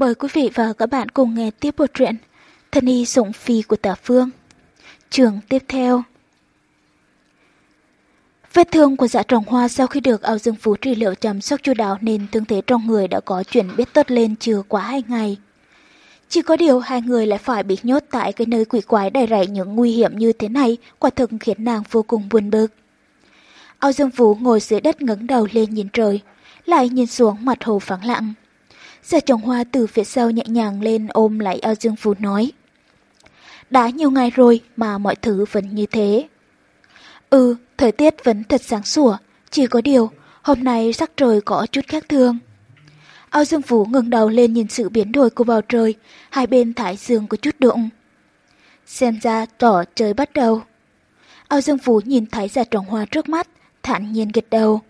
Mời quý vị và các bạn cùng nghe tiếp bộ truyện Thân y sủng phi của tả phương. Trường tiếp theo. Vết thương của dạ trồng hoa sau khi được ao dương phú trị liệu chăm sóc chu đáo nên thương thế trong người đã có chuyển biết tốt lên chưa quá hai ngày. Chỉ có điều hai người lại phải bị nhốt tại cái nơi quỷ quái đầy rẫy những nguy hiểm như thế này quả thực khiến nàng vô cùng buồn bực. Ao Dương Phú ngồi dưới đất ngẩng đầu lên nhìn trời, lại nhìn xuống mặt hồ vắng lặng. Giả trồng hoa từ phía sau nhẹ nhàng lên ôm lại ao Dương Phú nói. Đã nhiều ngày rồi mà mọi thứ vẫn như thế. Ừ, thời tiết vẫn thật sáng sủa, chỉ có điều hôm nay sắc trời có chút khác thường. Ao Dương Phú ngừng đầu lên nhìn sự biến đổi của bầu trời, hai bên thái dương có chút đụng. Xem ra tỏ trời bắt đầu. Ao Dương Phú nhìn thấy giả trồng hoa trước mắt, thản nhiên gật đầu.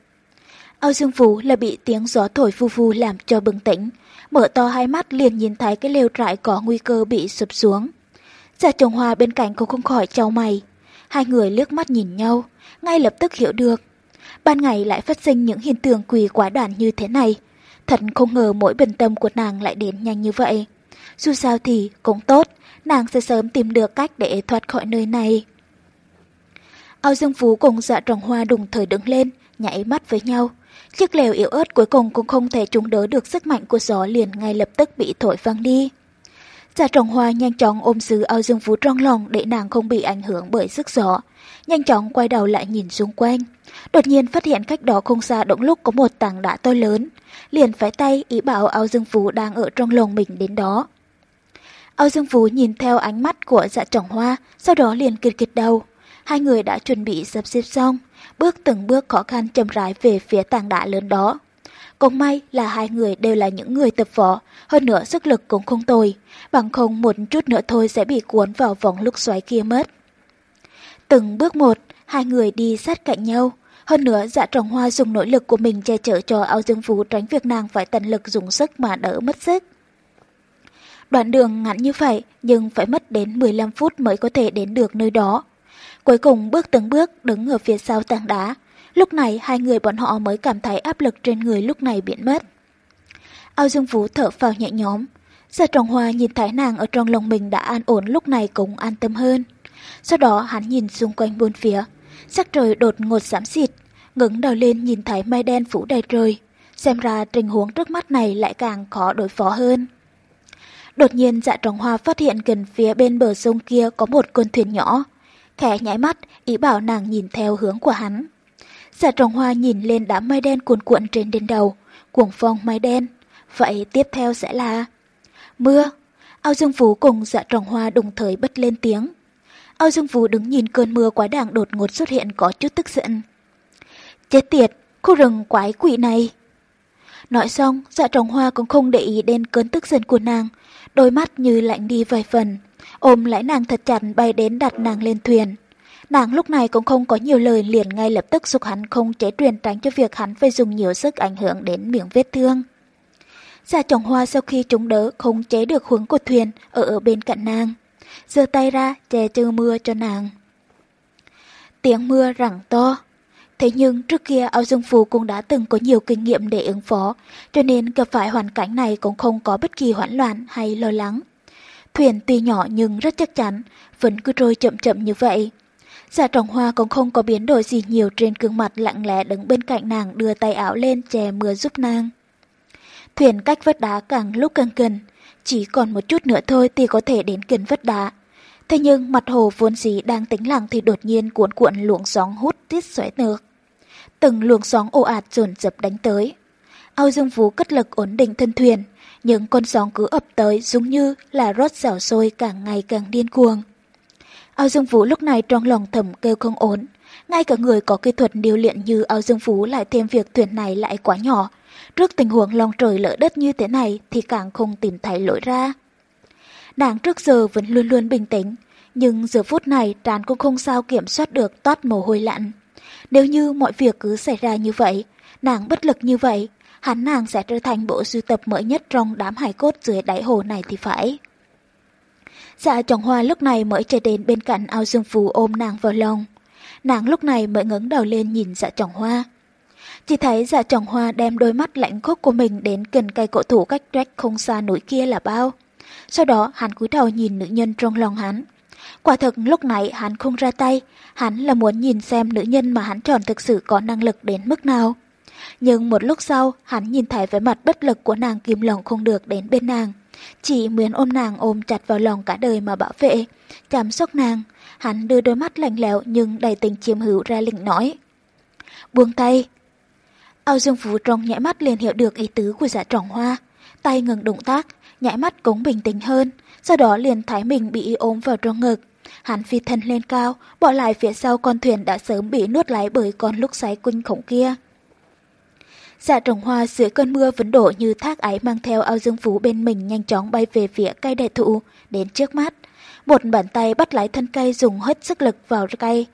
Âu Dương Phú là bị tiếng gió thổi phu phu làm cho bừng tỉnh, mở to hai mắt liền nhìn thấy cái lều trại có nguy cơ bị sụp xuống. Giả trồng hoa bên cạnh cũng không khỏi trao mày. Hai người liếc mắt nhìn nhau, ngay lập tức hiểu được. Ban ngày lại phát sinh những hiện tượng quỷ quá đản như thế này. Thật không ngờ mỗi bình tâm của nàng lại đến nhanh như vậy. Dù sao thì cũng tốt, nàng sẽ sớm tìm được cách để thoát khỏi nơi này. Ao Dương Phú cùng dạ trồng hoa đùng thời đứng lên, nhảy mắt với nhau. Chiếc lều yếu ớt cuối cùng cũng không thể chống đỡ được sức mạnh của gió liền ngay lập tức bị thổi văng đi. Dạ trồng hoa nhanh chóng ôm giữ ao Dương Phú trong lòng để nàng không bị ảnh hưởng bởi sức gió. Nhanh chóng quay đầu lại nhìn xung quanh. Đột nhiên phát hiện cách đó không xa động lúc có một tảng đá to lớn. Liền phải tay ý bảo ao Dương Phú đang ở trong lòng mình đến đó. Ao Dương Phú nhìn theo ánh mắt của dạ trồng hoa, sau đó liền kịch kịch đầu. Hai người đã chuẩn bị sắp xếp xong, bước từng bước khó khăn chậm rãi về phía tảng đá lớn đó. Cũng may là hai người đều là những người tập võ, hơn nữa sức lực cũng không tồi, bằng không một chút nữa thôi sẽ bị cuốn vào vòng lúc xoáy kia mất. Từng bước một, hai người đi sát cạnh nhau, hơn nữa dạ trồng hoa dùng nỗ lực của mình che chở cho ao dương phú tránh việc nàng phải tận lực dùng sức mà đỡ mất sức. Đoạn đường ngắn như vậy nhưng phải mất đến 15 phút mới có thể đến được nơi đó. Cuối cùng bước từng bước đứng ở phía sau tảng đá. Lúc này hai người bọn họ mới cảm thấy áp lực trên người lúc này biến mất. Ao Dương vũ thở phào nhẹ nhõm. Gia Trọng Hoa nhìn thấy nàng ở trong lòng mình đã an ổn lúc này cũng an tâm hơn. Sau đó hắn nhìn xung quanh buôn phía. Sắc trời đột ngột giảm xịt, ngẩng đầu lên nhìn thấy mây đen phủ đầy trời. Xem ra tình huống trước mắt này lại càng khó đối phó hơn. Đột nhiên dạ trọng hoa phát hiện gần phía bên bờ sông kia có một con thuyền nhỏ. Khẽ nhảy mắt, ý bảo nàng nhìn theo hướng của hắn. Dạ trồng hoa nhìn lên đám mây đen cuồn cuộn trên đỉnh đầu, cuồng phong mây đen. Vậy tiếp theo sẽ là... Mưa. Ao Dương Phú cùng dạ trồng hoa đồng thời bất lên tiếng. Ao Dương Phú đứng nhìn cơn mưa quá đảng đột ngột xuất hiện có chút tức giận. Chết tiệt, khu rừng quái quỷ này. Nói xong, dạ trồng hoa cũng không để ý đến cơn tức giận của nàng, đôi mắt như lạnh đi vài phần, ôm lấy nàng thật chặt bay đến đặt nàng lên thuyền. Nàng lúc này cũng không có nhiều lời liền ngay lập tức dục hắn không chế truyền tránh cho việc hắn phải dùng nhiều sức ảnh hưởng đến miệng vết thương. gia trọng hoa sau khi chúng đỡ không chế được hướng của thuyền ở ở bên cạnh nàng, giơ tay ra che chư mưa cho nàng. Tiếng mưa rẳng to. Thế nhưng trước kia Áo Dương Phù cũng đã từng có nhiều kinh nghiệm để ứng phó, cho nên gặp phải hoàn cảnh này cũng không có bất kỳ hoảng loạn hay lo lắng. Thuyền tuy nhỏ nhưng rất chắc chắn, vẫn cứ trôi chậm chậm như vậy. Giả trọng hoa cũng không có biến đổi gì nhiều trên gương mặt lặng lẽ đứng bên cạnh nàng đưa tay áo lên che mưa giúp nàng. Thuyền cách vách đá càng lúc càng gần, chỉ còn một chút nữa thôi thì có thể đến gần vách đá. Thế nhưng mặt hồ vốn dĩ đang tĩnh lặng thì đột nhiên cuộn cuộn luồng sóng hút tít xoáy nước. Từng luồng sóng ồ ạt dồn dập đánh tới. Ao Dương Vũ cất lực ổn định thân thuyền, những con sóng cứ ập tới giống như là rót dẻo sôi càng ngày càng điên cuồng. Ao Dương Vũ lúc này trong lòng thầm kêu không ổn. Ngay cả người có kỹ thuật điều luyện như Ao Dương Phú lại thêm việc thuyền này lại quá nhỏ. Trước tình huống lòng trời lỡ đất như thế này thì càng không tìm thấy lỗi ra. Nàng trước giờ vẫn luôn luôn bình tĩnh, nhưng giờ phút này tràn cũng không sao kiểm soát được toát mồ hôi lạnh. Nếu như mọi việc cứ xảy ra như vậy, nàng bất lực như vậy, hắn nàng sẽ trở thành bộ sưu tập mới nhất trong đám hải cốt dưới đáy hồ này thì phải. Dạ trọng hoa lúc này mới chạy đến bên cạnh ao dương phù ôm nàng vào lòng. Nàng lúc này mới ngẩng đầu lên nhìn dạ trọng hoa. Chỉ thấy dạ trọng hoa đem đôi mắt lạnh khốc của mình đến gần cây cổ thụ cách trách không xa núi kia là bao. Sau đó hắn cúi đầu nhìn nữ nhân trong lòng hắn. Quả thực lúc này hắn không ra tay, hắn là muốn nhìn xem nữ nhân mà hắn chọn thực sự có năng lực đến mức nào. Nhưng một lúc sau, hắn nhìn thấy vẻ mặt bất lực của nàng kìm lòng không được đến bên nàng. Chỉ muốn ôm nàng ôm chặt vào lòng cả đời mà bảo vệ, chăm sóc nàng. Hắn đưa đôi mắt lạnh lẽo nhưng đầy tình chiêm hữu ra lệnh nói. Buông tay. Ao Dương Phú trong nhảy mắt liền hiểu được ý tứ của giả trọng hoa. Tay ngừng động tác, nhảy mắt cũng bình tĩnh hơn, sau đó liền thấy mình bị ôm vào trong ngực. Hắn phi thân lên cao, bỏ lại phía sau con thuyền đã sớm bị nuốt lái bởi con lúc xoáy kinh khủng kia. Dạ trồng hoa dưới cơn mưa vấn đổ như thác ái mang theo ao dương phú bên mình nhanh chóng bay về phía cây đại thụ, đến trước mắt. Một bàn tay bắt lấy thân cây dùng hết sức lực vào cây,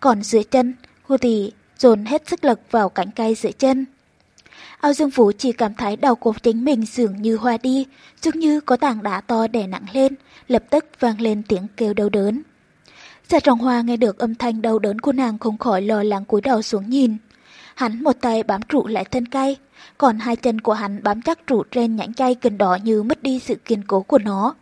còn dưới chân, hù thì dồn hết sức lực vào cánh cây dưới chân. Ao Dương Phú chỉ cảm thấy đầu cuộc chính mình dường như hoa đi, giống như có tảng đá to đè nặng lên, lập tức vang lên tiếng kêu đau đớn. Dạ trọng hoa nghe được âm thanh đau đớn của nàng không khỏi lo lắng cúi đầu xuống nhìn. Hắn một tay bám trụ lại thân cây, còn hai chân của hắn bám chắc trụ trên nhãn cây gần đó như mất đi sự kiên cố của nó.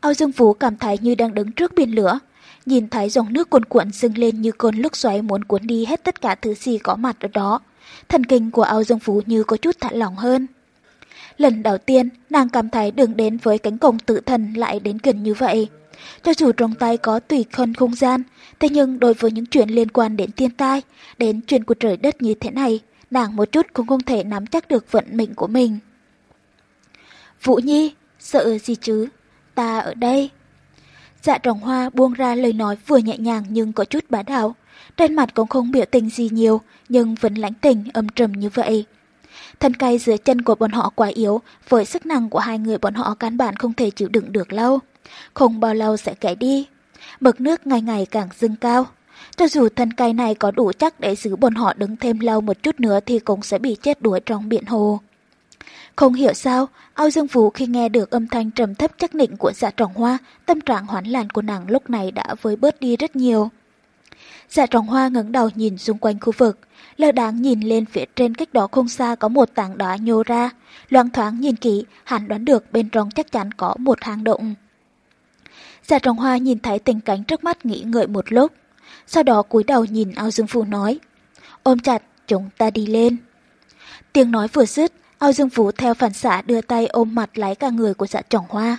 Ao Dương Phú cảm thấy như đang đứng trước biển lửa, nhìn thấy dòng nước cuồn cuộn dâng lên như cơn lốc xoáy muốn cuốn đi hết tất cả thứ gì có mặt ở đó. Thần kinh của Ao Dương Phú như có chút thả lỏng hơn. Lần đầu tiên, nàng cảm thấy đường đến với cánh cổng tự thần lại đến gần như vậy. Cho dù trong tay có tùy khôn không gian, thế nhưng đối với những chuyện liên quan đến thiên tai, đến chuyện của trời đất như thế này, nàng một chút cũng không thể nắm chắc được vận mệnh của mình. Vũ Nhi, sợ gì chứ? Ta ở đây. Dạ trọng hoa buông ra lời nói vừa nhẹ nhàng nhưng có chút bá đạo. Trên mặt cũng không biểu tình gì nhiều, nhưng vẫn lãnh tình âm trầm như vậy. Thân cây dưới chân của bọn họ quá yếu, với sức năng của hai người bọn họ căn bản không thể chịu đựng được lâu. Không bao lâu sẽ kể đi. Mực nước ngày ngày càng dâng cao. Cho dù thân cây này có đủ chắc để giữ bọn họ đứng thêm lâu một chút nữa thì cũng sẽ bị chết đuối trong biển hồ. Không hiểu sao, Âu Dương Vũ khi nghe được âm thanh trầm thấp chắc nịnh của dạ trọng hoa, tâm trạng hoán làn của nàng lúc này đã vơi bớt đi rất nhiều. Dạ trọng hoa ngẩng đầu nhìn xung quanh khu vực, lơ đáng nhìn lên phía trên cách đó không xa có một tảng đá nhô ra, loang thoáng nhìn kỹ, hắn đoán được bên trong chắc chắn có một hang động. Giả trọng hoa nhìn thấy tình cảnh trước mắt nghĩ ngợi một lúc, sau đó cúi đầu nhìn ao dương Phú nói, ôm chặt, chúng ta đi lên. Tiếng nói vừa dứt, ao dương Phú theo phản xạ đưa tay ôm mặt lấy cả người của dạ trọng hoa.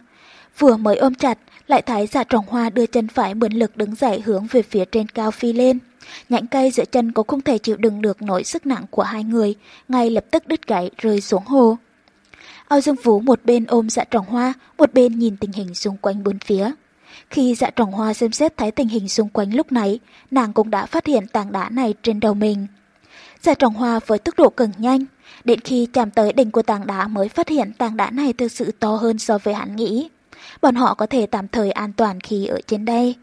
Vừa mới ôm chặt, lại thấy dạ trọng hoa đưa chân phải mượn lực đứng dậy hướng về phía trên cao phi lên. Nhãn cây giữa chân cũng không thể chịu đựng được nổi sức nặng của hai người, ngay lập tức đứt gãy rơi xuống hồ. Ao Dương Phú một bên ôm dạ trọng hoa, một bên nhìn tình hình xung quanh bốn phía. Khi dạ trọng hoa xem xét thấy tình hình xung quanh lúc nãy nàng cũng đã phát hiện tảng đá này trên đầu mình. Dạ trọng hoa với tốc độ cực nhanh, đến khi chạm tới đỉnh của tảng đá mới phát hiện tảng đá này thực sự to hơn so với hắn nghĩ. Bọn họ có thể tạm thời an toàn khi ở trên đây.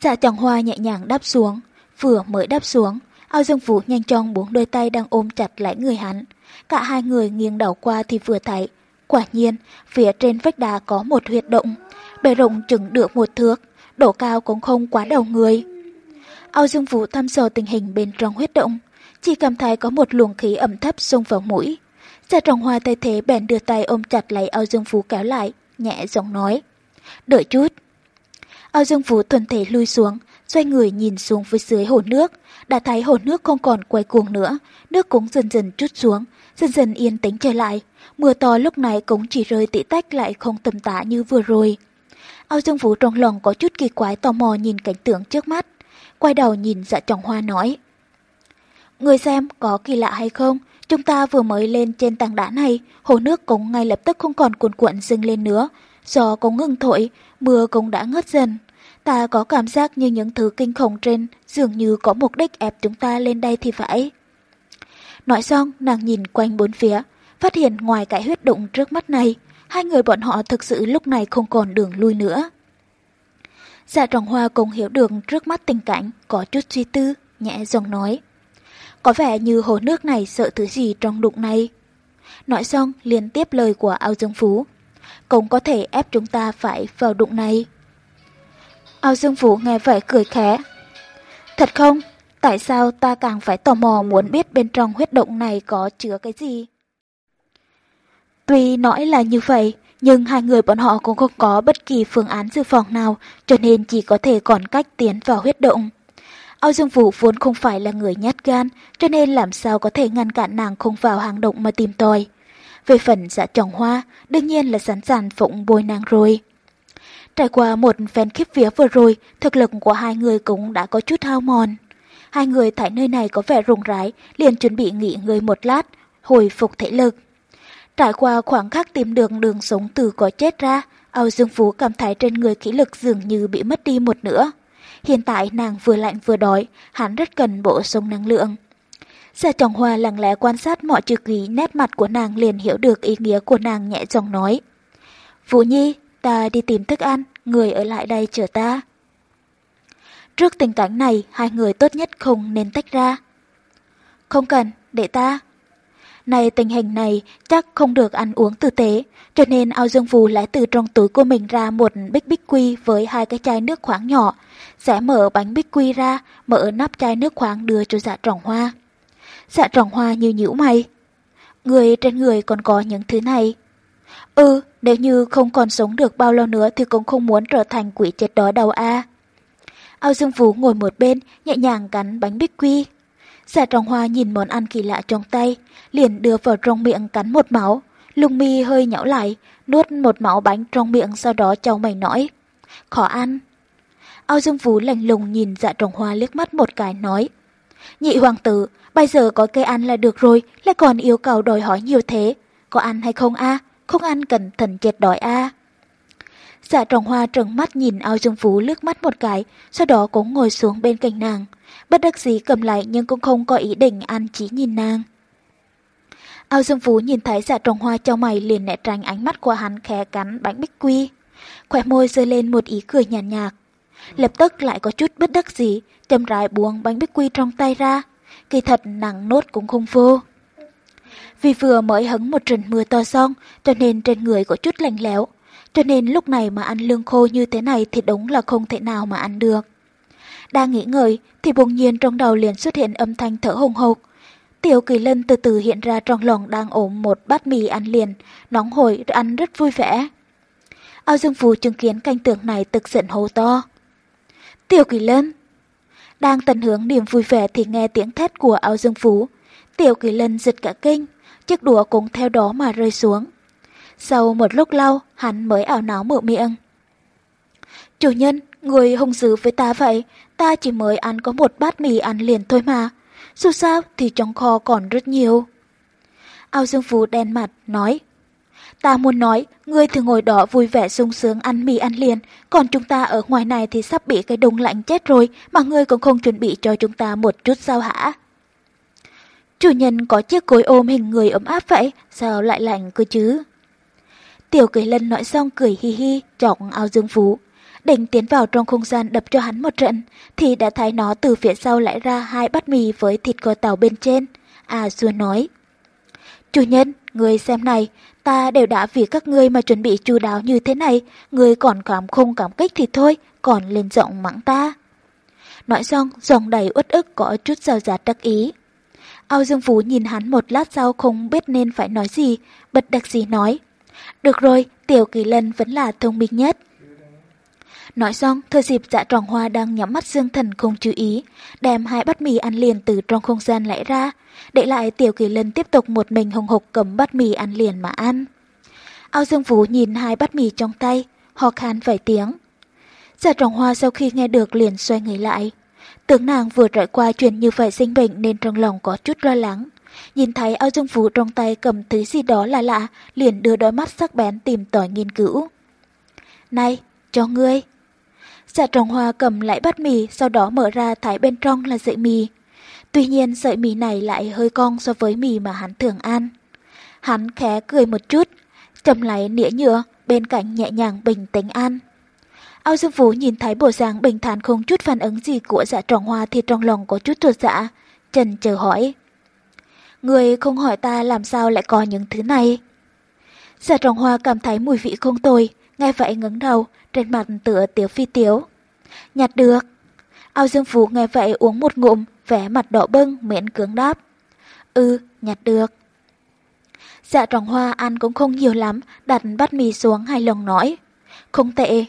Dạ trọng hoa nhẹ nhàng đáp xuống, vừa mới đáp xuống, ao dương vũ nhanh chóng buông đôi tay đang ôm chặt lại người hắn. Cả hai người nghiêng đầu qua thì vừa thấy, quả nhiên, phía trên vách đá có một huyệt động bề rộng chừng được một thước, độ cao cũng không quá đầu người. Âu Dương Vũ thăm dò tình hình bên trong huyết động, chỉ cảm thấy có một luồng khí ẩm thấp xông vào mũi. Gia trọng hoa tay thế bèn đưa tay ôm chặt lấy Âu Dương Vũ kéo lại, nhẹ giọng nói. Đợi chút. Âu Dương Vũ thuần thể lui xuống, xoay người nhìn xuống phía dưới hồ nước, đã thấy hồ nước không còn quay cuồng nữa, nước cũng dần dần chút xuống, dần dần yên tĩnh trở lại. Mưa to lúc này cũng chỉ rơi tỉ tách lại không tầm tả như vừa rồi. Ao Dương Vũ trong lòng có chút kỳ quái tò mò nhìn cảnh tượng trước mắt. Quay đầu nhìn dạ trọng hoa nói. Người xem có kỳ lạ hay không? Chúng ta vừa mới lên trên tảng đá này, hồ nước cũng ngay lập tức không còn cuồn cuộn dâng lên nữa. Gió cũng ngừng thổi, mưa cũng đã ngớt dần. Ta có cảm giác như những thứ kinh khủng trên dường như có mục đích ép chúng ta lên đây thì phải. Nói xong, nàng nhìn quanh bốn phía, phát hiện ngoài cái huyết động trước mắt này, hai người bọn họ thực sự lúc này không còn đường lui nữa. Dạ trọng hoa cũng hiểu được trước mắt tình cảnh, có chút suy tư, nhẹ giọng nói. Có vẻ như hồ nước này sợ thứ gì trong đụng này. Nói xong liền tiếp lời của ao dương phú. Cũng có thể ép chúng ta phải vào đụng này. Ao dương phú nghe vậy cười khẽ. Thật không? Tại sao ta càng phải tò mò muốn biết bên trong huyết động này có chứa cái gì? Tuy nói là như vậy, nhưng hai người bọn họ cũng không có bất kỳ phương án dự phòng nào, cho nên chỉ có thể còn cách tiến vào huyết động. Ao Dương Vũ vốn không phải là người nhát gan, cho nên làm sao có thể ngăn cản nàng không vào hang động mà tìm tòi. Về phần dạ trồng hoa, đương nhiên là sẵn sàng phụng bồi nàng rồi. Trải qua một phen khiếp vía vừa rồi, thực lực của hai người cũng đã có chút hao mòn. Hai người tại nơi này có vẻ rùng rái, liền chuẩn bị nghỉ ngơi một lát, hồi phục thể lực. Trải qua khoảng khắc tìm được đường sống từ có chết ra, Âu Dương Phú cảm thấy trên người khí lực dường như bị mất đi một nửa. Hiện tại nàng vừa lạnh vừa đói, hắn rất cần bổ sung năng lượng. Gia Trọng Hoa lặng lẽ quan sát mọi chữ ký nét mặt của nàng liền hiểu được ý nghĩa của nàng nhẹ giọng nói. Vũ Nhi, ta đi tìm thức ăn, người ở lại đây chờ ta. Trước tình cảnh này, hai người tốt nhất không nên tách ra. Không cần, để ta. Này tình hình này chắc không được ăn uống tử tế, cho nên ao dương phù lại từ trong túi của mình ra một bích bích quy với hai cái chai nước khoáng nhỏ. Sẽ mở bánh bích quy ra, mở nắp chai nước khoáng đưa cho dạ tròn hoa. Dạ tròn hoa như nhũ mày. Người trên người còn có những thứ này. Ừ, nếu như không còn sống được bao lâu nữa thì cũng không muốn trở thành quỷ chết đó đâu a. Ao Dương Phú ngồi một bên, nhẹ nhàng cắn bánh bích quy. Dạ Giả trọng hoa nhìn món ăn kỳ lạ trong tay, liền đưa vào trong miệng cắn một máu. Lùng mi hơi nhão lại, nuốt một máu bánh trong miệng sau đó châu mày nói. Khó ăn. Ao Dương Phú lạnh lùng nhìn dạ trọng hoa liếc mắt một cái nói. Nhị hoàng tử, bây giờ có cây ăn là được rồi, lại còn yêu cầu đòi hỏi nhiều thế. Có ăn hay không a? Không ăn cẩn thận chết đói a. Dạ trọng hoa trừng mắt nhìn ao dương phú lướt mắt một cái, sau đó cũng ngồi xuống bên cạnh nàng. Bất đắc dĩ cầm lại nhưng cũng không có ý định ăn chỉ nhìn nàng. Ao dương phú nhìn thấy dạ trồng hoa cho mày liền né tránh ánh mắt của hắn khẽ cắn bánh bích quy. Khỏe môi rơi lên một ý cười nhàn nhạt, nhạt. Lập tức lại có chút bất đắc dĩ, chậm rãi buông bánh bích quy trong tay ra. Kỳ thật nặng nốt cũng không vô. Vì vừa mới hứng một trận mưa to xong, cho nên trên người có chút lạnh lẽo, cho nên lúc này mà ăn lương khô như thế này thì đúng là không thể nào mà ăn được. Đang nghĩ ngợi thì bỗng nhiên trong đầu liền xuất hiện âm thanh thở hồng hộc. Tiểu kỳ lân từ từ hiện ra trong lòng đang ôm một bát mì ăn liền, nóng hổi ăn rất vui vẻ. Ao Dương Phù chứng kiến canh tượng này tức giận hô to. Tiểu kỳ lân! Đang tận hướng niềm vui vẻ thì nghe tiếng thét của Ao Dương Phú. Tiểu kỳ lân giật cả kinh, chiếc đũa cũng theo đó mà rơi xuống. Sau một lúc lâu, hắn mới ảo não mở miệng. Chủ nhân, người hung dữ với ta vậy, ta chỉ mới ăn có một bát mì ăn liền thôi mà. Dù sao thì trong kho còn rất nhiều. Ao Dương Phú đen mặt, nói. Ta muốn nói, ngươi thường ngồi đó vui vẻ sung sướng ăn mì ăn liền, còn chúng ta ở ngoài này thì sắp bị cái đông lạnh chết rồi, mà ngươi còn không chuẩn bị cho chúng ta một chút sao hả? Chủ nhân có chiếc gối ôm hình người ấm áp vậy, sao lại lạnh cơ chứ? Tiểu cười lân nói xong cười hi hi, chọc ao dương phú. Định tiến vào trong không gian đập cho hắn một trận, thì đã thấy nó từ phía sau lại ra hai bát mì với thịt cò tàu bên trên. À xua nói. Chủ nhân, người xem này, ta đều đã vì các ngươi mà chuẩn bị chu đáo như thế này, người còn cảm không cảm kích thì thôi, còn lên giọng mắng ta. Nói xong, dòng đầy uất ức có chút rào rạt đắc ý. Ao Dương Phú nhìn hắn một lát sau không biết nên phải nói gì, bật đặc gì nói. Được rồi, Tiểu Kỳ Lân vẫn là thông minh nhất. Nói xong, thời dịp dạ tròn hoa đang nhắm mắt dương thần không chú ý, đem hai bát mì ăn liền từ trong không gian lẽ ra, để lại Tiểu Kỳ Lân tiếp tục một mình hồng hộc cầm bát mì ăn liền mà ăn. Ao Dương vũ nhìn hai bát mì trong tay, ho khan vài tiếng. Dạ tròn hoa sau khi nghe được liền xoay người lại. Tưởng nàng vừa trải qua chuyện như vậy sinh bệnh nên trong lòng có chút lo lắng. Nhìn thấy ao dương vũ trong tay cầm thứ gì đó là lạ, liền đưa đôi mắt sắc bén tìm tòi nghiên cứu. Này, cho ngươi. Dạ trồng hoa cầm lại bát mì, sau đó mở ra thái bên trong là sợi mì. Tuy nhiên sợi mì này lại hơi cong so với mì mà hắn thường ăn. Hắn khẽ cười một chút, cầm lấy nĩa nhựa, bên cạnh nhẹ nhàng bình tĩnh ăn. Ao Dương Phú nhìn thấy bộ dạng bình thản không chút phản ứng gì của dạ tròn hoa thì trong lòng có chút trột dạ. Trần chờ hỏi. Người không hỏi ta làm sao lại có những thứ này. Dạ tròn hoa cảm thấy mùi vị không tồi, nghe vậy ngẩng đầu, trên mặt tựa tiểu phi tiếu. Nhặt được. Ao Dương Phú nghe vậy uống một ngụm, vẻ mặt đỏ bưng, miễn cưỡng đáp. Ừ, nhặt được. Dạ trọng hoa ăn cũng không nhiều lắm, đặt bát mì xuống hai lòng nói. Không tệ.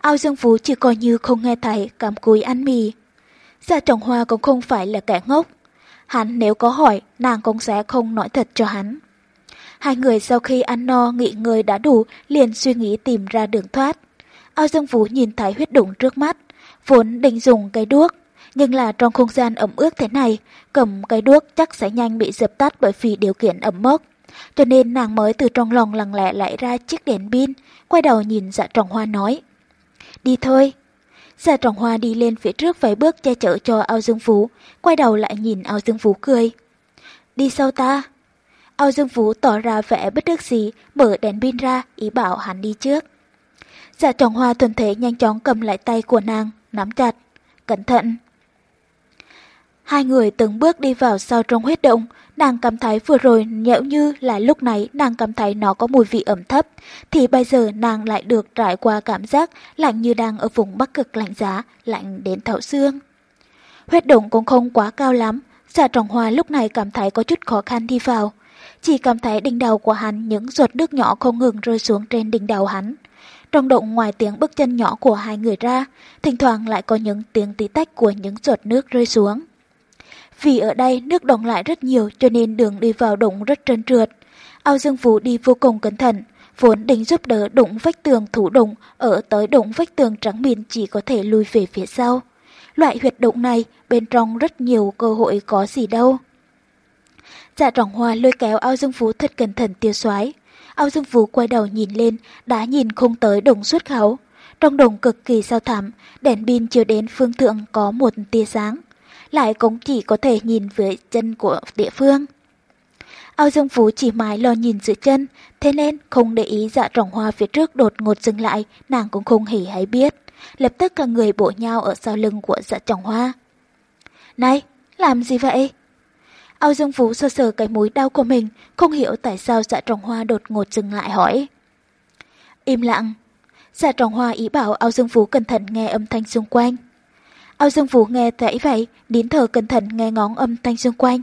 Ao Dương Phú chỉ coi như không nghe thấy, cảm cúi ăn mì. Dạ trọng hoa cũng không phải là kẻ ngốc. Hắn nếu có hỏi, nàng cũng sẽ không nói thật cho hắn. Hai người sau khi ăn no nghỉ ngơi đã đủ, liền suy nghĩ tìm ra đường thoát. Ao Dương Vũ nhìn thấy huyết đụng trước mắt, vốn định dùng cây đuốc, nhưng là trong không gian ẩm ướt thế này, cầm cây đuốc chắc sẽ nhanh bị dập tắt bởi vì điều kiện ẩm mốc. Cho nên nàng mới từ trong lòng lặng lẽ lại ra chiếc đèn pin, quay đầu nhìn dạ trọng hoa nói. Đi thôi. Dạ trọng hoa đi lên phía trước vài bước che chở cho ao dương phú, quay đầu lại nhìn ao dương phú cười. Đi sau ta. Ao dương vũ tỏ ra vẻ bất đắc dĩ, mở đèn pin ra, ý bảo hắn đi trước. Dạ trọng hoa thuần thế nhanh chóng cầm lại tay của nàng, nắm chặt. Cẩn thận. Hai người từng bước đi vào sau trong huyết động, nàng cảm thấy vừa rồi nhẽo như là lúc nãy nàng cảm thấy nó có mùi vị ẩm thấp, thì bây giờ nàng lại được trải qua cảm giác lạnh như đang ở vùng bắc cực lạnh giá, lạnh đến thấu xương. Huyết động cũng không quá cao lắm, dạ trọng hoa lúc này cảm thấy có chút khó khăn đi vào. Chỉ cảm thấy đỉnh đầu của hắn những giọt nước nhỏ không ngừng rơi xuống trên đỉnh đầu hắn. Trong động ngoài tiếng bước chân nhỏ của hai người ra, thỉnh thoảng lại có những tiếng tí tách của những giọt nước rơi xuống. Vì ở đây nước đọng lại rất nhiều cho nên đường đi vào động rất trơn trượt. Ao Dương Phú đi vô cùng cẩn thận, vốn định giúp đỡ đụng vách tường thủ động ở tới đụng vách tường trắng mịn chỉ có thể lùi về phía sau. Loại huyệt động này bên trong rất nhiều cơ hội có gì đâu. Dạ trọng hoa lôi kéo ao dương phú thật cẩn thận tiêu xoái. Ao dương phú quay đầu nhìn lên, đã nhìn không tới đồng xuất khẩu. Trong đồng cực kỳ sao thẳm, đèn pin chiếu đến phương thượng có một tia sáng lại cũng chỉ có thể nhìn với chân của địa phương. Ao Dương Phú chỉ mãi lo nhìn dưới chân, thế nên không để ý dạ trọng hoa phía trước đột ngột dừng lại, nàng cũng không hề hay biết. Lập tức cả người bổ nhau ở sau lưng của dạ trọng hoa. Này, làm gì vậy? Ao Dương Phú sơ sờ cái mũi đau của mình, không hiểu tại sao dạ trọng hoa đột ngột dừng lại hỏi. Im lặng. Dạ trọng hoa ý bảo Ao Dương Phú cẩn thận nghe âm thanh xung quanh. Ao Dương Vũ nghe thấy vậy, nín thở cẩn thận nghe ngóng âm thanh xung quanh.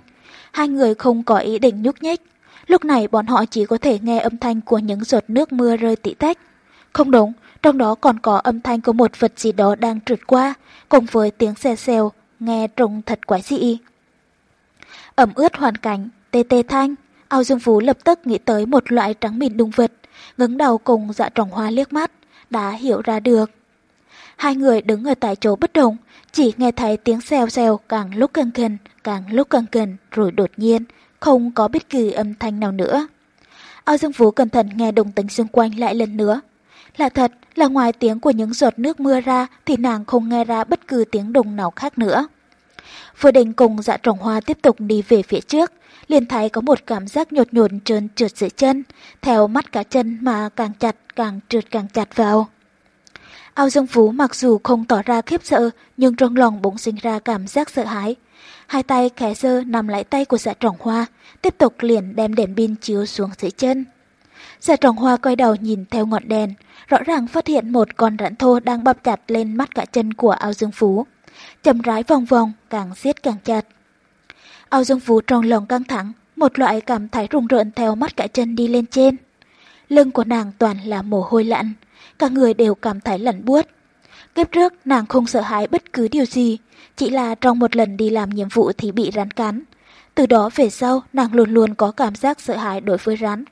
Hai người không có ý định nhúc nhích. Lúc này bọn họ chỉ có thể nghe âm thanh của những giọt nước mưa rơi tỉ tách. Không đúng, trong đó còn có âm thanh của một vật gì đó đang trượt qua, cùng với tiếng xe xèo, nghe trông thật quái dị. Ẩm ướt hoàn cảnh, tê tê thanh, Ao Dương Vũ lập tức nghĩ tới một loại trắng mịn đung vật, ngứng đầu cùng dạ trọng hoa liếc mắt, đã hiểu ra được. Hai người đứng ở tại chỗ bất động, chỉ nghe thấy tiếng xèo xèo càng lúc càng gần, càng lúc càng gần, rồi đột nhiên, không có bất kỳ âm thanh nào nữa. Ao Dương Phú cẩn thận nghe đồng tính xung quanh lại lần nữa. Là thật, là ngoài tiếng của những giọt nước mưa ra thì nàng không nghe ra bất cứ tiếng đồng nào khác nữa. Vừa định cùng dạ trồng hoa tiếp tục đi về phía trước, liền thấy có một cảm giác nhột nhột trơn trượt dưới chân, theo mắt cả chân mà càng chặt càng trượt càng chặt vào. Ao Dương Phú mặc dù không tỏ ra khiếp sợ, nhưng trong lòng bỗng sinh ra cảm giác sợ hãi. Hai tay khẽ sơ nằm lại tay của dạ trọng hoa, tiếp tục liền đem đèn pin chiếu xuống dưới chân. Dạ trọng hoa quay đầu nhìn theo ngọn đèn, rõ ràng phát hiện một con rắn thô đang bập chặt lên mắt cả chân của ao dương phú. Chầm rãi vòng vòng, càng siết càng chặt. Ao dương vũ trong lòng căng thẳng, một loại cảm thấy rùng rợn theo mắt cả chân đi lên trên. Lưng của nàng toàn là mồ hôi lạnh, cả người đều cảm thấy lạnh buốt. Kiếp trước nàng không sợ hãi bất cứ điều gì, chỉ là trong một lần đi làm nhiệm vụ thì bị rắn cắn. Từ đó về sau nàng luôn luôn có cảm giác sợ hãi đối với rắn.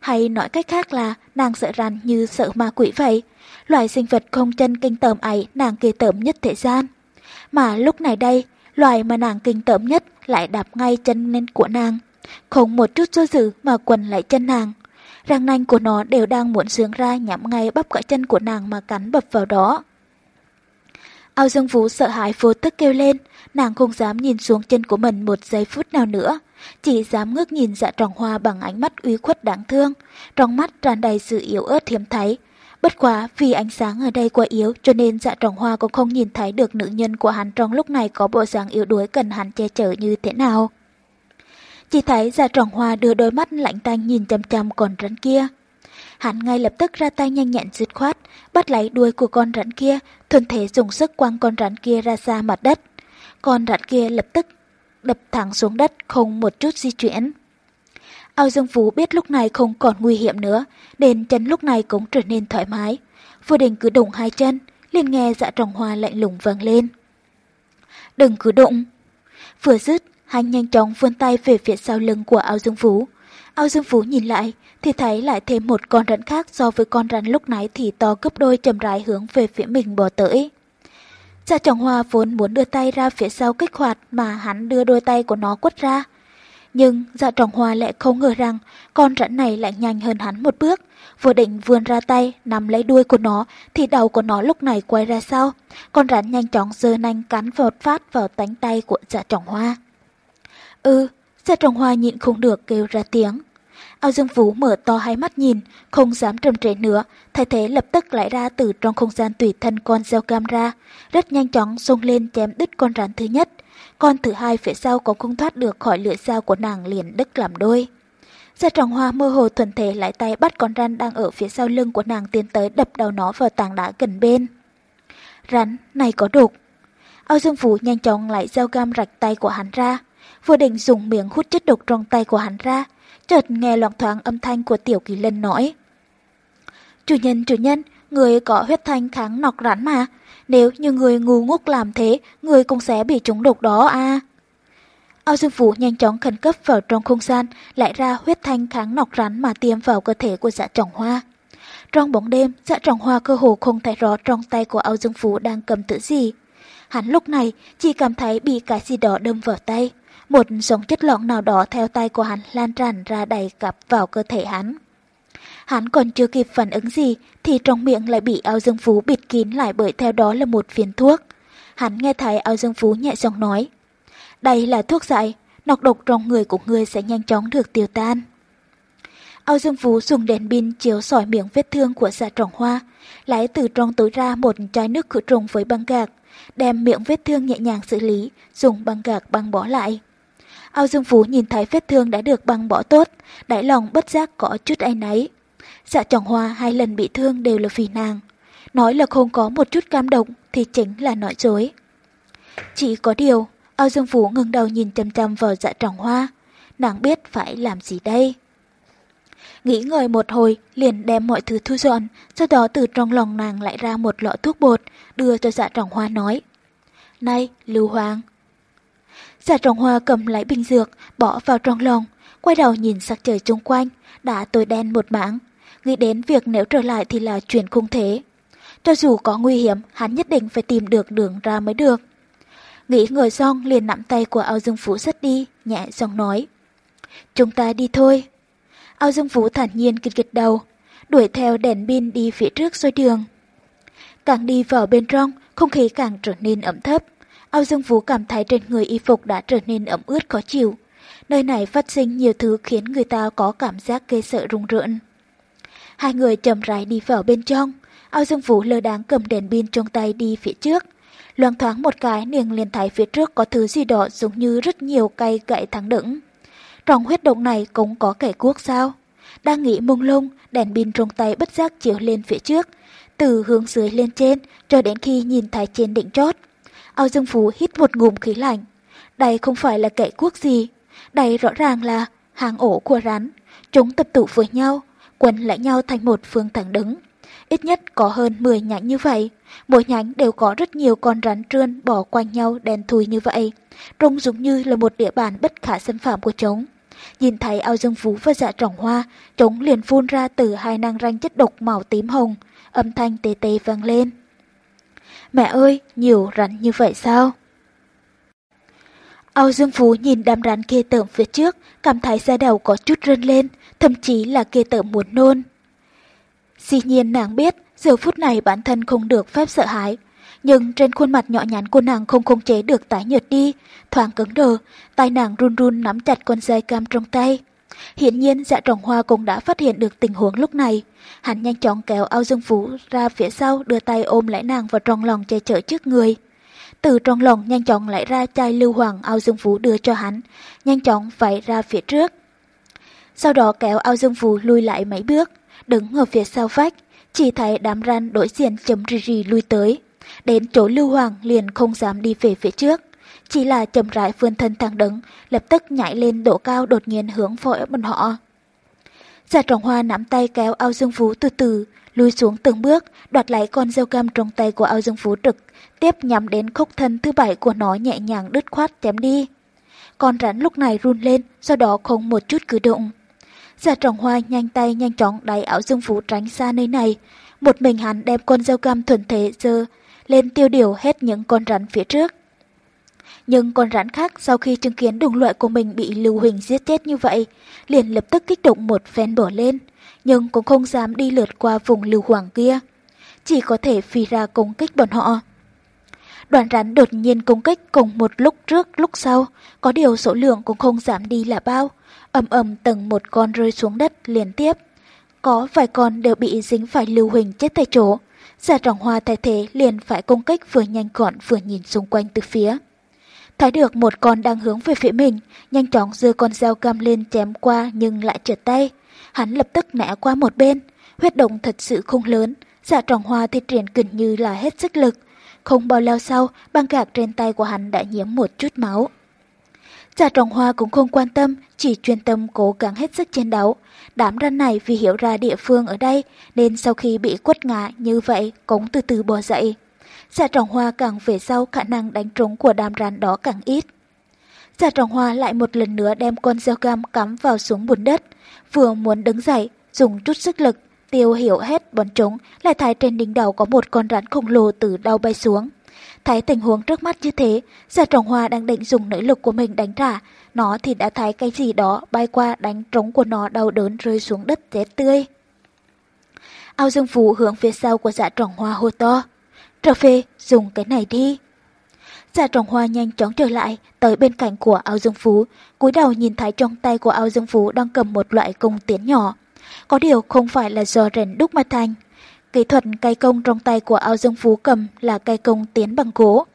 Hay nói cách khác là nàng sợ rắn như sợ ma quỷ vậy. loại sinh vật không chân kinh tởm ấy nàng kỳ tởm nhất thế gian. Mà lúc này đây, loài mà nàng kinh tởm nhất lại đạp ngay chân lên của nàng. Không một chút do dự mà quần lại chân nàng răng nanh của nó đều đang muộn sướng ra nhắm ngay bắp cõi chân của nàng mà cắn bập vào đó. Ao Dương Vũ sợ hãi vô thức kêu lên, nàng không dám nhìn xuống chân của mình một giây phút nào nữa, chỉ dám ngước nhìn dạ tròn hoa bằng ánh mắt uy khuất đáng thương, trong mắt tràn đầy sự yếu ớt hiếm thấy. Bất quá vì ánh sáng ở đây quá yếu cho nên dạ tròn hoa cũng không nhìn thấy được nữ nhân của hắn trong lúc này có bộ dáng yếu đuối cần hắn che chở như thế nào. Chỉ thấy dạ tròn hoa đưa đôi mắt lạnh tanh nhìn chăm chăm con rắn kia. Hắn ngay lập tức ra tay nhanh nhẹn dứt khoát, bắt lấy đuôi của con rắn kia, thân thể dùng sức quăng con rắn kia ra xa mặt đất. con rắn kia lập tức đập thẳng xuống đất không một chút di chuyển. Ao Dương Phú biết lúc này không còn nguy hiểm nữa, nên chân lúc này cũng trở nên thoải mái. Vừa định cứ đụng hai chân, liền nghe dạ trồng hoa lạnh lùng vang lên. Đừng cứ đụng. Vừa dứt, hắn nhanh chóng vươn tay về phía sau lưng của Ao Dương Phú. Ao Dương Phú nhìn lại, thì thấy lại thêm một con rắn khác so với con rắn lúc nãy thì to gấp đôi chầm rãi hướng về phía mình bò tới. Dạ trọng hoa vốn muốn đưa tay ra phía sau kích hoạt mà hắn đưa đôi tay của nó quất ra. Nhưng dạ trọng hoa lại không ngờ rằng con rắn này lại nhanh hơn hắn một bước. Vừa định vươn ra tay nắm lấy đuôi của nó thì đầu của nó lúc này quay ra sau. Con rắn nhanh chóng dơ nanh cắn vọt phát vào tánh tay của dạ trọng hoa. Ừ, dạ trọng hoa nhịn không được kêu ra tiếng. Ao Dương Vũ mở to hai mắt nhìn, không dám trầm trễ nữa, thay thế lập tức lại ra từ trong không gian tùy thân con dao cam ra, rất nhanh chóng xông lên chém đứt con rắn thứ nhất. Con thứ hai phía sau có không thoát được khỏi lưỡi dao của nàng liền đứt làm đôi. Gia trọng hoa mơ hồ thuần thể lại tay bắt con rắn đang ở phía sau lưng của nàng tiến tới đập đầu nó vào tảng đá gần bên. Rắn, này có đục. Ao Dương Phú nhanh chóng lại dao gam rạch tay của hắn ra, vừa định dùng miệng hút chất độc trong tay của hắn ra, chợt nghe loảng thoáng âm thanh của Tiểu Kỳ Lân nói. Chủ nhân, chủ nhân, người có huyết thanh kháng nọc rắn mà. Nếu như người ngu ngốc làm thế, người cũng sẽ bị trúng độc đó à. Ao Dương Phủ nhanh chóng khẩn cấp vào trong không gian, lại ra huyết thanh kháng nọc rắn mà tiêm vào cơ thể của dạ trọng hoa. Trong bóng đêm, dạ trọng hoa cơ hồ không thấy rõ trong tay của Ao Dương Phủ đang cầm thứ gì. Hắn lúc này chỉ cảm thấy bị cái gì đó đâm vào tay. Một dòng chất lỏng nào đó theo tay của hắn lan tràn ra đầy cặp vào cơ thể hắn. Hắn còn chưa kịp phản ứng gì thì trong miệng lại bị ao dương phú bịt kín lại bởi theo đó là một viên thuốc. Hắn nghe thấy ao dương phú nhẹ giọng nói. Đây là thuốc giải, nọc độc trong người của ngươi sẽ nhanh chóng được tiêu tan. Ao Dương Phú dùng đèn pin chiếu sỏi miệng vết thương của dạ trọng hoa, lấy từ trong túi ra một chai nước khử trùng với băng gạc, đem miệng vết thương nhẹ nhàng xử lý, dùng băng gạc băng bó lại. Ao Dương Phú nhìn thấy vết thương đã được băng bỏ tốt, đáy lòng bất giác có chút ai nấy. Dạ trọng hoa hai lần bị thương đều là vì nàng. Nói là không có một chút cam động thì chính là nói dối. Chỉ có điều, Ao Dương Phú ngừng đầu nhìn chăm chăm vào dạ trọng hoa. Nàng biết phải làm gì đây? Nghĩ ngợi một hồi, liền đem mọi thứ thu dọn, sau đó từ trong lòng nàng lại ra một lọ thuốc bột, đưa cho dạ trọng hoa nói. Này, Lưu Hoàng, dạ trọng hoa cầm lấy bình dược, bỏ vào trong lòng, quay đầu nhìn sắc trời chung quanh, đã tối đen một mảng. Nghĩ đến việc nếu trở lại thì là chuyện không thế. Cho dù có nguy hiểm, hắn nhất định phải tìm được đường ra mới được. Nghĩ người xong liền nắm tay của ao dương phú rất đi, nhẹ giọng nói. Chúng ta đi thôi. Ao dương phú thản nhiên kịch kịch đầu, đuổi theo đèn pin đi phía trước xoay đường. Càng đi vào bên trong, không khí càng trở nên ẩm thấp. Ao Dương Phú cảm thấy trên người y phục đã trở nên ẩm ướt khó chịu. Nơi này phát sinh nhiều thứ khiến người ta có cảm giác gây sợ rung rợn. Hai người chậm rãi đi vào bên trong. Ao Dương Vũ lơ đáng cầm đèn pin trong tay đi phía trước. Loang thoáng một cái niềng liền thấy phía trước có thứ gì đó giống như rất nhiều cây gậy thẳng đứng. Trong huyết động này cũng có kẻ cuốc sao? Đang nghĩ mông lung, đèn pin trong tay bất giác chiếu lên phía trước, từ hướng dưới lên trên cho đến khi nhìn thấy trên đỉnh chót. Ao Dương Phú hít một ngụm khí lạnh. Đây không phải là kẻ quốc gì. Đây rõ ràng là hàng ổ của rắn. Chúng tập tụ với nhau, quấn lại nhau thành một phương thẳng đứng. Ít nhất có hơn 10 nhánh như vậy. Mỗi nhánh đều có rất nhiều con rắn trươn bỏ quanh nhau đen thui như vậy. Trông giống như là một địa bàn bất khả xâm phạm của chúng. Nhìn thấy ao dương phú và dạ trọng hoa, chúng liền phun ra từ hai năng ranh chất độc màu tím hồng. Âm thanh tê tê vang lên. Mẹ ơi, nhiều rắn như vậy sao? Âu Dương Phú nhìn đám rắn kia tởm phía trước, cảm thấy da đầu có chút rên lên, thậm chí là kia tởm muốn nôn. Dĩ nhiên nàng biết, giờ phút này bản thân không được phép sợ hãi, nhưng trên khuôn mặt nhỏ nhắn của nàng không khống chế được tái nhợt đi, thoáng cứng đờ, tay nàng run run nắm chặt con dây cam trong tay. Hiển nhiên dạ trọng hoa cũng đã phát hiện được tình huống lúc này. Hắn nhanh chóng kéo ao dương phú ra phía sau đưa tay ôm lại nàng vào trong lòng che chở trước người. Từ trong lòng nhanh chóng lại ra chai lưu hoàng ao dương phú đưa cho hắn, nhanh chóng phải ra phía trước. Sau đó kéo ao dương phù lui lại mấy bước, đứng ở phía sau vách, chỉ thấy đám ran đối diện chấm rì rì lui tới. Đến chỗ lưu hoàng liền không dám đi về phía trước, chỉ là chậm rãi vươn thân thẳng đứng, lập tức nhảy lên độ cao đột nhiên hướng vội bọn họ. Giả trọng hoa nắm tay kéo ao dương phú từ từ, lùi xuống từng bước, đoạt lấy con dao cam trong tay của ao dương phú trực, tiếp nhắm đến khúc thân thứ bảy của nó nhẹ nhàng đứt khoát chém đi. Con rắn lúc này run lên, sau đó không một chút cử động. Giả trọng hoa nhanh tay nhanh chóng đẩy áo dương phú tránh xa nơi này. Một mình hắn đem con dao cam thuần thế dơ lên tiêu điều hết những con rắn phía trước. Nhưng con rắn khác sau khi chứng kiến đồng loại của mình bị Lưu Huỳnh giết chết như vậy, liền lập tức kích động một phen bỏ lên, nhưng cũng không dám đi lượt qua vùng Lưu Hoàng kia. Chỉ có thể phi ra công kích bọn họ. Đoàn rắn đột nhiên công kích cùng một lúc trước lúc sau, có điều số lượng cũng không giảm đi là bao, ầm ầm từng một con rơi xuống đất liên tiếp. Có vài con đều bị dính phải Lưu Huỳnh chết tại chỗ. Giả trọng hoa thay thế liền phải công kích vừa nhanh gọn vừa nhìn xung quanh từ phía. Thấy được một con đang hướng về phía mình, nhanh chóng giơ con dao cam lên chém qua nhưng lại trượt tay. Hắn lập tức né qua một bên, huyết động thật sự không lớn, dạ trọng hoa thì triển gần như là hết sức lực. Không bao lâu sau, băng gạc trên tay của hắn đã nhiễm một chút máu. Giả trọng hoa cũng không quan tâm, chỉ chuyên tâm cố gắng hết sức chiến đấu. Đám rắn này vì hiểu ra địa phương ở đây, nên sau khi bị quất ngã như vậy, cũng từ từ bò dậy. Giả trọng hoa càng về sau khả năng đánh trúng của đám rắn đó càng ít. Giả trọng hoa lại một lần nữa đem con dao găm cắm vào xuống bùn đất, vừa muốn đứng dậy, dùng chút sức lực, tiêu hiểu hết bọn chúng, lại thấy trên đỉnh đầu có một con rắn khổng lồ từ đâu bay xuống. Thấy tình huống trước mắt như thế, Dạ trọng hoa đang định dùng nữ lực của mình đánh trả, nó thì đã thấy cái gì đó bay qua đánh trống của nó đau đớn rơi xuống đất chết tươi. Ao Dương Phú hướng phía sau của dạ trọng hoa hô to. Trở về, dùng cái này đi. Dạ trọng hoa nhanh chóng trở lại, tới bên cạnh của ao dương phú, cúi đầu nhìn thấy trong tay của ao dương phú đang cầm một loại công tiến nhỏ. Có điều không phải là do rèn đúc mà thành. Kỹ thuật cây công trong tay của ao dương phú cầm là cây công tiến bằng gỗ.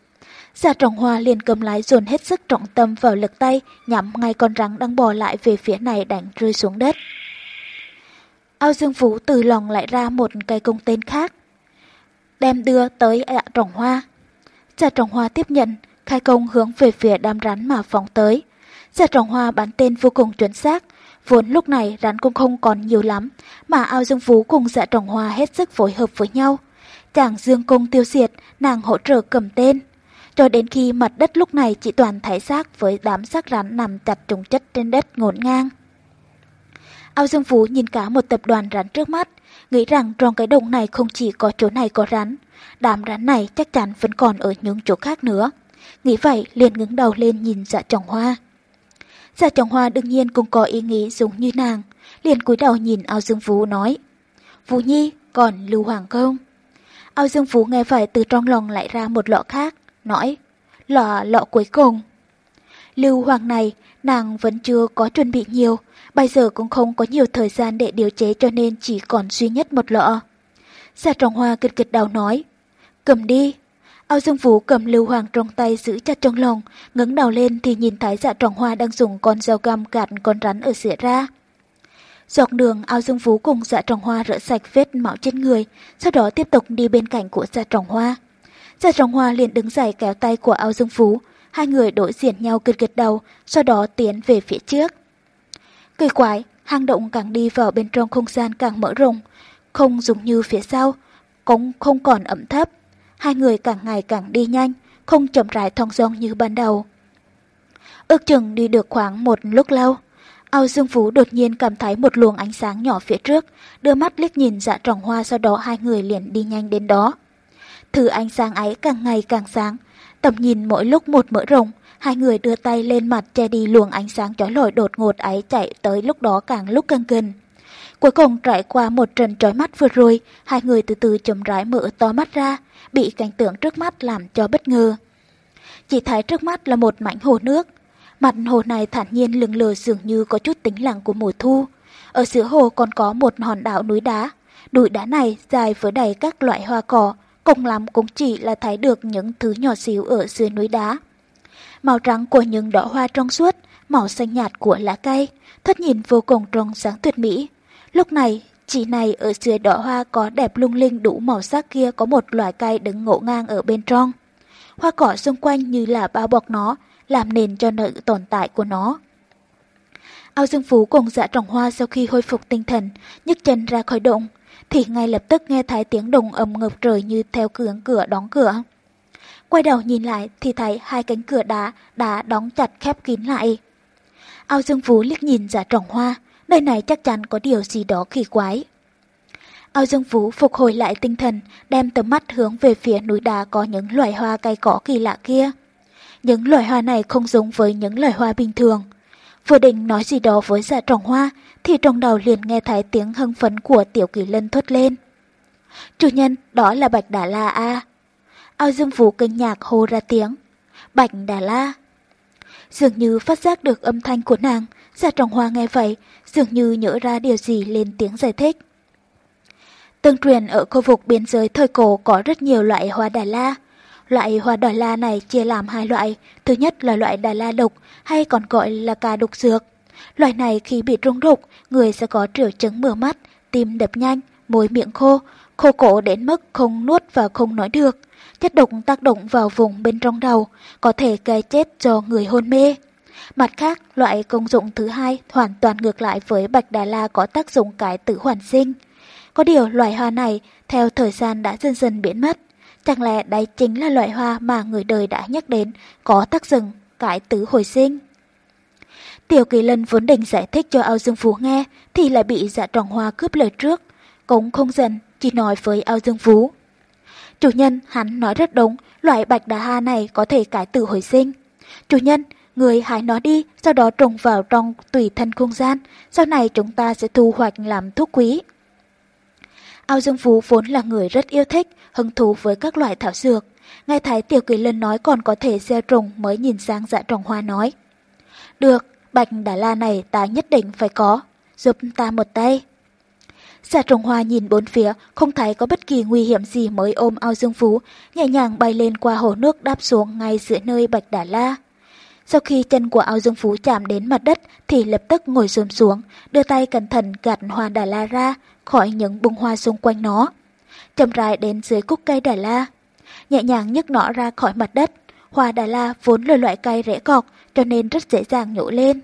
Giả trọng hoa liền cầm lái dồn hết sức trọng tâm vào lực tay, nhắm ngay con rắn đang bò lại về phía này đánh rơi xuống đất. Ao dương phú từ lòng lại ra một cây công tên khác, đem đưa tới ạ trọng hoa. Giả trọng hoa tiếp nhận, khai công hướng về phía đám rắn mà phóng tới. Giả trọng hoa bắn tên vô cùng chuẩn xác, vốn lúc này rắn cũng không còn nhiều lắm, mà ao dương phú cùng dạ trọng hoa hết sức phối hợp với nhau. Chàng dương cung tiêu diệt, nàng hỗ trợ cầm tên. Cho đến khi mặt đất lúc này chỉ toàn thái xác với đám xác rắn nằm chặt trùng chất trên đất ngổn ngang. Ao Dương Phú nhìn cả một tập đoàn rắn trước mắt, nghĩ rằng trong cái đồng này không chỉ có chỗ này có rắn, đám rắn này chắc chắn vẫn còn ở những chỗ khác nữa. Nghĩ vậy liền ngứng đầu lên nhìn dạ trọng hoa. Giả trọng hoa đương nhiên cũng có ý nghĩ giống như nàng, liền cúi đầu nhìn ao dương phú nói. Vũ Nhi, còn Lưu Hoàng không? Ao dương phú nghe vậy từ trong lòng lại ra một lọ khác, nói. Lọ lọ cuối cùng. Lưu Hoàng này, nàng vẫn chưa có chuẩn bị nhiều, bây giờ cũng không có nhiều thời gian để điều chế cho nên chỉ còn duy nhất một lọ. Giả trọng hoa gật gật đầu nói, cầm đi. Ao Dương Vũ cầm lưu hoàng trong tay giữ chặt trong lòng, ngẩng đầu lên thì nhìn thấy dạ trọng hoa đang dùng con dao găm gạt con rắn ở giữa ra. Dọc đường, ao dương Vũ cùng dạ trọng hoa rửa sạch vết máu trên người, sau đó tiếp tục đi bên cạnh của dạ trọng hoa. Dạ trọng hoa liền đứng dậy kéo tay của ao dương Vũ, hai người đối diện nhau gật gật đầu, sau đó tiến về phía trước. Kỳ quái, hang động càng đi vào bên trong không gian càng mở rộng, không giống như phía sau, cũng không còn ẩm thấp. Hai người càng ngày càng đi nhanh, không chậm rãi thong dong như ban đầu. Ước chừng đi được khoảng một lúc lâu, Ao Dương Phú đột nhiên cảm thấy một luồng ánh sáng nhỏ phía trước, đưa mắt liếc nhìn dạ trọng hoa sau đó hai người liền đi nhanh đến đó. Thử ánh sáng ấy càng ngày càng sáng, tầm nhìn mỗi lúc một mở rộng, Hai người đưa tay lên mặt che đi luồng ánh sáng chói lọi đột ngột ấy chạy tới lúc đó càng lúc càng gần. Cuối cùng trải qua một trận trói mắt vừa rồi, hai người từ từ chậm rãi mở to mắt ra, bị cảnh tượng trước mắt làm cho bất ngờ. Chỉ thấy trước mắt là một mảnh hồ nước. Mặt hồ này thản nhiên lừng lờ dường như có chút tính lặng của mùa thu. Ở giữa hồ còn có một hòn đảo núi đá. Đùi đá này dài với đầy các loại hoa cỏ, cùng lắm cũng chỉ là thấy được những thứ nhỏ xíu ở dưới núi đá màu trắng của những đỏ hoa trong suốt, màu xanh nhạt của lá cây, thất nhìn vô cùng trong sáng tuyệt mỹ. Lúc này, chỉ này ở dưới đỏ hoa có đẹp lung linh đủ màu sắc kia có một loài cây đứng ngộ ngang ở bên trong. hoa cỏ xung quanh như là bao bọc nó, làm nền cho nợ tồn tại của nó. Ao Dương Phú cùng dạ trọng hoa sau khi hồi phục tinh thần, nhấc chân ra khỏi động, thì ngay lập tức nghe thấy tiếng đồng ầm ngập trời như theo cửa cửa đóng cửa. Quay đầu nhìn lại thì thấy hai cánh cửa đá đã đóng chặt khép kín lại. Ao Dương Phú liếc nhìn dạ trọng hoa, nơi này chắc chắn có điều gì đó kỳ quái. Ao Dương Phú phục hồi lại tinh thần, đem tầm mắt hướng về phía núi đá có những loài hoa cây cỏ kỳ lạ kia. Những loài hoa này không giống với những loài hoa bình thường. Vừa định nói gì đó với dạ trọng hoa, thì trong đầu liền nghe thấy tiếng hưng phấn của tiểu kỳ lân thốt lên. Chủ nhân, đó là Bạch Đà La A. Ao Dương Phú kinh nhạc hô ra tiếng. Bạch Đà La. Dường như phát giác được âm thanh của nàng, Giả trọng hoa nghe vậy, dường như nhớ ra điều gì lên tiếng giải thích. Tương truyền ở khu vực biên giới thời cổ có rất nhiều loại hoa Đà La. Loại hoa Đà La này chia làm hai loại. Thứ nhất là loại Đà La độc hay còn gọi là cà độc dược. Loại này khi bị trúng độc, người sẽ có triệu chứng mờ mắt, tim đập nhanh, môi miệng khô, khô cổ đến mức không nuốt và không nói được. Chất độc tác động vào vùng bên trong đầu, có thể gây chết cho người hôn mê. Mặt khác, loại công dụng thứ hai hoàn toàn ngược lại với Bạch Đà La có tác dụng cải tử hoàn sinh. Có điều loài hoa này theo thời gian đã dần dần biến mất. Chẳng lẽ đây chính là loại hoa mà người đời đã nhắc đến có tác dụng cải tử hồi sinh? Tiểu kỳ lân vốn định giải thích cho ao dương phú nghe thì lại bị dạ tròn hoa cướp lời trước. Cũng không dần, chỉ nói với ao dương phú. Chủ nhân, hắn nói rất đúng, loại bạch đà ha này có thể cải tử hồi sinh. Chủ nhân, người hãy nó đi, sau đó trồng vào trong tùy thân không gian, sau này chúng ta sẽ thu hoạch làm thuốc quý. Ao Dương Phú vốn là người rất yêu thích, hứng thú với các loại thảo dược. Nghe thấy Tiểu Kỳ Lân nói còn có thể gieo trồng mới nhìn sang dạ trồng hoa nói. Được, bạch đà la này ta nhất định phải có, giúp ta một tay. Dạ trồng hoa nhìn bốn phía, không thấy có bất kỳ nguy hiểm gì mới ôm ao dương phú, nhẹ nhàng bay lên qua hồ nước đáp xuống ngay giữa nơi bạch đà la. Sau khi chân của ao dương phú chạm đến mặt đất thì lập tức ngồi xổm xuống, đưa tay cẩn thận gạt hoa đà la ra, khỏi những bông hoa xung quanh nó. Chậm rãi đến dưới cúc cây Đà La. Nhẹ nhàng nhấc nó ra khỏi mặt đất. Hoa Đà La vốn là loại cây rễ cọc cho nên rất dễ dàng nhổ lên.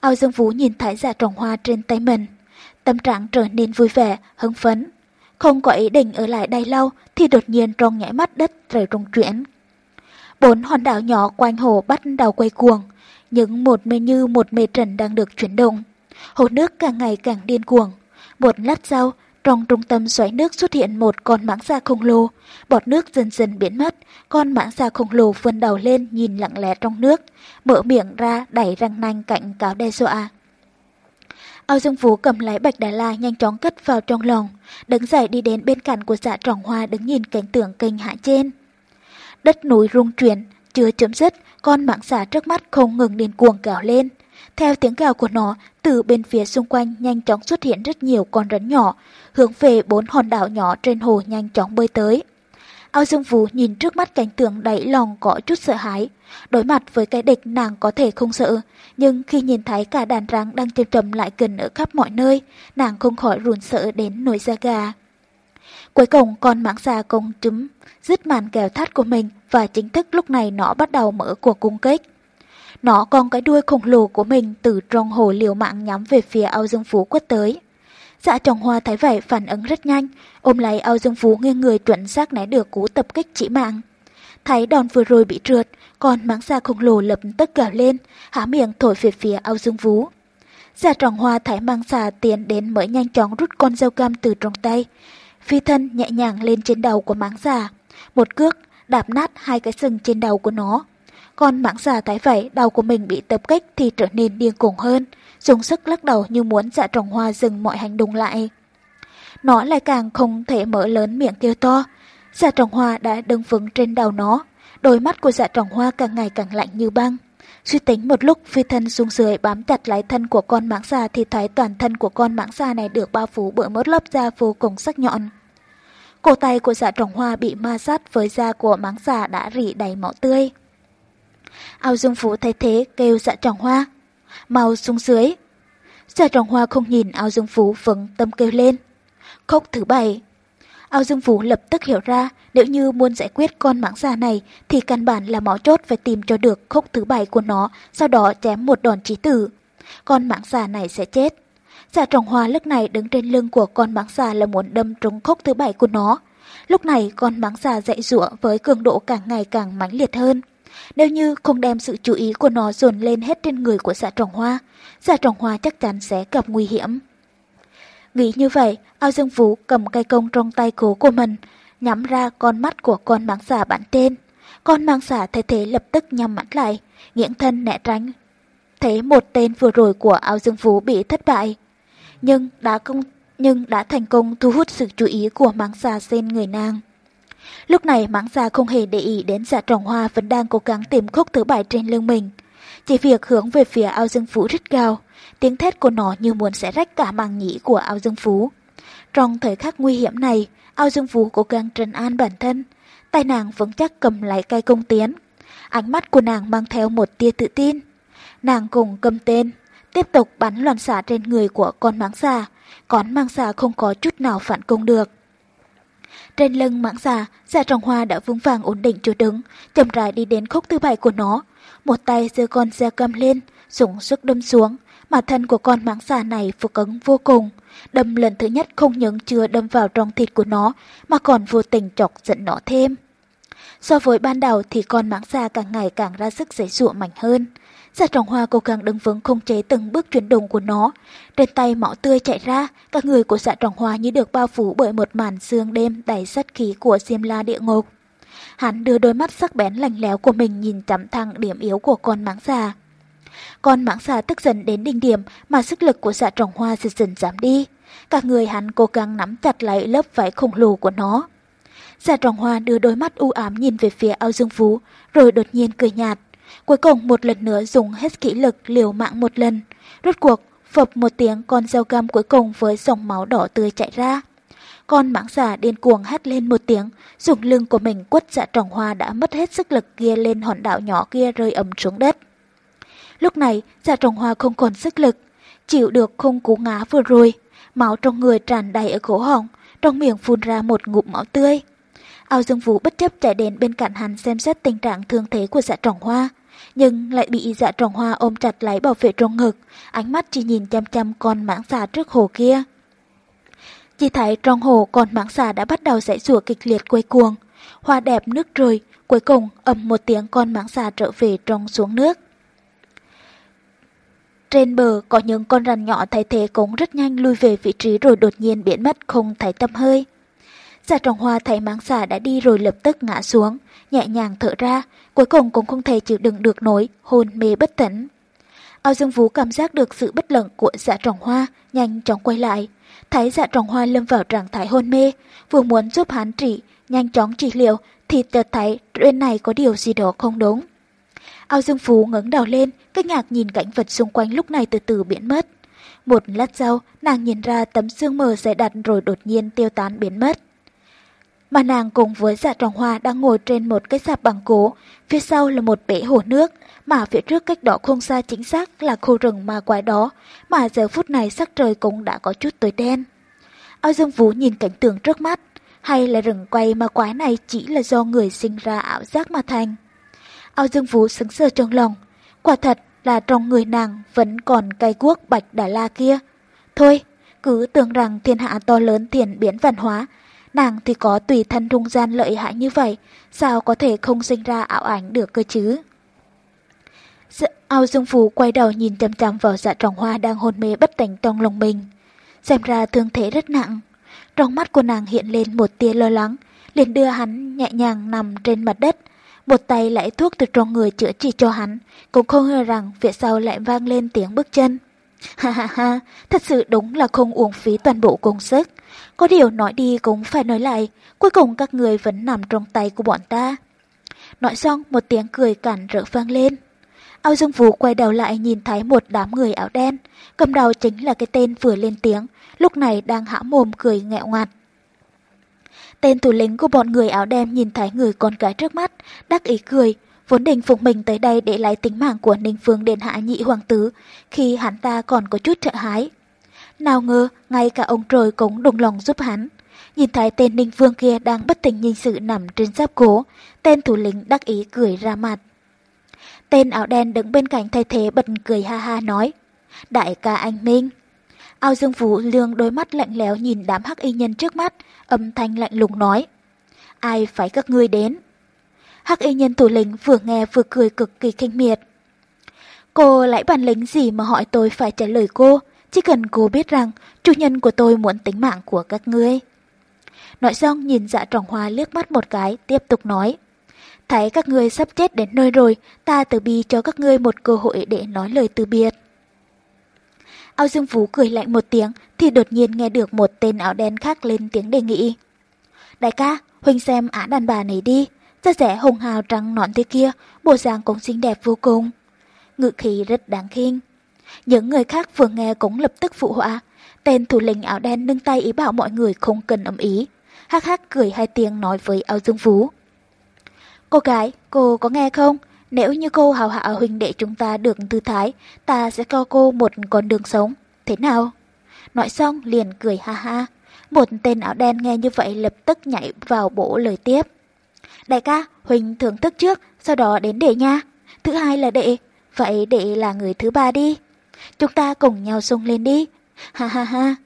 Ao Dương Vũ nhìn thấy giả trồng hoa trên tay mình. Tâm trạng trở nên vui vẻ, hứng phấn. Không có ý định ở lại đây lâu thì đột nhiên trong nhảy mắt đất rời rung chuyển. Bốn hòn đảo nhỏ quanh hồ bắt đầu quay cuồng. Những một mê như một mê trần đang được chuyển động. Hồ nước càng ngày càng điên cuồng. Một lát sau, trong trung tâm xoáy nước xuất hiện một con mãng xà khổng lồ. Bọt nước dần dần biến mất, con mãng xà khổng lồ vươn đầu lên nhìn lặng lẽ trong nước, mở miệng ra đẩy răng nanh cạnh cáo đe dọa. Ao Dương Phú cầm lấy bạch đà la nhanh chóng cất vào trong lòng, đứng dậy đi đến bên cạnh của dạ trọng hoa đứng nhìn cảnh tượng kinh hạ trên. Đất núi rung chuyển, chưa chấm dứt, con mãng xà trước mắt không ngừng điên cuồng gào lên. Theo tiếng gào của nó, từ bên phía xung quanh nhanh chóng xuất hiện rất nhiều con rắn nhỏ, hướng về bốn hòn đảo nhỏ trên hồ nhanh chóng bơi tới. Ao Dương Vũ nhìn trước mắt cảnh tượng đáy lòng có chút sợ hãi. Đối mặt với cái địch nàng có thể không sợ, nhưng khi nhìn thấy cả đàn rắn đang chầm chầm lại gần ở khắp mọi nơi, nàng không khỏi run sợ đến nổi da gà. Cuối cùng con mãng xà công trứng dứt màn kèo thắt của mình và chính thức lúc này nó bắt đầu mở cuộc cung kích. Nó còn cái đuôi khổng lồ của mình từ trong hồ liều mạng nhắm về phía ao dương phú quất tới. Dạ trồng hoa thấy vậy phản ứng rất nhanh, ôm lấy ao dương phú nghiêng người chuẩn xác né được cú tập kích chỉ mạng. Thấy đòn vừa rồi bị trượt, con mãng xà khổng lồ lập tức gào lên, há miệng thổi về phía ao dương phú. Dạ trồng hoa thấy mang xà tiến đến mới nhanh chóng rút con dao cam từ trong tay. Phi thân nhẹ nhàng lên trên đầu của máng già, Một cước đạp nát hai cái sừng trên đầu của nó. Con mãng già thấy vậy, đầu của mình bị tập kích thì trở nên điên cuồng hơn, dùng sức lắc đầu như muốn dạ trồng hoa dừng mọi hành động lại. Nó lại càng không thể mở lớn miệng kêu to. Dạ trồng hoa đã đứng vững trên đầu nó, đôi mắt của dạ trồng hoa càng ngày càng lạnh như băng. Suy tính một lúc, phi thân xuống dưới bám chặt lấy thân của con mãng xà thì thấy toàn thân của con mãng xà này được bao phủ bởi một lớp da vô cùng sắc nhọn. Cổ tay của dạ trồng hoa bị ma sát với da của mãng xà đã rỉ đầy máu tươi. Ao Dương Phú thấy thế, kêu dạ trồng hoa. Mau xuống dưới. Dạ trồng hoa không nhìn, ao Dương Phú vững tâm kêu lên. Khúc thứ bảy. Ao Dương Vũ lập tức hiểu ra, nếu như muốn giải quyết con mãng xà này thì căn bản là mỏ chốt phải tìm cho được khúc thứ bảy của nó, sau đó chém một đòn chí tử. Con mãng xà này sẽ chết. Giả trọng hoa lúc này đứng trên lưng của con mãng xà là muốn đâm trúng khúc thứ bảy của nó. Lúc này con mãng xà dậy rụa với cường độ càng ngày càng mãnh liệt hơn. Nếu như không đem sự chú ý của nó dồn lên hết trên người của giả trọng hoa, giả trọng hoa chắc chắn sẽ gặp nguy hiểm. Nghĩ như vậy, ao dương vũ cầm cây công trong tay cố của mình, nhắm ra con mắt của con mãng xà bắn tên. Con mãng xà thay thế lập tức nhắm mắt lại, nghiễn thân né tránh. Thế một tên vừa rồi của ao dương vũ bị thất bại. Nhưng đã công nhưng đã thành công thu hút sự chú ý của mãng xà trên người nàng. Lúc này mãng xà không hề để ý đến dạ trọng hoa vẫn đang cố gắng tìm khúc thứ bảy trên lưng mình. Chỉ việc hướng về phía ao dương vũ rít gào, tiếng thét của nó như muốn sẽ rách cả màng nhĩ của ao dương phú. Trong thời khắc nguy hiểm này, ao dương phú cố gắng trấn an bản thân, tay nàng vững chắc cầm lấy cây công tiến. Ánh mắt của nàng mang theo một tia tự tin. Nàng cùng cầm tên, tiếp tục bắn loạn xả trên người của con mãng xà, con mãng xà không có chút nào phản công được. Trên lưng mãng xà, xà trồng hoa đã vững vàng ổn định chỗ đứng, chậm rãi đi đến khúc thứ bảy của nó. Một tay giơ con xe cầm lên, dùng sức đâm xuống, mà thân của con mãng xà này phục cứng vô cùng. Đâm lần thứ nhất không những chưa đâm vào trong thịt của nó, mà còn vô tình chọc giận nó thêm. So với ban đầu thì con mãng xà càng ngày càng ra sức dễ dụa mạnh hơn. Giả trọng hoa cố gắng đứng vững không chế từng bước chuyển động của nó. Trên tay máu tươi chạy ra, các người của giả trọng hoa như được bao phủ bởi một màn sương đêm đầy sát khí của diêm la địa ngục. Hắn đưa đôi mắt sắc bén lạnh lẽo của mình nhìn chắm thẳng điểm yếu của con mãng xà. Con mãng xà tức giận đến đỉnh điểm mà sức lực của dạ trọng hoa dần dần giảm đi. Các người hắn cố gắng nắm chặt lại lớp vải khổng lồ của nó. Dạ trọng hoa đưa đôi mắt u ám nhìn về phía ao dương phú, rồi đột nhiên cười nhạt. Cuối cùng một lần nữa dùng hết kỹ lực liều mạng một lần. Rốt cuộc, phập một tiếng con dao găm cuối cùng với dòng máu đỏ tươi chạy ra. Con mãng xà điên cuồng hét lên một tiếng, dùng lưng của mình quất dạ trọng hoa đã mất hết sức lực kia lên hòn đảo nhỏ kia rơi ầm xuống đất. Lúc này, dạ trồng hoa không còn sức lực, chịu được không cú ngã vừa rồi. Máu trong người tràn đầy ở cổ họng, trong miệng phun ra một ngụm máu tươi. Ao Dương Vũ bất chấp chạy đến bên cạnh hắn xem xét tình trạng thương thế của dạ trồng hoa, nhưng lại bị dạ trồng hoa ôm chặt lấy bảo vệ trong ngực, ánh mắt chỉ nhìn chăm chăm con mãng xà trước hồ kia. Chỉ thấy trong hồ con mãng xà đã bắt đầu dãy rủa kịch liệt quay cuồng, hoa đẹp nước rơi, cuối cùng ầm một tiếng con mãng xà trở về trong xuống nước. Trên bờ có những con rắn nhỏ thay thế cũng rất nhanh lui về vị trí rồi đột nhiên biến mất không thấy tâm hơi. Giả trọng hoa thấy máng xà đã đi rồi lập tức ngã xuống, nhẹ nhàng thở ra, cuối cùng cũng không thể chịu đựng được nổi, hôn mê bất tỉnh. Ao Dương Vũ cảm giác được sự bất lận của dạ trọng hoa, nhanh chóng quay lại. Thấy dạ trọng hoa lâm vào trạng thái hôn mê, vừa muốn giúp hắn trị, nhanh chóng trị liệu, thì chợt thấy bên này có điều gì đó không đúng. Ao Dương Phú ngẩng đầu lên, kinh ngạc nhìn cảnh vật xung quanh lúc này từ từ biến mất. Một lát sau, nàng nhìn ra tấm xương mờ dày đặt rồi đột nhiên tiêu tán biến mất. Mà nàng cùng với dạ trọng hoa đang ngồi trên một cái sạp bằng cố, phía sau là một bể hồ nước, mà phía trước cách đó không xa chính xác là khu rừng ma quái đó, mà giờ phút này sắc trời cũng đã có chút tối đen. Ao Dương Vũ nhìn cảnh tượng trước mắt, hay là rừng quay ma quái này chỉ là do người sinh ra ảo giác mà thành. Ao Dương Vũ sững sờ trong lòng, quả thật là trong người nàng vẫn còn cây quốc bạch đà la kia. Thôi, cứ tưởng rằng thiên hạ to lớn tiền biến văn hóa, nàng thì có tùy thân trung gian lợi hại như vậy, sao có thể không sinh ra ảo ảnh được cơ chứ? Dạ, ao Dương Phú quay đầu nhìn chăm chăm vào dạ trọng hoa đang hôn mê bất tỉnh trong lòng mình. Xem ra thương thế rất nặng. Trong mắt của nàng hiện lên một tia lo lắng, liền đưa hắn nhẹ nhàng nằm trên mặt đất, một tay lấy thuốc từ trong người chữa trị cho hắn, cũng không ngờ rằng phía sau lại vang lên tiếng bước chân. Ha ha ha, thật sự đúng là không uổng phí toàn bộ công sức. Có điều nói đi cũng phải nói lại, cuối cùng các người vẫn nằm trong tay của bọn ta. Nói xong một tiếng cười cản rỡ vang lên. Ao Dương Vũ quay đầu lại nhìn thấy một đám người áo đen, cầm đầu chính là cái tên vừa lên tiếng, lúc này đang hã mồm cười nghẹo ngạt. Tên thủ lĩnh của bọn người áo đen nhìn thấy người con gái trước mắt, đắc ý cười, vốn định phục mình tới đây để lấy tính mạng của Ninh Phương đền Hạ Nhị Hoàng Tứ, khi hắn ta còn có chút trợ hái. Nào ngờ, ngay cả ông trời cũng đồng lòng giúp hắn. nhìn thấy tên Ninh Vương kia đang bất tỉnh nhìn sự nằm trên giáp cố, tên thủ lĩnh đắc ý cười ra mặt. Tên áo đen đứng bên cạnh thay thế bật cười ha ha nói, Đại ca anh Minh. Ao Dương Vũ lương đôi mắt lạnh lẽo nhìn đám hắc y nhân trước mắt, âm thanh lạnh lùng nói, Ai phải các ngươi đến? Hắc y nhân thủ lĩnh vừa nghe vừa cười cực kỳ kinh miệt. Cô lại bản lĩnh gì mà hỏi tôi phải trả lời cô, chỉ cần cô biết rằng chủ nhân của tôi muốn tính mạng của các ngươi. Nói xong nhìn dạ trọng hoa liếc mắt một cái, tiếp tục nói. Thấy các ngươi sắp chết đến nơi rồi, ta từ bi cho các ngươi một cơ hội để nói lời từ biệt. Ao Dương Phú cười lạnh một tiếng thì đột nhiên nghe được một tên áo đen khác lên tiếng đề nghị. Đại ca, Huynh xem á đàn bà này đi, da rẻ hồng hào trắng nõn thế kia, bộ dạng cũng xinh đẹp vô cùng. Ngự khí rất đáng khinh. Những người khác vừa nghe cũng lập tức phụ họa. Tên thủ lĩnh áo đen nâng tay ý bảo mọi người không cần ấm ý. Hắc hắc cười hai tiếng nói với ao dương phú. Cô gái, cô có nghe không? Nếu như cô hào hạ huynh đệ chúng ta được tư thái, ta sẽ cho cô một con đường sống. Thế nào? Nói xong liền cười ha ha. Một tên áo đen nghe như vậy lập tức nhảy vào bổ lời tiếp. Đại ca, Huỳnh thưởng thức trước, sau đó đến đệ nha. Thứ hai là đệ, vậy đệ là người thứ ba đi. Chúng ta cùng nhau sung lên đi. Ha ha ha.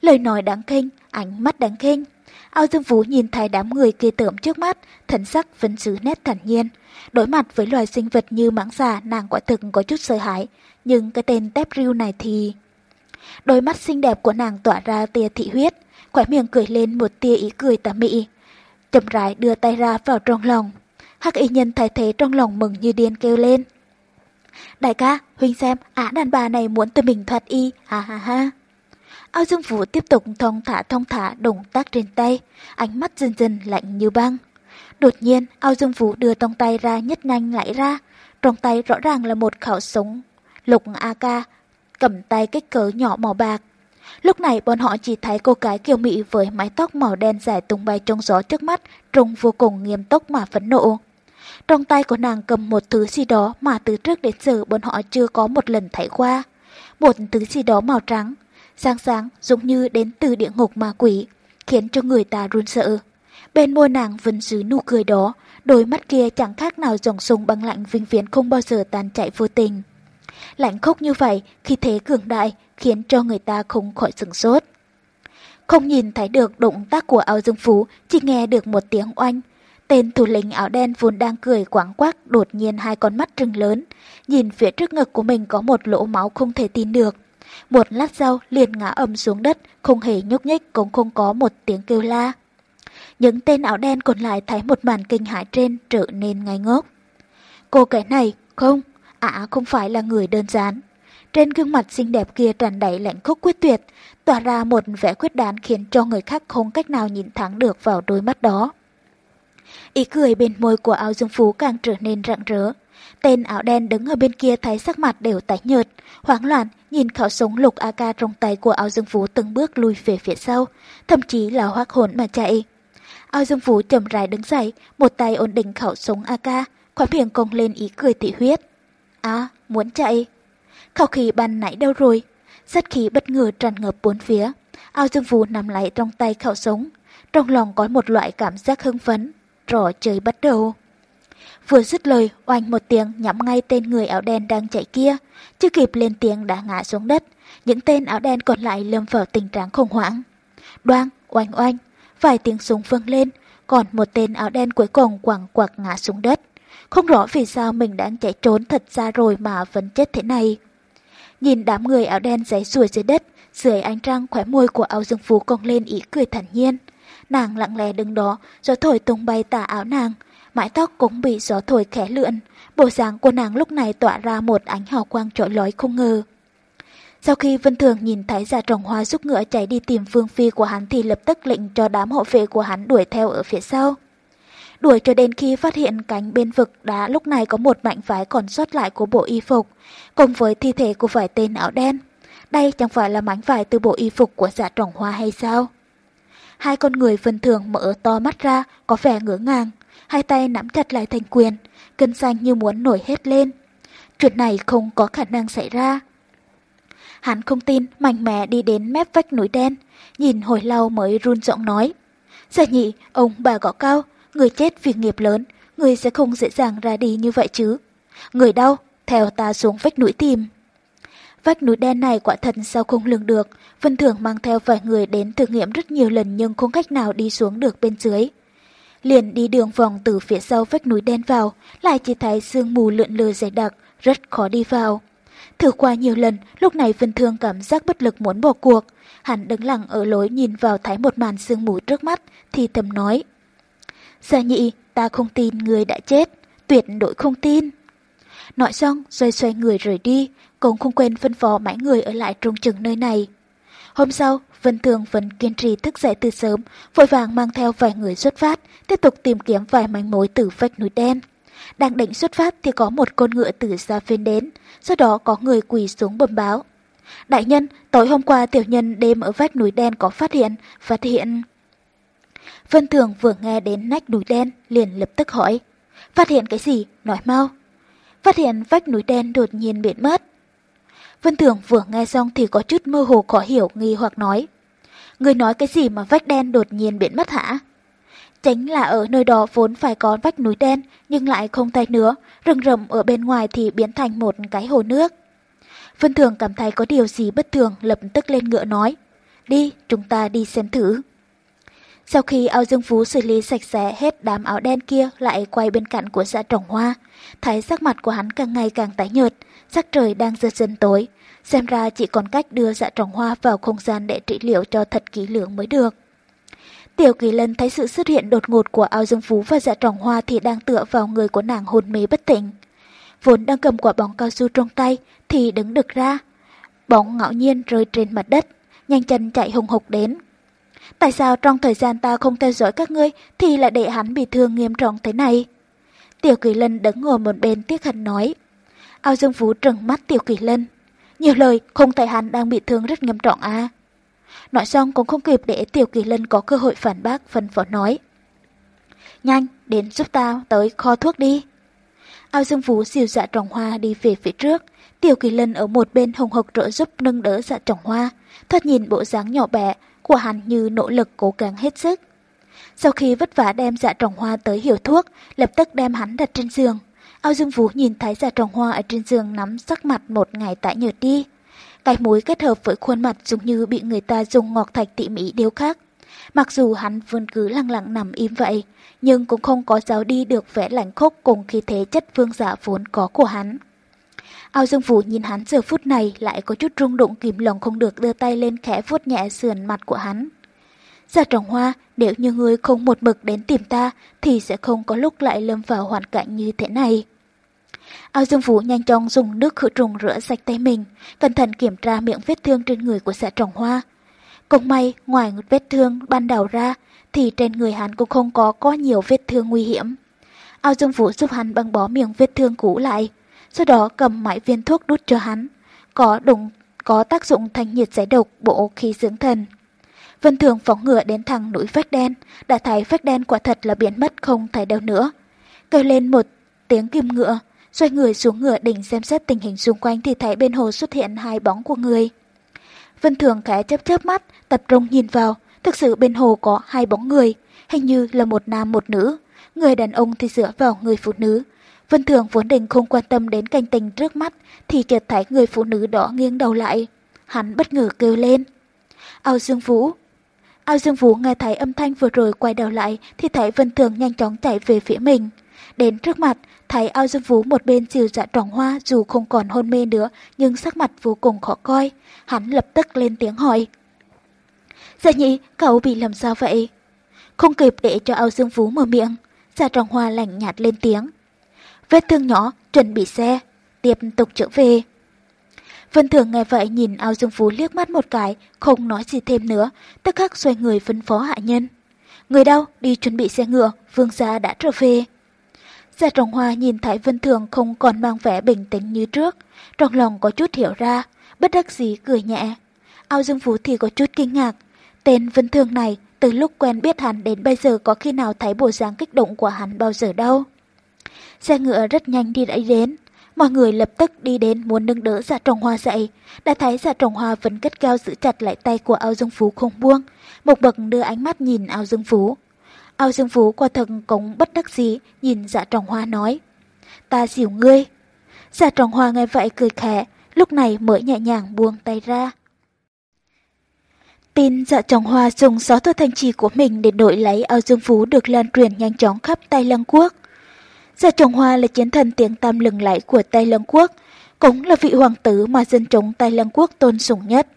Lời nói đáng kinh, ánh mắt đáng kinh. Ao Dương Vũ nhìn thấy đám người kia tưởng trước mắt, thần sắc vẫn giữ nét thản nhiên. Đối mặt với loài sinh vật như mãng xà, nàng quả thực có chút sợ hãi. Nhưng cái tên tép riu này thì... Đôi mắt xinh đẹp của nàng tỏa ra tia thị huyết, khỏe miệng cười lên một tia ý cười tà mị. Chậm rãi đưa tay ra vào trong lòng. Hắc y nhân thay thế trong lòng mừng như điên kêu lên. Đại ca, huynh xem, ả đàn bà này muốn tự mình thoát y, ha ha ha. Ao Dương Vũ tiếp tục thong thả thong thả động tác trên tay, ánh mắt dần dần lạnh như băng. Đột nhiên, Ao Dương Vũ đưa tông tay ra nhất nhanh lại ra. Trong tay rõ ràng là một khẩu súng lục AK, cầm tay kích cỡ nhỏ màu bạc. Lúc này bọn họ chỉ thấy cô gái kiều mỹ với mái tóc màu đen dài tung bay trong gió trước mắt, trông vô cùng nghiêm túc mà phẫn nộ. Trong tay của nàng cầm một thứ gì đó mà từ trước đến giờ bọn họ chưa có một lần thấy qua. Một thứ gì đó màu trắng, sáng sáng giống như đến từ địa ngục ma quỷ, khiến cho người ta run sợ. Bên môi nàng vẫn giữ nụ cười đó, đôi mắt kia chẳng khác nào dòng sông băng lạnh vinh viễn không bao giờ tan chạy vô tình. Lạnh khốc như vậy, khi thế cường đại, khiến cho người ta không khỏi sửng sốt. Không nhìn thấy được động tác của áo dương phú, chỉ nghe được một tiếng oanh. Tên thủ lĩnh áo đen vốn đang cười quảng quác, đột nhiên hai con mắt trừng lớn. Nhìn phía trước ngực của mình có một lỗ máu không thể tin được. Một lát sau liền ngã ầm xuống đất, không hề nhúc nhích cũng không có một tiếng kêu la. Những tên áo đen còn lại thấy một màn kinh hãi trên trở nên ngay ngốc. Cô cái này, không, ả không phải là người đơn giản. Trên gương mặt xinh đẹp kia tràn đầy lạnh khốc quyết tuyệt, tỏa ra một vẻ quyết đoán khiến cho người khác không cách nào nhìn thẳng được vào đôi mắt đó. Ý cười bên môi của áo dương phú càng trở nên rạng rỡ. Tên áo đen đứng ở bên kia thấy sắc mặt đều tái nhợt, hoảng loạn nhìn khẩu súng lục AK trong tay của áo dương phú từng bước lùi về phía sau, thậm chí là hoác hồn mà chạy. Ao dương phú chậm rãi đứng dậy, một tay ổn định khẩu súng AK, khóe miệng cong lên ý cười tỉ huyết. À, muốn chạy. Khẩu khí ban nãy đâu rồi? Sát khí bất ngờ tràn ngập bốn phía. Ao Dương Vũ nắm lại trong tay khẩu súng. Trong lòng có một loại cảm giác hưng phấn. Trò chơi bắt đầu. Vừa dứt lời, oanh một tiếng nhắm ngay tên người áo đen đang chạy kia. Chưa kịp lên tiếng đã ngã xuống đất. Những tên áo đen còn lại lâm vào tình trạng khủng hoảng. Đoan, oanh oanh, vài tiếng súng vâng lên. Còn một tên áo đen cuối cùng quẳng quặc ngã xuống đất. Không rõ vì sao mình đã chạy trốn thật ra rồi mà vẫn chết thế này. Nhìn đám người áo đen giấy rùi dưới đất, dưới ánh trăng khóe môi của áo dương phú cong lên ý cười thản nhiên. Nàng lặng lẽ đứng đó, gió thổi tung bay tà áo nàng, mái tóc cũng bị gió thổi khẽ lượn, bộ dáng của nàng lúc này tỏa ra một ánh hào quang trội lói không ngờ. Sau khi Vân Thường nhìn thấy giả trồng hoa giúp ngựa chạy đi tìm vương phi của hắn thì lập tức lệnh cho đám hộ vệ của hắn đuổi theo ở phía sau. Đuổi cho đến khi phát hiện cánh bên vực đá lúc này có một mảnh vải còn sót lại của bộ y phục, cùng với thi thể của vài tên áo đen. Đây chẳng phải là mảnh vải từ bộ y phục của giả trồng hoa hay sao? Hai con người Vân Thường mở to mắt ra, có vẻ ngỡ ngàng, hai tay nắm chặt lại thành quyền, cân xanh như muốn nổi hết lên. Chuyện này không có khả năng xảy ra. Hắn không tin, mạnh mẽ đi đến mép vách núi đen, nhìn hồi lâu mới run giọng nói. giờ nhị, ông bà gõ cao, người chết vì nghiệp lớn, người sẽ không dễ dàng ra đi như vậy chứ. Người đau, theo ta xuống vách núi tìm. Vách núi đen này quả thật sao không lường được, Vân Thường mang theo vài người đến thử nghiệm rất nhiều lần nhưng không cách nào đi xuống được bên dưới. Liền đi đường vòng từ phía sau vách núi đen vào, lại chỉ thấy sương mù lượn lờ dày đặc, rất khó đi vào. Thử qua nhiều lần, lúc này Vân Thương cảm giác bất lực muốn bỏ cuộc. Hắn đứng lặng ở lối nhìn vào thấy một màn sương mù trước mắt, thì thầm nói. Gia nhị, ta không tin người đã chết, tuyệt đối không tin. Nói xong, rồi xoay người rời đi, cũng không quên phân phó mãi người ở lại trông chừng nơi này. Hôm sau, Vân Thường vẫn kiên trì thức dậy từ sớm, vội vàng mang theo vài người xuất phát, tiếp tục tìm kiếm vài manh mối từ vách núi đen. Đang định xuất phát thì có một con ngựa từ xa phiên đến, sau đó có người quỳ xuống bầm báo. Đại nhân, tối hôm qua tiểu nhân đêm ở vách núi đen có phát hiện, phát hiện... Vân Thường vừa nghe đến nách núi đen, liền lập tức hỏi. Phát hiện cái gì? Nói mau. Phát hiện vách núi đen đột nhiên biến mất. Vân Thường vừa nghe xong thì có chút mơ hồ khó hiểu nghi hoặc nói. Người nói cái gì mà vách đen đột nhiên biến mất hả? Chính là ở nơi đó vốn phải có vách núi đen nhưng lại không thấy nữa, rừng rậm ở bên ngoài thì biến thành một cái hồ nước. Vân Thường cảm thấy có điều gì bất thường lập tức lên ngựa nói. Đi, chúng ta đi xem thử. Sau khi ao dương phú xử lý sạch sẽ hết đám áo đen kia lại quay bên cạnh của dạ trồng hoa, thấy sắc mặt của hắn càng ngày càng tái nhợt, sắc trời đang dần dần tối. Xem ra chỉ còn cách đưa dạ trồng hoa vào không gian để trị liệu cho thật kỹ lưỡng mới được. Tiểu kỳ lân thấy sự xuất hiện đột ngột của ao dương phú và dạ tròn hoa thì đang tựa vào người của nàng hồn mê bất tỉnh. Vốn đang cầm quả bóng cao su trong tay thì đứng được ra. Bóng ngạo nhiên rơi trên mặt đất, nhanh chân chạy hùng hục đến. Tại sao trong thời gian ta không theo dõi các ngươi thì lại để hắn bị thương nghiêm trọng thế này? Tiểu kỳ lân đứng ngồi một bên tiếc hận nói. Ao Dương Phú trừng mắt Tiểu kỳ lân. Nhiều lời không thấy hắn đang bị thương rất nghiêm trọng à. Nói xong cũng không kịp để Tiểu kỳ lân có cơ hội phản bác phân phó nói. Nhanh, đến giúp ta tới kho thuốc đi. Ao Dương Phú dìu dạ trồng hoa đi về phía trước. Tiểu kỳ lân ở một bên hồng hộc trợ giúp nâng đỡ dạ trồng hoa. Thoát nhìn bộ dáng nhỏ bé của hắn như nỗ lực cố gắng hết sức. Sau khi vất vả đem dạ trồng hoa tới hiểu thuốc, lập tức đem hắn đặt trên giường. Ao Dương Vũ nhìn thấy dạ trồng hoa ở trên giường nắm sắc mặt một ngày tại nhợt đi. Cái mũi kết hợp với khuôn mặt giống như bị người ta dùng ngọc thạch tỉ mỹ điêu khắc. Mặc dù hắn vẫn cứ lặng lặng nằm im vậy, nhưng cũng không có giáo đi được vẻ lạnh khốc cùng khi thế chất vương giả vốn có của hắn. Ao Dương Vũ nhìn hắn giờ phút này lại có chút rung động kìm lòng không được đưa tay lên khẽ vuốt nhẹ sườn mặt của hắn. Gia trồng hoa, nếu như ngươi không một mực đến tìm ta thì sẽ không có lúc lại lâm vào hoàn cảnh như thế này. Ao Dương Vũ nhanh chóng dùng nước khử trùng rửa sạch tay mình, cẩn thận kiểm tra miệng vết thương trên người của xã trồng hoa. Cũng may, ngoài vết thương ban đầu ra, thì trên người hắn cũng không có có nhiều vết thương nguy hiểm. Ao Dương Vũ giúp hắn băng bó miệng vết thương cũ lại, sau đó cầm mãi viên thuốc đút cho hắn, có đúng có tác dụng thanh nhiệt giải độc bộ khí dưỡng thần. Vân Thường phóng ngựa đến thẳng núi phách đen, đã thấy phách đen quả thật là biến mất không thấy đâu nữa. Kêu lên một tiếng kim ngựa, xoay người xuống ngựa đỉnh xem xét tình hình xung quanh thì thấy bên hồ xuất hiện hai bóng của người. Vân Thường khẽ chớp chớp mắt, tập trung nhìn vào, thực sự bên hồ có hai bóng người, hình như là một nam một nữ. Người đàn ông thì dựa vào người phụ nữ, Vân Thường vốn định không quan tâm đến cảnh tình trước mắt thì chợt thấy người phụ nữ đó nghiêng đầu lại. Hắn bất ngờ kêu lên. Ao Dương Vũ. Ao Dương Vũ nghe thấy âm thanh vừa rồi quay đầu lại thì thấy Vân Thường nhanh chóng chạy về phía mình. Đến trước mặt, thấy Ao Dương Vũ một bên chiều dạ tròn hoa dù không còn hôn mê nữa nhưng sắc mặt vô cùng khó coi. Hắn lập tức lên tiếng hỏi. Dạ nhị, cậu bị làm sao vậy? Không kịp để cho Ao Dương Vũ mở miệng. Dạ tròn hoa lạnh nhạt lên tiếng. Vết thương nhỏ, chuẩn bị xe, tiếp tục trở về. Vân Thường nghe vậy nhìn ao dương phú liếc mắt một cái, không nói gì thêm nữa, tức khắc xoay người phân phó hạ nhân. Người đâu, đi chuẩn bị xe ngựa, vương gia đã trở về. Gia Trọng Hoa nhìn thấy Vân Thường không còn mang vẻ bình tĩnh như trước, trong lòng có chút hiểu ra, bất đắc dĩ cười nhẹ. Ao Dương Phú thì có chút kinh ngạc, tên Vân Thường này từ lúc quen biết hắn đến bây giờ có khi nào thấy bộ dáng kích động của hắn bao giờ đâu. Xe ngựa rất nhanh đi đẩy đến. Mọi người lập tức đi đến muốn nâng đỡ dạ trồng hoa dậy. Đã thấy dạ trồng hoa vẫn cất cao giữ chặt lại tay của ao dương phú không buông. một bậc đưa ánh mắt nhìn ao dương phú. Ao dương phú quả thật cũng bất đắc dĩ nhìn dạ trọng hoa nói. Ta dìu ngươi. Dạ trọng hoa nghe vậy cười khẽ, lúc này mới nhẹ nhàng buông tay ra. Tin dạ trọng hoa dùng gió thuật thanh trì của mình để đổi lấy ao dương phú được lan truyền nhanh chóng khắp Tây Lăng Quốc. Dạ trọng hoa là chiến thần tiếng tam lừng lẫy của Tây Lăng Quốc, cũng là vị hoàng tử mà dân chúng Tây Lăng Quốc tôn sùng nhất.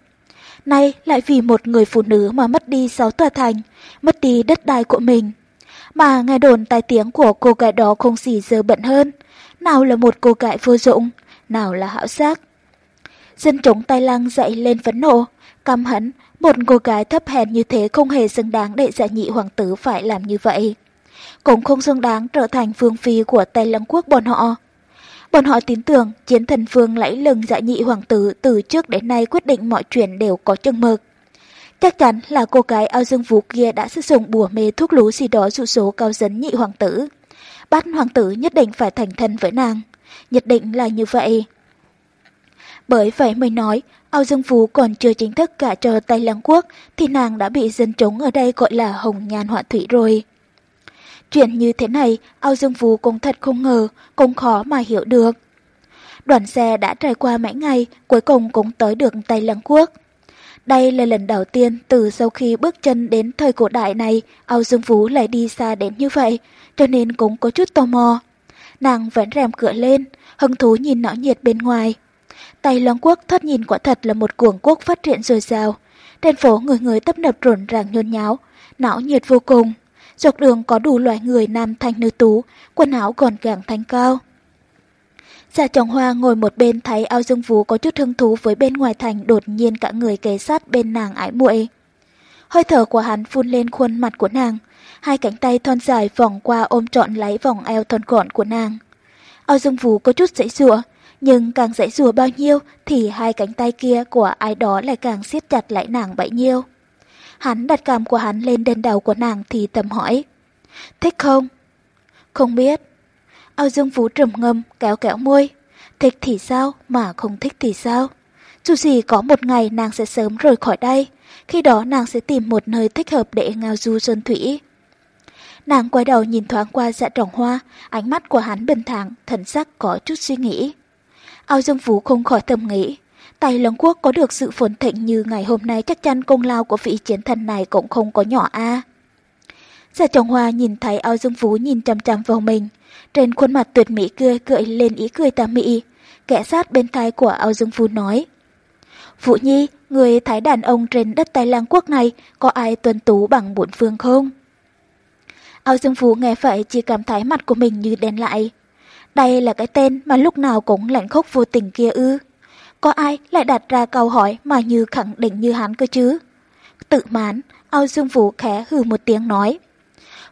Nay lại vì một người phụ nữ mà mất đi sáu tòa thành, mất đi đất đai của mình. Mà nghe đồn tai tiếng của cô gái đó không gì dơ bận hơn. Nào là một cô gái vô dụng, nào là hảo giác. Dân chúng Tây Lăng dậy lên phấn nộ, căm hận, một cô gái thấp hèn như thế không hề xứng đáng để giả nhị hoàng tử phải làm như vậy. Cũng không xứng đáng trở thành phương phi của Tây Lăng quốc bọn họ. Bọn họ tin tưởng chiến thần phương lẫy lừng dạ nhị hoàng tử từ trước đến nay quyết định mọi chuyện đều có chừng mực. Chắc chắn là cô gái ao dương vũ kia đã sử dụng bùa mê thuốc lú gì đó dụ số cao dấn nhị hoàng tử. Bắt hoàng tử nhất định phải thành thân với nàng. Nhất định là như vậy. Bởi vậy mới nói, ao dương vũ còn chưa chính thức cả cho Tây Lăng Quốc thì nàng đã bị dân chúng ở đây gọi là hồng nhan họa thủy rồi. Chuyện như thế này, Âu dương vũ cũng thật không ngờ, cũng khó mà hiểu được. Đoàn xe đã trải qua mấy ngày, cuối cùng cũng tới được Tây Lăng Quốc. Đây là lần đầu tiên từ sau khi bước chân đến thời cổ đại này, Âu dương vũ lại đi xa đến như vậy, cho nên cũng có chút tò mò. Nàng vẫn rèm cửa lên, hứng thú nhìn náo nhiệt bên ngoài. Tây Lăng Quốc thoát nhìn quả thật là một cuồng quốc phát triển dồi dào. Trên phố người người tấp nập rộn ràng nhôn nháo, não nhiệt vô cùng. Dọc đường có đủ loại người nam thanh nữ tú, quần áo gọn gàng thanh cao. Dạ chồng hoa ngồi một bên thấy ao dương vũ có chút hứng thú với bên ngoài thành đột nhiên cả người kề sát bên nàng ái muội. Hơi thở của hắn phun lên khuôn mặt của nàng, hai cánh tay thon dài vòng qua ôm trọn lấy vòng eo thon gọn của nàng. Ao dương vũ có chút dãy rủa nhưng càng dãy rủa bao nhiêu thì hai cánh tay kia của ai đó lại càng siết chặt lại nàng bấy nhiêu. Hắn đặt cằm của hắn lên đền đầu của nàng thì tầm hỏi. Thích không? Không biết. Ao Dương Phú trầm ngâm, kéo kéo môi. Thích thì sao, mà không thích thì sao? Dù gì có một ngày nàng sẽ sớm rời khỏi đây, khi đó nàng sẽ tìm một nơi thích hợp để ngao du sơn thủy. Nàng quay đầu nhìn thoáng qua dạ trọng hoa, ánh mắt của hắn bình thản, thần sắc có chút suy nghĩ. Ao Dương Phú không khỏi thầm nghĩ, Tài Lăng Quốc có được sự phồn thịnh như ngày hôm nay chắc chắn công lao của vị chiến thần này cũng không có nhỏ a. À. Giả Trọng Hoa nhìn thấy ao dương phú nhìn chăm chăm vào mình. Trên khuôn mặt tuyệt mỹ kia cười lên ý cười tà mị. Kẻ sát bên tai của ao dương phú nói. Vũ Nhi, người thái đàn ông trên đất Tài Lăng Quốc này có ai tuân tú bằng Bụn phương không? Ao Dương Phú nghe vậy chỉ cảm thấy mặt của mình như đen lại. Đây là cái tên mà lúc nào cũng lạnh khốc vô tình kia ư. Có ai lại đặt ra câu hỏi mà như khẳng định như hắn cơ chứ? Tự mãn Âu dương vũ khẽ hừ một tiếng nói.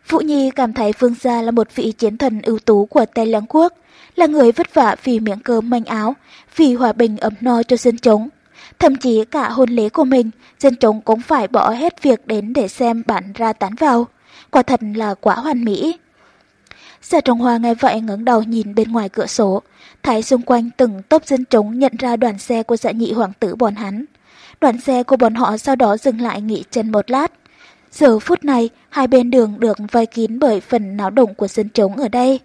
Vũ Nhi cảm thấy Phương Gia là một vị chiến thần ưu tú của Tây Lăng Quốc, là người vất vả vì miệng cơm manh áo, vì hòa bình ấm no cho dân chúng. Thậm chí cả hôn lễ của mình, dân chúng cũng phải bỏ hết việc đến để xem bản ra tán vào. Quả thật là quá hoàn mỹ. Giả Trọng Hoa nghe vậy ngẩng đầu nhìn bên ngoài cửa sổ, thấy xung quanh từng tốp dân chúng nhận ra đoàn xe của dạ nhị hoàng tử bọn hắn. Đoàn xe của bọn họ sau đó dừng lại nghỉ chân một lát. Giờ phút này, hai bên đường được vây kín bởi phần náo động của dân chúng ở đây.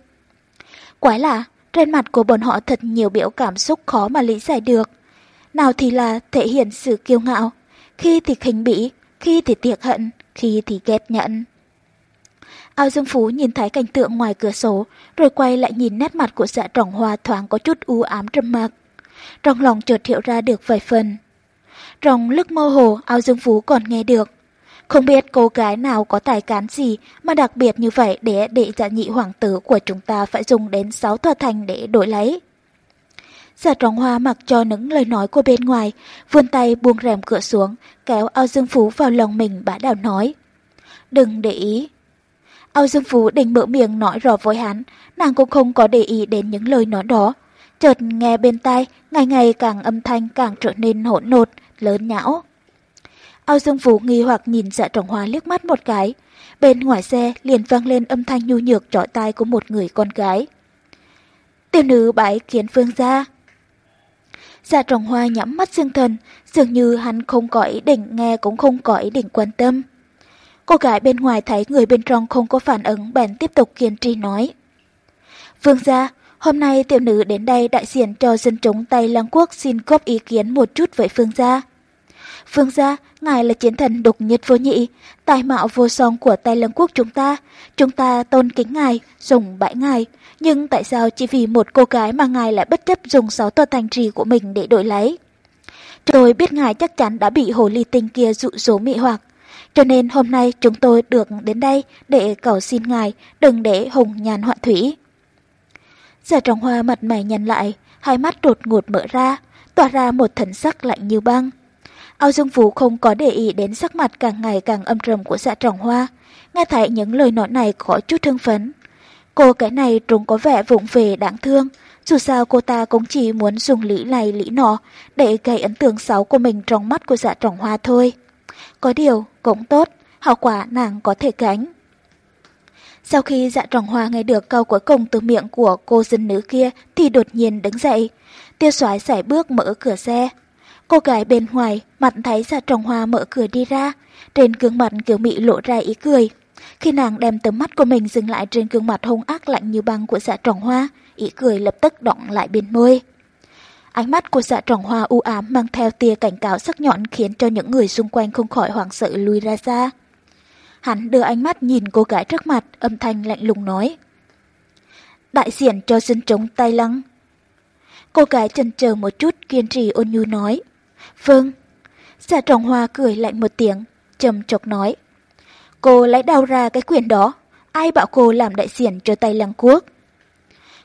Quái lạ, trên mặt của bọn họ thật nhiều biểu cảm xúc khó mà lý giải được. Nào thì là thể hiện sự kiêu ngạo, khi thì khinh bỉ, khi thì tiệc hận, khi thì ghét nhẫn. Ao Dương Phú nhìn thấy cảnh tượng ngoài cửa sổ, rồi quay lại nhìn nét mặt của dạ trọng hoa thoáng có chút u ám trầm mặc. Trong lòng chợt hiểu ra được vài phần. Trong lúc mơ hồ, Ao Dương Phú còn nghe được. Không biết cô gái nào có tài cán gì mà đặc biệt như vậy để để dạ nhị hoàng tử của chúng ta phải dùng đến sáu tòa thành để đổi lấy. Giả trọng hoa mặc cho những lời nói của bên ngoài, vươn tay buông rèm cửa xuống, kéo ao dương phú vào lòng mình bả đào nói. Đừng để ý, Âu Dương Phú định mở miệng nói rõ với hắn, nàng cũng không có để ý đến những lời nói đó. Chợt nghe bên tai, ngày ngày càng âm thanh càng trở nên hỗn nột, lớn nhão. Âu Dương Phú nghi hoặc nhìn dạ trọng hoa liếc mắt một cái. Bên ngoài xe liền vang lên âm thanh nhu nhược trọi tai của một người con gái. Tiểu nữ bái kiến phương gia. Dạ trọng hoa nhắm mắt dương thần, dường như hắn không có ý định nghe cũng không có ý định quan tâm. Cô gái bên ngoài thấy người bên trong không có phản ứng bèn tiếp tục kiên trì nói. Vương gia, hôm nay tiểu nữ đến đây đại diện cho dân chúng Tây Lăng Quốc xin góp ý kiến một chút với Phương gia. Phương gia, ngài là chiến thần độc nhất vô nhị, tài mạo vô song của Tây Lăng Quốc chúng ta. Chúng ta tôn kính ngài, dùng bãi ngài. Nhưng tại sao chỉ vì một cô gái mà ngài lại bất chấp dùng sáu tòa thành trì của mình để đổi lấy? Tôi biết ngài chắc chắn đã bị hồ ly tinh kia dụ dỗ mị hoặc. Cho nên hôm nay chúng tôi được đến đây để cầu xin ngài đừng để hùng nhàn họa thủy. Giả trọng hoa mặt mày nhăn lại, hai mắt đột ngột mở ra, tỏa ra một thần sắc lạnh như băng. Ao Dương Phú không có để ý đến sắc mặt càng ngày càng âm trầm của dạ trọng hoa, nghe thấy những lời nói này có chút thương phấn. Cô cái này trông có vẻ vụng về đáng thương, dù sao cô ta cũng chỉ muốn dùng lý này lý nọ để gây ấn tượng xấu của mình trong mắt của dạ trọng hoa thôi. Có điều, cũng tốt, hậu quả nàng có thể gánh. Sau khi dạ trọng hoa nghe được câu cuối cùng từ miệng của cô dân nữ kia thì đột nhiên đứng dậy. Tiêu soái xảy bước mở cửa xe. Cô gái bên ngoài mặt thấy dạ trọng hoa mở cửa đi ra. Trên gương mặt kiểu mị lộ ra ý cười. Khi nàng đem tấm mắt của mình dừng lại trên gương mặt hung ác lạnh như băng của dạ trọng hoa, ý cười lập tức đọng lại bên môi. Ánh mắt của dạ trọng hoa u ám mang theo tia cảnh cáo sắc nhọn khiến cho những người xung quanh không khỏi hoảng sợ lùi ra xa. Hắn đưa ánh mắt nhìn cô gái trước mặt, âm thanh lạnh lùng nói. Đại diện cho dân chống tay lăng. Cô gái chần chờ một chút kiên trì ôn nhu nói. Vâng. Dạ trọng hoa cười lạnh một tiếng, trầm chọc nói. Cô lấy đau ra cái quyền đó. Ai bảo cô làm đại diện cho tay lăng quốc?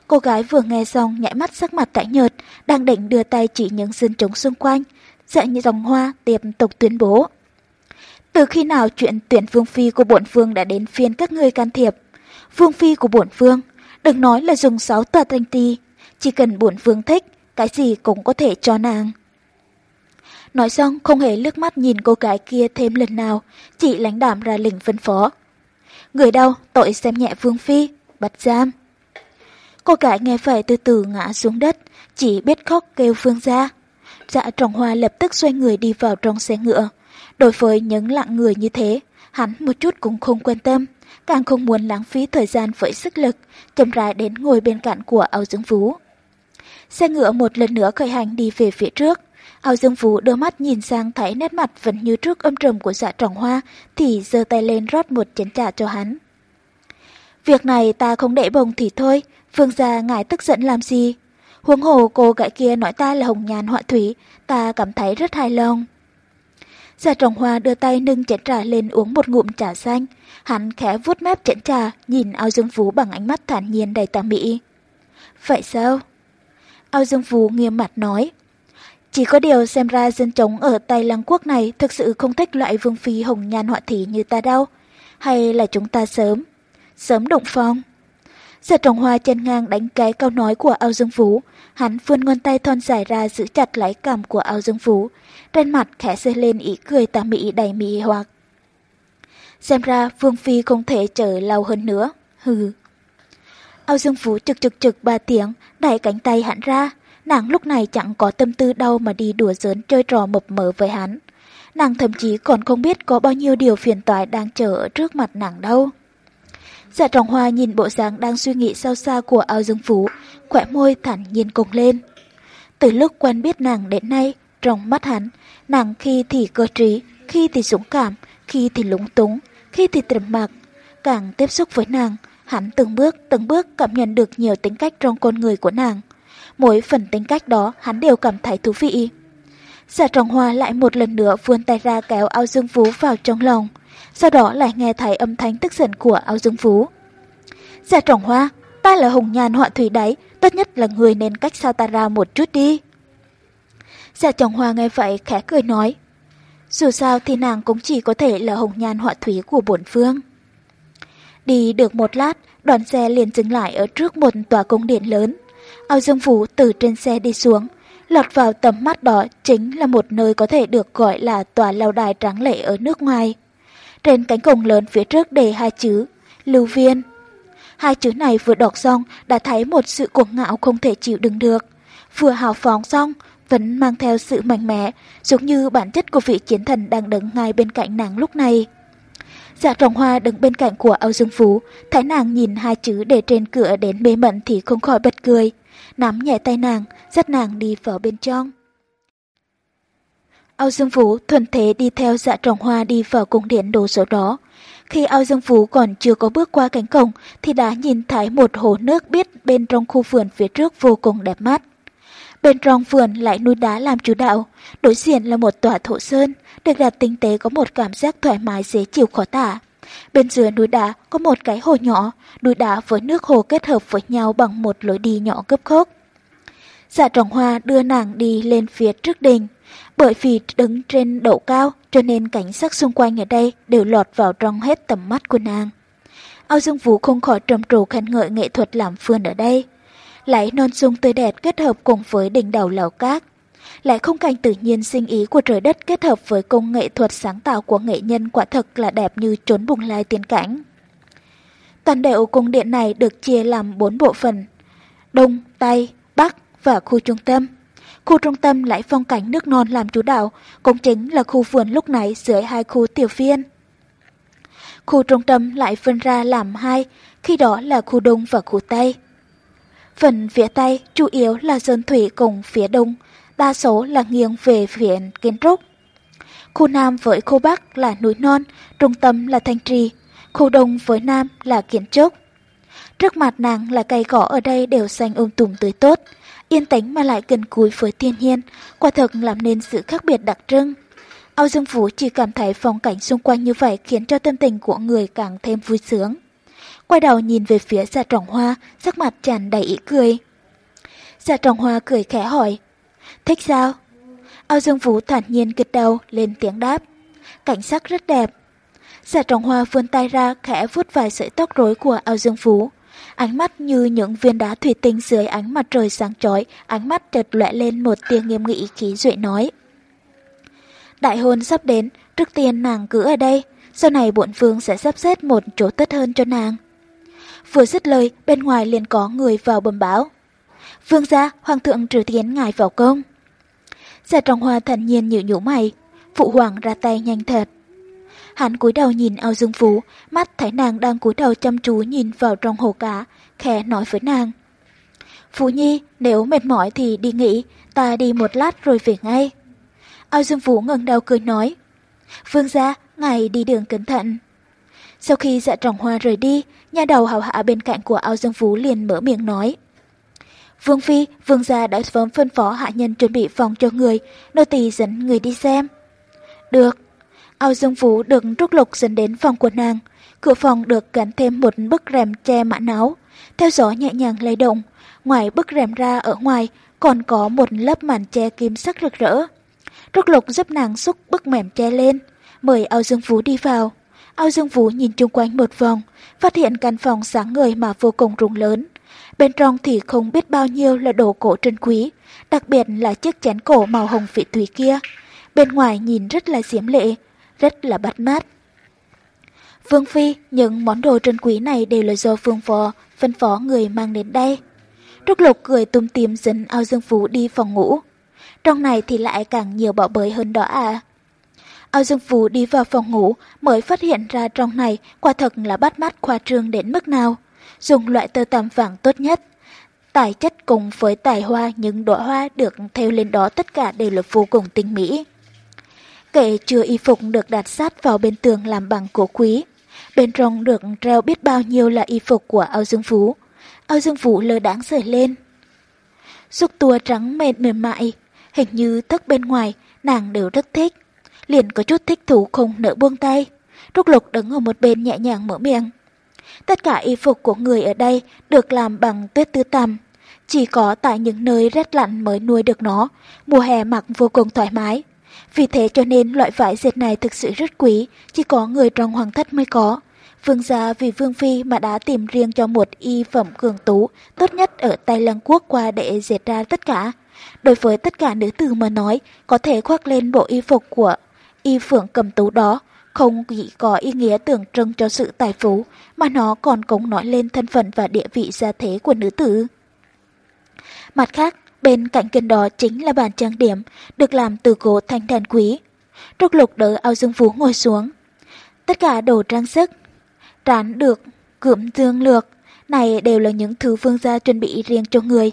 Cô gái vừa nghe xong nhảy mắt sắc mặt tái nhợt, đang định đưa tay chỉ những dân trống xung quanh. Dạ như dòng hoa tiếp tục tuyên bố. Từ khi nào chuyện tuyển vương phi của bổn vương đã đến phiên các ngươi can thiệp? Vương phi của bổn vương, đừng nói là dùng sáu tòa thanh ti, chỉ cần bổn vương thích, cái gì cũng có thể cho nàng. Nói xong không hề lướt mắt nhìn cô gái kia thêm lần nào, chỉ lãnh đảm ra lệnh phân phó. Người đâu, tội xem nhẹ vương phi, bắt giam. Cô gái nghe vậy từ từ ngã xuống đất, chỉ biết khóc kêu phương ra. Dạ trọng hoa lập tức xoay người đi vào trong xe ngựa. Đối với những lạng người như thế, hắn một chút cũng không quan tâm, càng không muốn lãng phí thời gian với sức lực, chậm rãi đến ngồi bên cạnh của Âu Dương Phú. Xe ngựa một lần nữa khởi hành đi về phía trước. Âu Dương Phú đưa mắt nhìn sang thấy nét mặt vẫn như trước âm trầm của dạ trọng hoa, thì giơ tay lên rót một chén trà cho hắn. Việc này ta không để bồng thì thôi, vương gia ngài tức giận làm gì? Huống hồ cô gái kia nói ta là hồng nhàn họa thủy, ta cảm thấy rất hài lòng. Gia trồng Hoa đưa tay nâng chén trà lên uống một ngụm trà xanh. Hắn khẽ vuốt mép chén trà, nhìn ao dương phú bằng ánh mắt thản nhiên đầy tà mỹ. Vậy sao? Ao dương phú nghiêm mặt nói. Chỉ có điều xem ra dân chống ở Tây Lăng Quốc này thực sự không thích loại vương phi hồng nhan họa thủy như ta đâu. Hay là chúng ta sớm? Sớm động phong. Giật trọng hoa chân ngang đánh cái câu nói của Âu dương phú. Hắn vươn ngón tay thon dài ra giữ chặt lấy cằm của Âu dương phú. Trên mặt khẽ xây lên ý cười tà mị đầy mị hoặc. Xem ra Vương Phi không thể chờ lâu hơn nữa. Hừ. Âu Dương Phú trực trực trực ba tiếng, đẩy cánh tay hắn ra. Nàng lúc này chẳng có tâm tư đâu mà đi đùa giỡn chơi trò mập mờ với hắn. Nàng thậm chí còn không biết có bao nhiêu điều phiền toái đang chờ ở trước mặt nàng đâu. Dạ trọng hoa nhìn bộ dáng đang suy nghĩ sâu xa của ao dương phú, khỏe môi thản nhiên cùng lên. Từ lúc quen biết nàng đến nay, trong mắt hắn, nàng khi thì cơ trí, khi thì dũng cảm, khi thì lúng túng, khi thì trầm mặc. Càng tiếp xúc với nàng, hắn từng bước từng bước cảm nhận được nhiều tính cách trong con người của nàng. Mỗi phần tính cách đó hắn đều cảm thấy thú vị. Giả trọng hoa lại một lần nữa vươn tay ra kéo ao dương phú vào trong lòng sau đó lại nghe thấy âm thanh tức giận của áo dương phú. Dạ trọng hoa, ta là hồng nhàn họa thủy đấy, tốt nhất là người nên cách xa ta ra một chút đi. Dạ trọng hoa nghe vậy khẽ cười nói, dù sao thì nàng cũng chỉ có thể là hồng nhan họa thủy của bổn phương. Đi được một lát, đoàn xe liền dừng lại ở trước một tòa cung điện lớn. áo Dương Phú từ trên xe đi xuống, lọt vào tầm mắt đó chính là một nơi có thể được gọi là tòa lâu đài tráng lệ ở nước ngoài. Trên cánh cổng lớn phía trước đề hai chữ Lưu Viên. Hai chữ này vừa đọc xong đã thấy một sự cuồng ngạo không thể chịu đựng được. Vừa hào phóng xong, vẫn mang theo sự mạnh mẽ, giống như bản chất của vị chiến thần đang đứng ngay bên cạnh nàng lúc này. Dạ trọng hoa đứng bên cạnh của Âu Dương Phú, thấy nàng nhìn hai chữ để trên cửa đến bế mận thì không khỏi bật cười. Nắm nhẹ tay nàng, dắt nàng đi vào bên trong. Âu Dương Phú thuần thế đi theo dạ trọng hoa đi vào cung điện đồ số đó. Khi Âu Dương Phú còn chưa có bước qua cánh cổng thì đã nhìn thấy một hồ nước biết bên trong khu vườn phía trước vô cùng đẹp mắt. Bên trong vườn lại núi đá làm chủ đạo, đối diện là một tòa thổ sơn, được đặt tinh tế có một cảm giác thoải mái dễ chịu khó tả. Bên dưới núi đá có một cái hồ nhỏ, núi đá với nước hồ kết hợp với nhau bằng một lối đi nhỏ cấp khúc. Dạ trọng hoa đưa nàng đi lên phía trước đình. Bởi vì đứng trên độ cao cho nên cảnh sắc xung quanh ở đây đều lọt vào trong hết tầm mắt của nàng. Âu Dương Vũ không khỏi trầm trồ khen ngợi nghệ thuật làm vườn ở đây. Lại non sung tươi đẹp kết hợp cùng với đỉnh đầu lão cát. Lại không cảnh tự nhiên sinh ý của trời đất kết hợp với công nghệ thuật sáng tạo của nghệ nhân quả thật là đẹp như trốn bùng lai tiên cảnh. Toàn đều cung điện này được chia làm bốn bộ phận. Đông, Tây, Bắc và khu trung tâm. Khu trung tâm lại phong cảnh nước non làm chủ đạo, cũng chính là khu vườn lúc này dưới hai khu tiểu viên. Khu trung tâm lại phân ra làm hai, khi đó là khu đông và khu tây. Phần phía tây chủ yếu là sơn thủy cùng phía đông, đa số là nghiêng về phía kiến trúc. Khu nam với khu bắc là núi non, trung tâm là thanh trì, khu đông với nam là kiến trúc. Trước mặt nàng là cây cỏ ở đây đều xanh um tùm tươi tốt, yên tĩnh mà lại gần cúi với thiên nhiên, quả thực làm nên sự khác biệt đặc trưng. Âu Dương Phú chỉ cảm thấy phong cảnh xung quanh như vậy khiến cho tâm tình của người càng thêm vui sướng. Quay đầu nhìn về phía Dạ Trọng Hoa, sắc mặt tràn đầy ý cười. Dạ Trọng Hoa cười khẽ hỏi, thích sao? Âu Dương Phú thản nhiên gật đầu lên tiếng đáp. Cảnh sắc rất đẹp. Dạ Trọng Hoa vươn tay ra khẽ vuốt vài sợi tóc rối của Âu Dương Phú ánh mắt như những viên đá thủy tinh dưới ánh mặt trời sáng chói, ánh mắt chợt lóe lên một tia nghiêm nghị khí duệ nói. Đại hôn sắp đến, trước tiên nàng cứ ở đây, sau này bổn vương sẽ sắp xếp một chỗ tốt hơn cho nàng. Vừa dứt lời, bên ngoài liền có người vào bầm báo. Vương gia, hoàng thượng trừ tiến ngài vào công. Giả trọng hoa thần nhiên nhịu nhũ mày, phụ hoàng ra tay nhanh thật. Hắn cúi đầu nhìn ao dương phú, mắt thấy nàng đang cúi đầu chăm chú nhìn vào trong hồ cá, khẽ nói với nàng. Phú Nhi, nếu mệt mỏi thì đi nghỉ, ta đi một lát rồi về ngay. Ao Dương Phú ngẩng đầu cười nói. Vương gia, ngài đi đường cẩn thận. Sau khi dạ trọng hoa rời đi, nhà đầu hào hạ bên cạnh của Ao Dương Phú liền mở miệng nói. Vương Phi, Vương gia đã sớm phân phó hạ nhân chuẩn bị phòng cho người, nô tỳ dẫn người đi xem. Được. Ao Dương Phú được Trúc Lục dẫn đến phòng của nàng. Cửa phòng được gắn thêm một bức rèm che mã áo. Theo gió nhẹ nhàng lay động, ngoài bức rèm ra ở ngoài còn có một lớp màn che kim sắc rực rỡ. Trúc Lục giúp nàng xúc bức mềm che lên, mời Ao Dương Phú đi vào. Ao Dương Vũ nhìn chung quanh một vòng, phát hiện căn phòng sáng ngời mà vô cùng rùng lớn. Bên trong thì không biết bao nhiêu là đồ cổ trân quý, đặc biệt là chiếc chén cổ màu hồng phỉ thủy kia. Bên ngoài nhìn rất là diễm lệ, rất là bắt mắt. Vương Phi, những món đồ trân quý này đều là do Phương Phò phân phó người mang đến đây. Trúc Lục cười tùm tìm dẫn ao dương phú đi phòng ngủ. Trong này thì lại càng nhiều bỏ bới hơn đó à. Ao Dương Phú đi vào phòng ngủ mới phát hiện ra trong này quả thật là bắt mắt khoa trương đến mức nào. Dùng loại tơ tằm vàng tốt nhất. Tài chất cùng với tài hoa những đóa hoa được theo lên đó tất cả đều là vô cùng tinh mỹ. Kệ chưa y phục được đặt sát vào bên tường làm bằng cổ quý. Bên trong được treo biết bao nhiêu là y phục của Âu Dương Phú. Âu Dương Phú lơ đáng sởi lên. Xúc tua trắng mềm mềm mại, hình như thức bên ngoài, nàng đều rất thích. Liền có chút thích thú không nỡ buông tay. Trúc Lục đứng ở một bên nhẹ nhàng mở miệng. Tất cả y phục của người ở đây được làm bằng tuyết tứ tằm. Chỉ có tại những nơi rét lạnh mới nuôi được nó, mùa hè mặc vô cùng thoải mái. Vì thế cho nên loại vải dệt này thực sự rất quý, chỉ có người trong hoàng thất mới có. Vương gia vì Vương Phi mà đã tìm riêng cho một y phẩm cường tú, tốt nhất ở Tây Lăng Quốc qua để dệt ra tất cả. Đối với tất cả nữ tử mà nói, có thể khoác lên bộ y phục của y phượng cầm tú đó, không chỉ có ý nghĩa tượng trưng cho sự tài phú, mà nó còn cống nói lên thân phận và địa vị gia thế của nữ tử. Mặt khác, Bên cạnh kênh đó chính là bàn trang điểm, được làm từ gỗ thanh đàn quý. Trúc lục đỡ ao dương phú ngồi xuống. Tất cả đồ trang sức, trán được, cụm dương lược, này đều là những thứ vương gia chuẩn bị riêng cho người.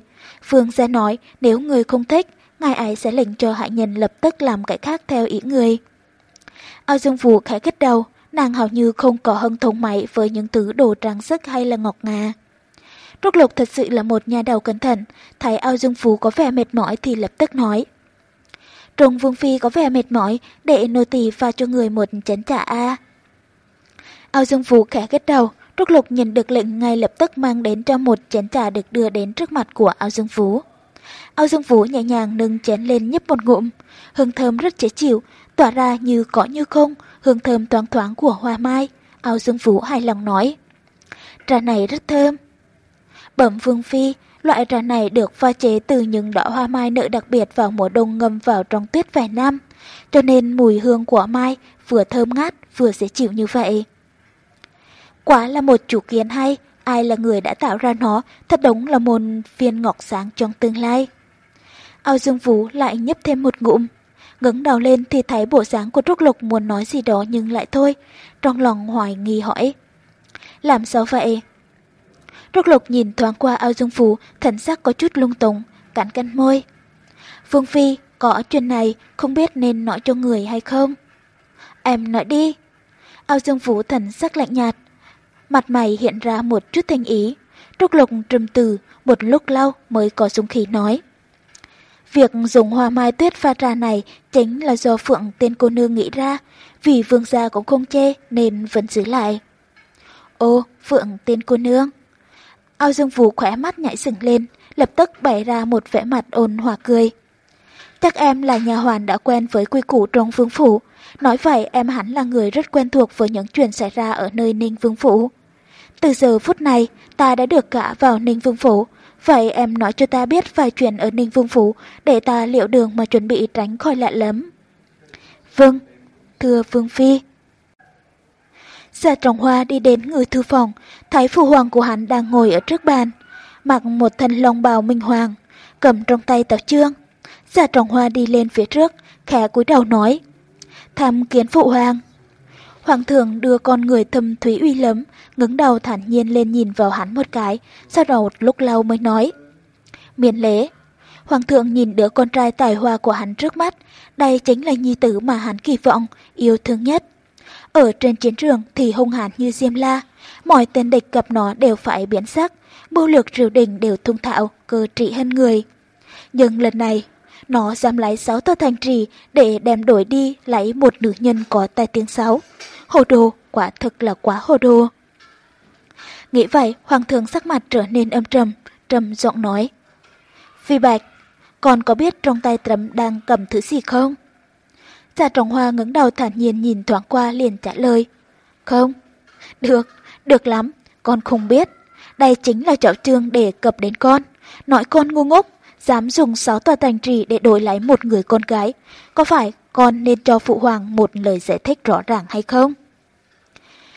Vương gia nói nếu người không thích, ngài ấy sẽ lệnh cho hạ nhân lập tức làm cái khác theo ý người. Ao Dương Vũ khẽ kết đầu, nàng hầu như không có hân thông máy với những thứ đồ trang sức hay là ngọc ngà. Trúc Lục thật sự là một nhà đầu cẩn thận, thấy Ao Dương Phú có vẻ mệt mỏi thì lập tức nói. Trùng Vương Phi có vẻ mệt mỏi, để nô tỳ pha cho người một chén trà a. Ao Dương Phú khẽ gật đầu, Trúc Lục nhận được lệnh ngay lập tức mang đến cho một chén trà được đưa đến trước mặt của Ao Dương Phú. Ao Dương Phú nhẹ nhàng nâng chén lên nhấp một ngụm, hương thơm rất dễ chịu, tỏa ra như có như không, hương thơm thoáng thoáng của hoa mai. Ao Dương Phú hài lòng nói. Trà này rất thơm. Bẩm Vương Phi, loại trà này được pha chế từ những đỏ hoa mai nở đặc biệt vào mùa đông ngâm vào trong tuyết vài năm, cho nên mùi hương của mai vừa thơm ngát vừa dễ chịu như vậy. quả là một chủ kiến hay, ai là người đã tạo ra nó, thật đúng là một viên ngọc sáng trong tương lai. Ao Dương Vũ lại nhấp thêm một ngụm, ngẩng đầu lên thì thấy bộ dáng của Trúc Lục muốn nói gì đó nhưng lại thôi, trong lòng hoài nghi hỏi. Làm sao vậy? Trúc Lục nhìn thoáng qua ao dương phủ, thần sắc có chút lung tung, cắn cắn môi. Vương Phi, có chuyện này, không biết nên nói cho người hay không? Em nói đi. Ao dương phủ thần sắc lạnh nhạt. Mặt mày hiện ra một chút thanh ý. Trúc Lục trầm từ, một lúc lâu mới có súng khí nói. Việc dùng hoa mai tuyết pha trà này chính là do Phượng tên cô nương nghĩ ra, vì vương gia cũng không chê nên vẫn giữ lại. Ô, Phượng tên cô nương. Ao Dương Vũ khỏe mắt nhảy sừng lên, lập tức bày ra một vẻ mặt ôn hòa cười. Chắc em là nhà hoàn đã quen với quy củ trong vương phủ. Nói vậy em hẳn là người rất quen thuộc với những chuyện xảy ra ở nơi Ninh Vương Phủ. Từ giờ phút này, ta đã được cả vào Ninh Vương Phủ. Vậy em nói cho ta biết vài chuyện ở Ninh Vương Phủ để ta liệu đường mà chuẩn bị tránh khỏi lạ lắm. Vâng, thưa Vương Phi. Dạ trọng hoa đi đến người thư phòng, thấy phụ hoàng của hắn đang ngồi ở trước bàn, mặc một thân long bào minh hoàng, cầm trong tay tờ chương. Dạ trọng hoa đi lên phía trước, khẽ cúi đầu nói, tham kiến phụ hoàng. Hoàng thượng đưa con người thâm thúy uy lấm, ngứng đầu thản nhiên lên nhìn vào hắn một cái, sau đó một lúc lâu mới nói. "Miễn lễ, Hoàng thượng nhìn đứa con trai tài hoa của hắn trước mắt, đây chính là nhi tử mà hắn kỳ vọng, yêu thương nhất. Ở trên chiến trường thì hung hãn như Diêm La, mọi tên địch gặp nó đều phải biến sắc, mưu lược triều đình đều thông thạo, cơ trị hơn người. Nhưng lần này, nó dám lấy sáu tòa thành trì để đem đổi đi lấy một nữ nhân có tài tiếng sáu. Hồ đồ, quả thực là quá hồ đồ. Nghĩ vậy, hoàng thượng sắc mặt trở nên âm trầm, trầm giọng nói. Phi Bạch, con có biết trong tay trầm đang cầm thứ gì không? Giả trọng hoa ngẩng đầu thản nhiên nhìn thoáng qua liền trả lời. Không. Được, được lắm, con không biết. Đây chính là chảo trương để cập đến con. Nói con ngu ngốc, dám dùng sáu tòa thành trì để đổi lấy một người con gái. Có phải con nên cho phụ hoàng một lời giải thích rõ ràng hay không?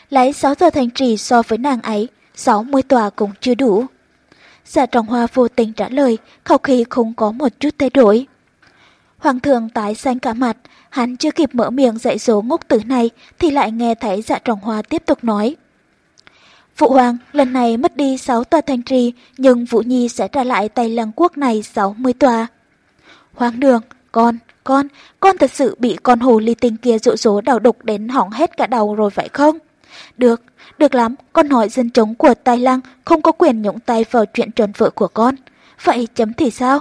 Lấy sáu tòa thành trì so với nàng ấy, sáu mươi tòa cũng chưa đủ. Giả trọng hoa vô tình trả lời, khẩu khí không có một chút thay đổi. Hoàng thượng tái xanh cả mặt, hắn chưa kịp mở miệng dạy dỗ ngốc tử này thì lại nghe thấy dạ trọng hoa tiếp tục nói. Phụ hoàng lần này mất đi 6 tòa thành trì nhưng Vũ Nhi sẽ trả lại tay lăng quốc này 60 tòa. Hoàng đường, con, con, con thật sự bị con hồ ly tinh kia dụ dỗ đào đục đến hỏng hết cả đầu rồi phải không? Được, được lắm, con hỏi dân chống của tài lăng không có quyền nhúng tay vào chuyện trần vợ của con. Vậy chấm thì sao?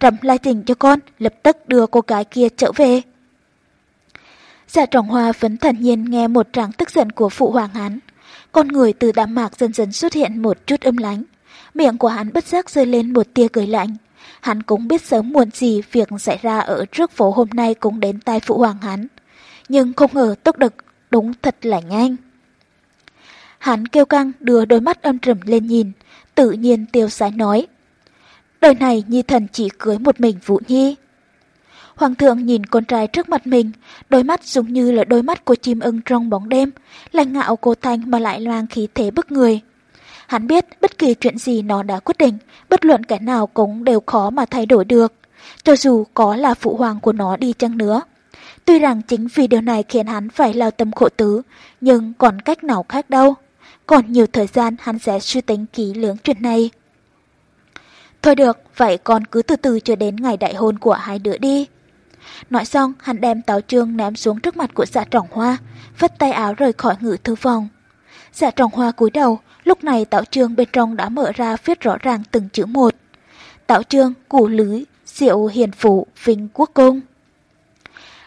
Trầm lai trình cho con, lập tức đưa cô gái kia trở về. Dạ trọng hoa phấn thần nhiên nghe một tràng tức giận của phụ hoàng hắn. Con người từ đám mạc dần dần xuất hiện một chút âm lánh. Miệng của hắn bất giác rơi lên một tia cười lạnh. Hắn cũng biết sớm muộn gì việc xảy ra ở trước phố hôm nay cũng đến tai phụ hoàng hắn. Nhưng không ngờ tốc đực đúng thật là nhanh. Hắn kêu căng đưa đôi mắt âm trầm lên nhìn, tự nhiên tiêu sái nói. Đời này Nhi thần chỉ cưới một mình Vũ Nhi. Hoàng thượng nhìn con trai trước mặt mình, đôi mắt giống như là đôi mắt của chim ưng trong bóng đêm, lành ngạo cô thanh mà lại loang khí thế bức người. Hắn biết bất kỳ chuyện gì nó đã quyết định, bất luận cái nào cũng đều khó mà thay đổi được, cho dù có là phụ hoàng của nó đi chăng nữa. Tuy rằng chính vì điều này khiến hắn phải lao tâm khổ tứ, nhưng còn cách nào khác đâu. Còn nhiều thời gian hắn sẽ suy tính kỹ lưỡng chuyện này. Thôi được, vậy con cứ từ từ chờ đến ngày đại hôn của hai đứa đi. Nói xong, hắn đem táo trương ném xuống trước mặt của dạ trọng hoa, vất tay áo rời khỏi ngự thư phòng. Dạ trọng hoa cúi đầu, lúc này táo trương bên trong đã mở ra viết rõ ràng từng chữ một. Táo trương, củ lưới, diệu hiền phủ, vinh quốc công.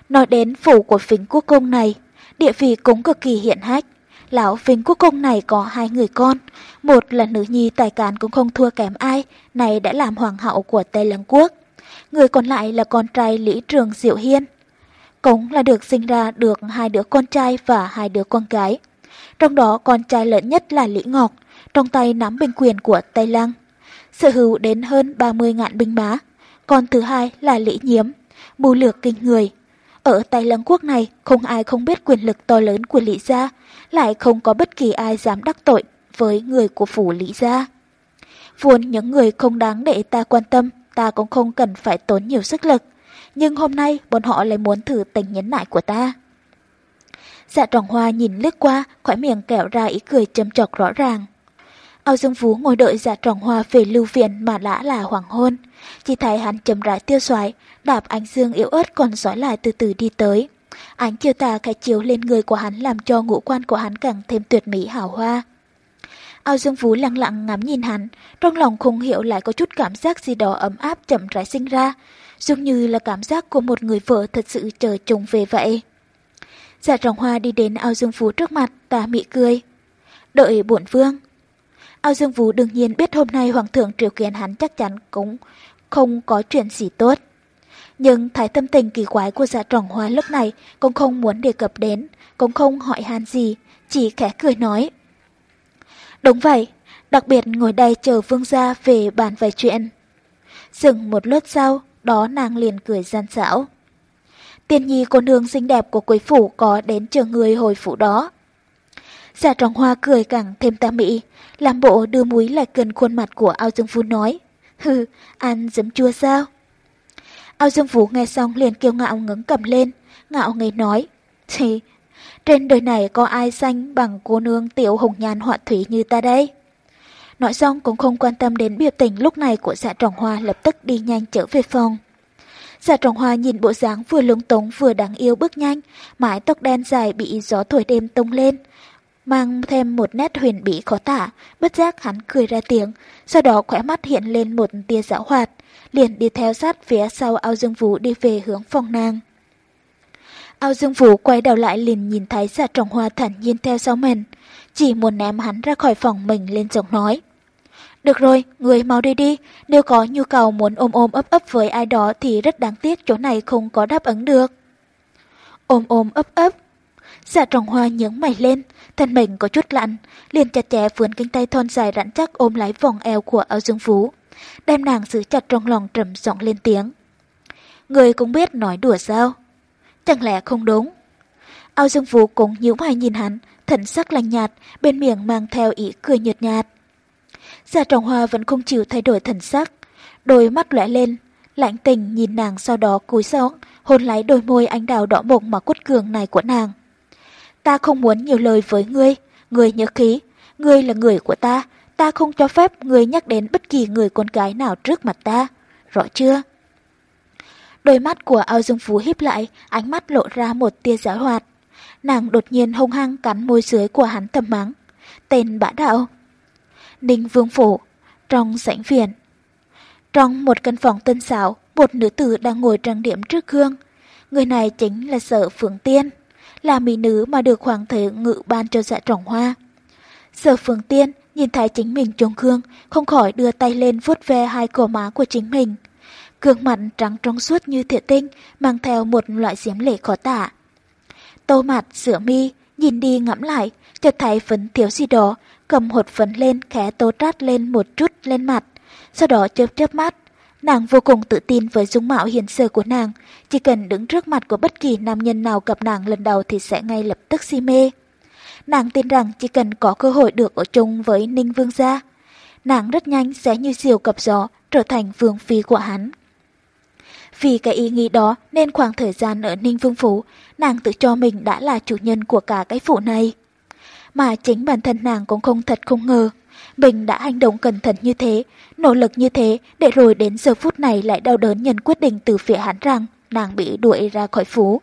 Nói đến phủ của vinh quốc công này, địa vị cũng cực kỳ hiện hách. Lão Vinh Quốc Công này có hai người con, một là nữ nhi tài cán cũng không thua kém ai, này đã làm hoàng hậu của Tây Lăng Quốc. Người còn lại là con trai Lý Trường Diệu Hiên. Cũng là được sinh ra được hai đứa con trai và hai đứa con gái. Trong đó con trai lớn nhất là Lý Ngọc, trong tay nắm binh quyền của Tây Lăng. Sở hữu đến hơn 30 ngạn binh mã. Con thứ hai là Lý Nhiếm, mưu lược kinh người. Ở Tây Lăng Quốc này, không ai không biết quyền lực to lớn của Lý Gia, lại không có bất kỳ ai dám đắc tội với người của phủ Lý Gia. Vốn những người không đáng để ta quan tâm, ta cũng không cần phải tốn nhiều sức lực. Nhưng hôm nay bọn họ lại muốn thử tình nhẫn nại của ta. Dạ trọng hoa nhìn lướt qua, khỏi miệng kẹo ra ý cười châm chọc rõ ràng. Ao Dương Phú ngồi đợi dạ trọng hoa về lưu viện mà đã là hoàng hôn. Chỉ thấy hắn chấm rãi tiêu xoái, đạp ánh dương yếu ớt còn dõi lại từ từ đi tới. Ánh chiều tà khai chiếu lên người của hắn làm cho ngũ quan của hắn càng thêm tuyệt mỹ hào hoa. Ao Dương Phú lặng lặng ngắm nhìn hắn, trong lòng không hiểu lại có chút cảm giác gì đó ấm áp chậm rãi sinh ra, giống như là cảm giác của một người vợ thật sự chờ chồng về vậy. Dạ trọng hoa đi đến ao Dương Phú trước mặt, ta mị cười. Đợi bổn vương. Ao Dương Phú đương nhiên biết hôm nay Hoàng thượng triệu kiến hắn chắc chắn cũng không có chuyện gì tốt. Nhưng thái tâm tình kỳ quái của dạ trọng hoa lúc này cũng không muốn đề cập đến, cũng không hỏi han gì, chỉ khẽ cười nói. Đúng vậy, đặc biệt ngồi đây chờ vương gia về bàn vài chuyện. Dừng một lát sau, đó nàng liền cười gian xảo. Tiên nhi cô nương xinh đẹp của quý phủ có đến chờ người hồi phủ đó. Giả trọng hoa cười càng thêm ta mỹ, làm bộ đưa muối lại gần khuôn mặt của ao dương phu nói. Hừ, ăn giấm chua sao? Ao dương phú nghe xong liền kêu ngạo ngấn cầm lên, ngạo ngây nói. Thì, trên đời này có ai xanh bằng cô nương tiểu hồng nhan họa thủy như ta đây? Nói xong cũng không quan tâm đến biểu tình lúc này của dạ trọng hoa lập tức đi nhanh trở về phòng. Dạ trọng hoa nhìn bộ dáng vừa lúng túng vừa đáng yêu bước nhanh, mái tóc đen dài bị gió thổi đêm tung lên, mang thêm một nét huyền bí khó tả, bất giác hắn cười ra tiếng, sau đó khỏe mắt hiện lên một tia dã hoạt, liền đi theo sát phía sau ao dương vũ đi về hướng phòng nàng. Ao dương vũ quay đầu lại liền nhìn thấy dạ trọng hoa thản nhiên theo sau mình, chỉ muốn ném hắn ra khỏi phòng mình lên giọng nói. Được rồi, người mau đi đi, nếu có nhu cầu muốn ôm ôm ấp ấp với ai đó thì rất đáng tiếc chỗ này không có đáp ứng được. Ôm ôm ấp ấp. Dạ trọng hoa nhướng mày lên, thân mình có chút lạnh, liền chặt chẽ vươn cánh tay thon dài rắn chắc ôm lấy vòng eo của Ao dương Vũ, đem nàng giữ chặt trong lòng trầm giọng lên tiếng. Người cũng biết nói đùa sao? Chẳng lẽ không đúng? Ao dương Vũ cũng nhíu mày nhìn hắn, thần sắc lạnh nhạt, bên miệng mang theo ý cười nhợt nhạt. Gia Trọng Hoa vẫn không chịu thay đổi thần sắc, đôi mắt lóe lên, lạnh tình nhìn nàng sau đó cúi xuống, hôn lấy đôi môi anh đào đỏ mộng mà quất cường này của nàng. Ta không muốn nhiều lời với ngươi, ngươi nhớ khí, ngươi là người của ta, ta không cho phép ngươi nhắc đến bất kỳ người con gái nào trước mặt ta, rõ chưa? Đôi mắt của ao dương phú híp lại, ánh mắt lộ ra một tia giáo hoạt. Nàng đột nhiên hung hăng cắn môi dưới của hắn thầm mắng. Tên bã đạo. Ninh Vương Phủ, trong sảnh viện. Trong một căn phòng tân xảo, một nữ tử đang ngồi trang điểm trước gương. Người này chính là sở Phượng Tiên, là mỹ nữ mà được Hoàng thể ngự ban cho dạ trọng hoa. Sở Phượng Tiên nhìn thấy chính mình trong gương, không khỏi đưa tay lên vuốt ve hai cổ má của chính mình. Gương mặt trắng trong suốt như thiện tinh, mang theo một loại diễm lệ khó tả. Tô mặt, sửa mi, nhìn đi ngẫm lại, chợt thấy phấn thiếu gì đó, cầm hột phấn lên khẽ tô trát lên một chút lên mặt, sau đó chớp chớp mắt. Nàng vô cùng tự tin với dung mạo hiền sơ của nàng, chỉ cần đứng trước mặt của bất kỳ nam nhân nào gặp nàng lần đầu thì sẽ ngay lập tức si mê. Nàng tin rằng chỉ cần có cơ hội được ở chung với Ninh Vương gia, nàng rất nhanh sẽ như diều cập gió trở thành vương phi của hắn. Vì cái ý nghĩ đó nên khoảng thời gian ở Ninh Vương Phủ, nàng tự cho mình đã là chủ nhân của cả cái phủ này. Mà chính bản thân nàng cũng không thật không ngờ. Mình đã hành động cẩn thận như thế, nỗ lực như thế để rồi đến giờ phút này lại đau đớn nhận quyết định từ phía hắn rằng nàng bị đuổi ra khỏi phú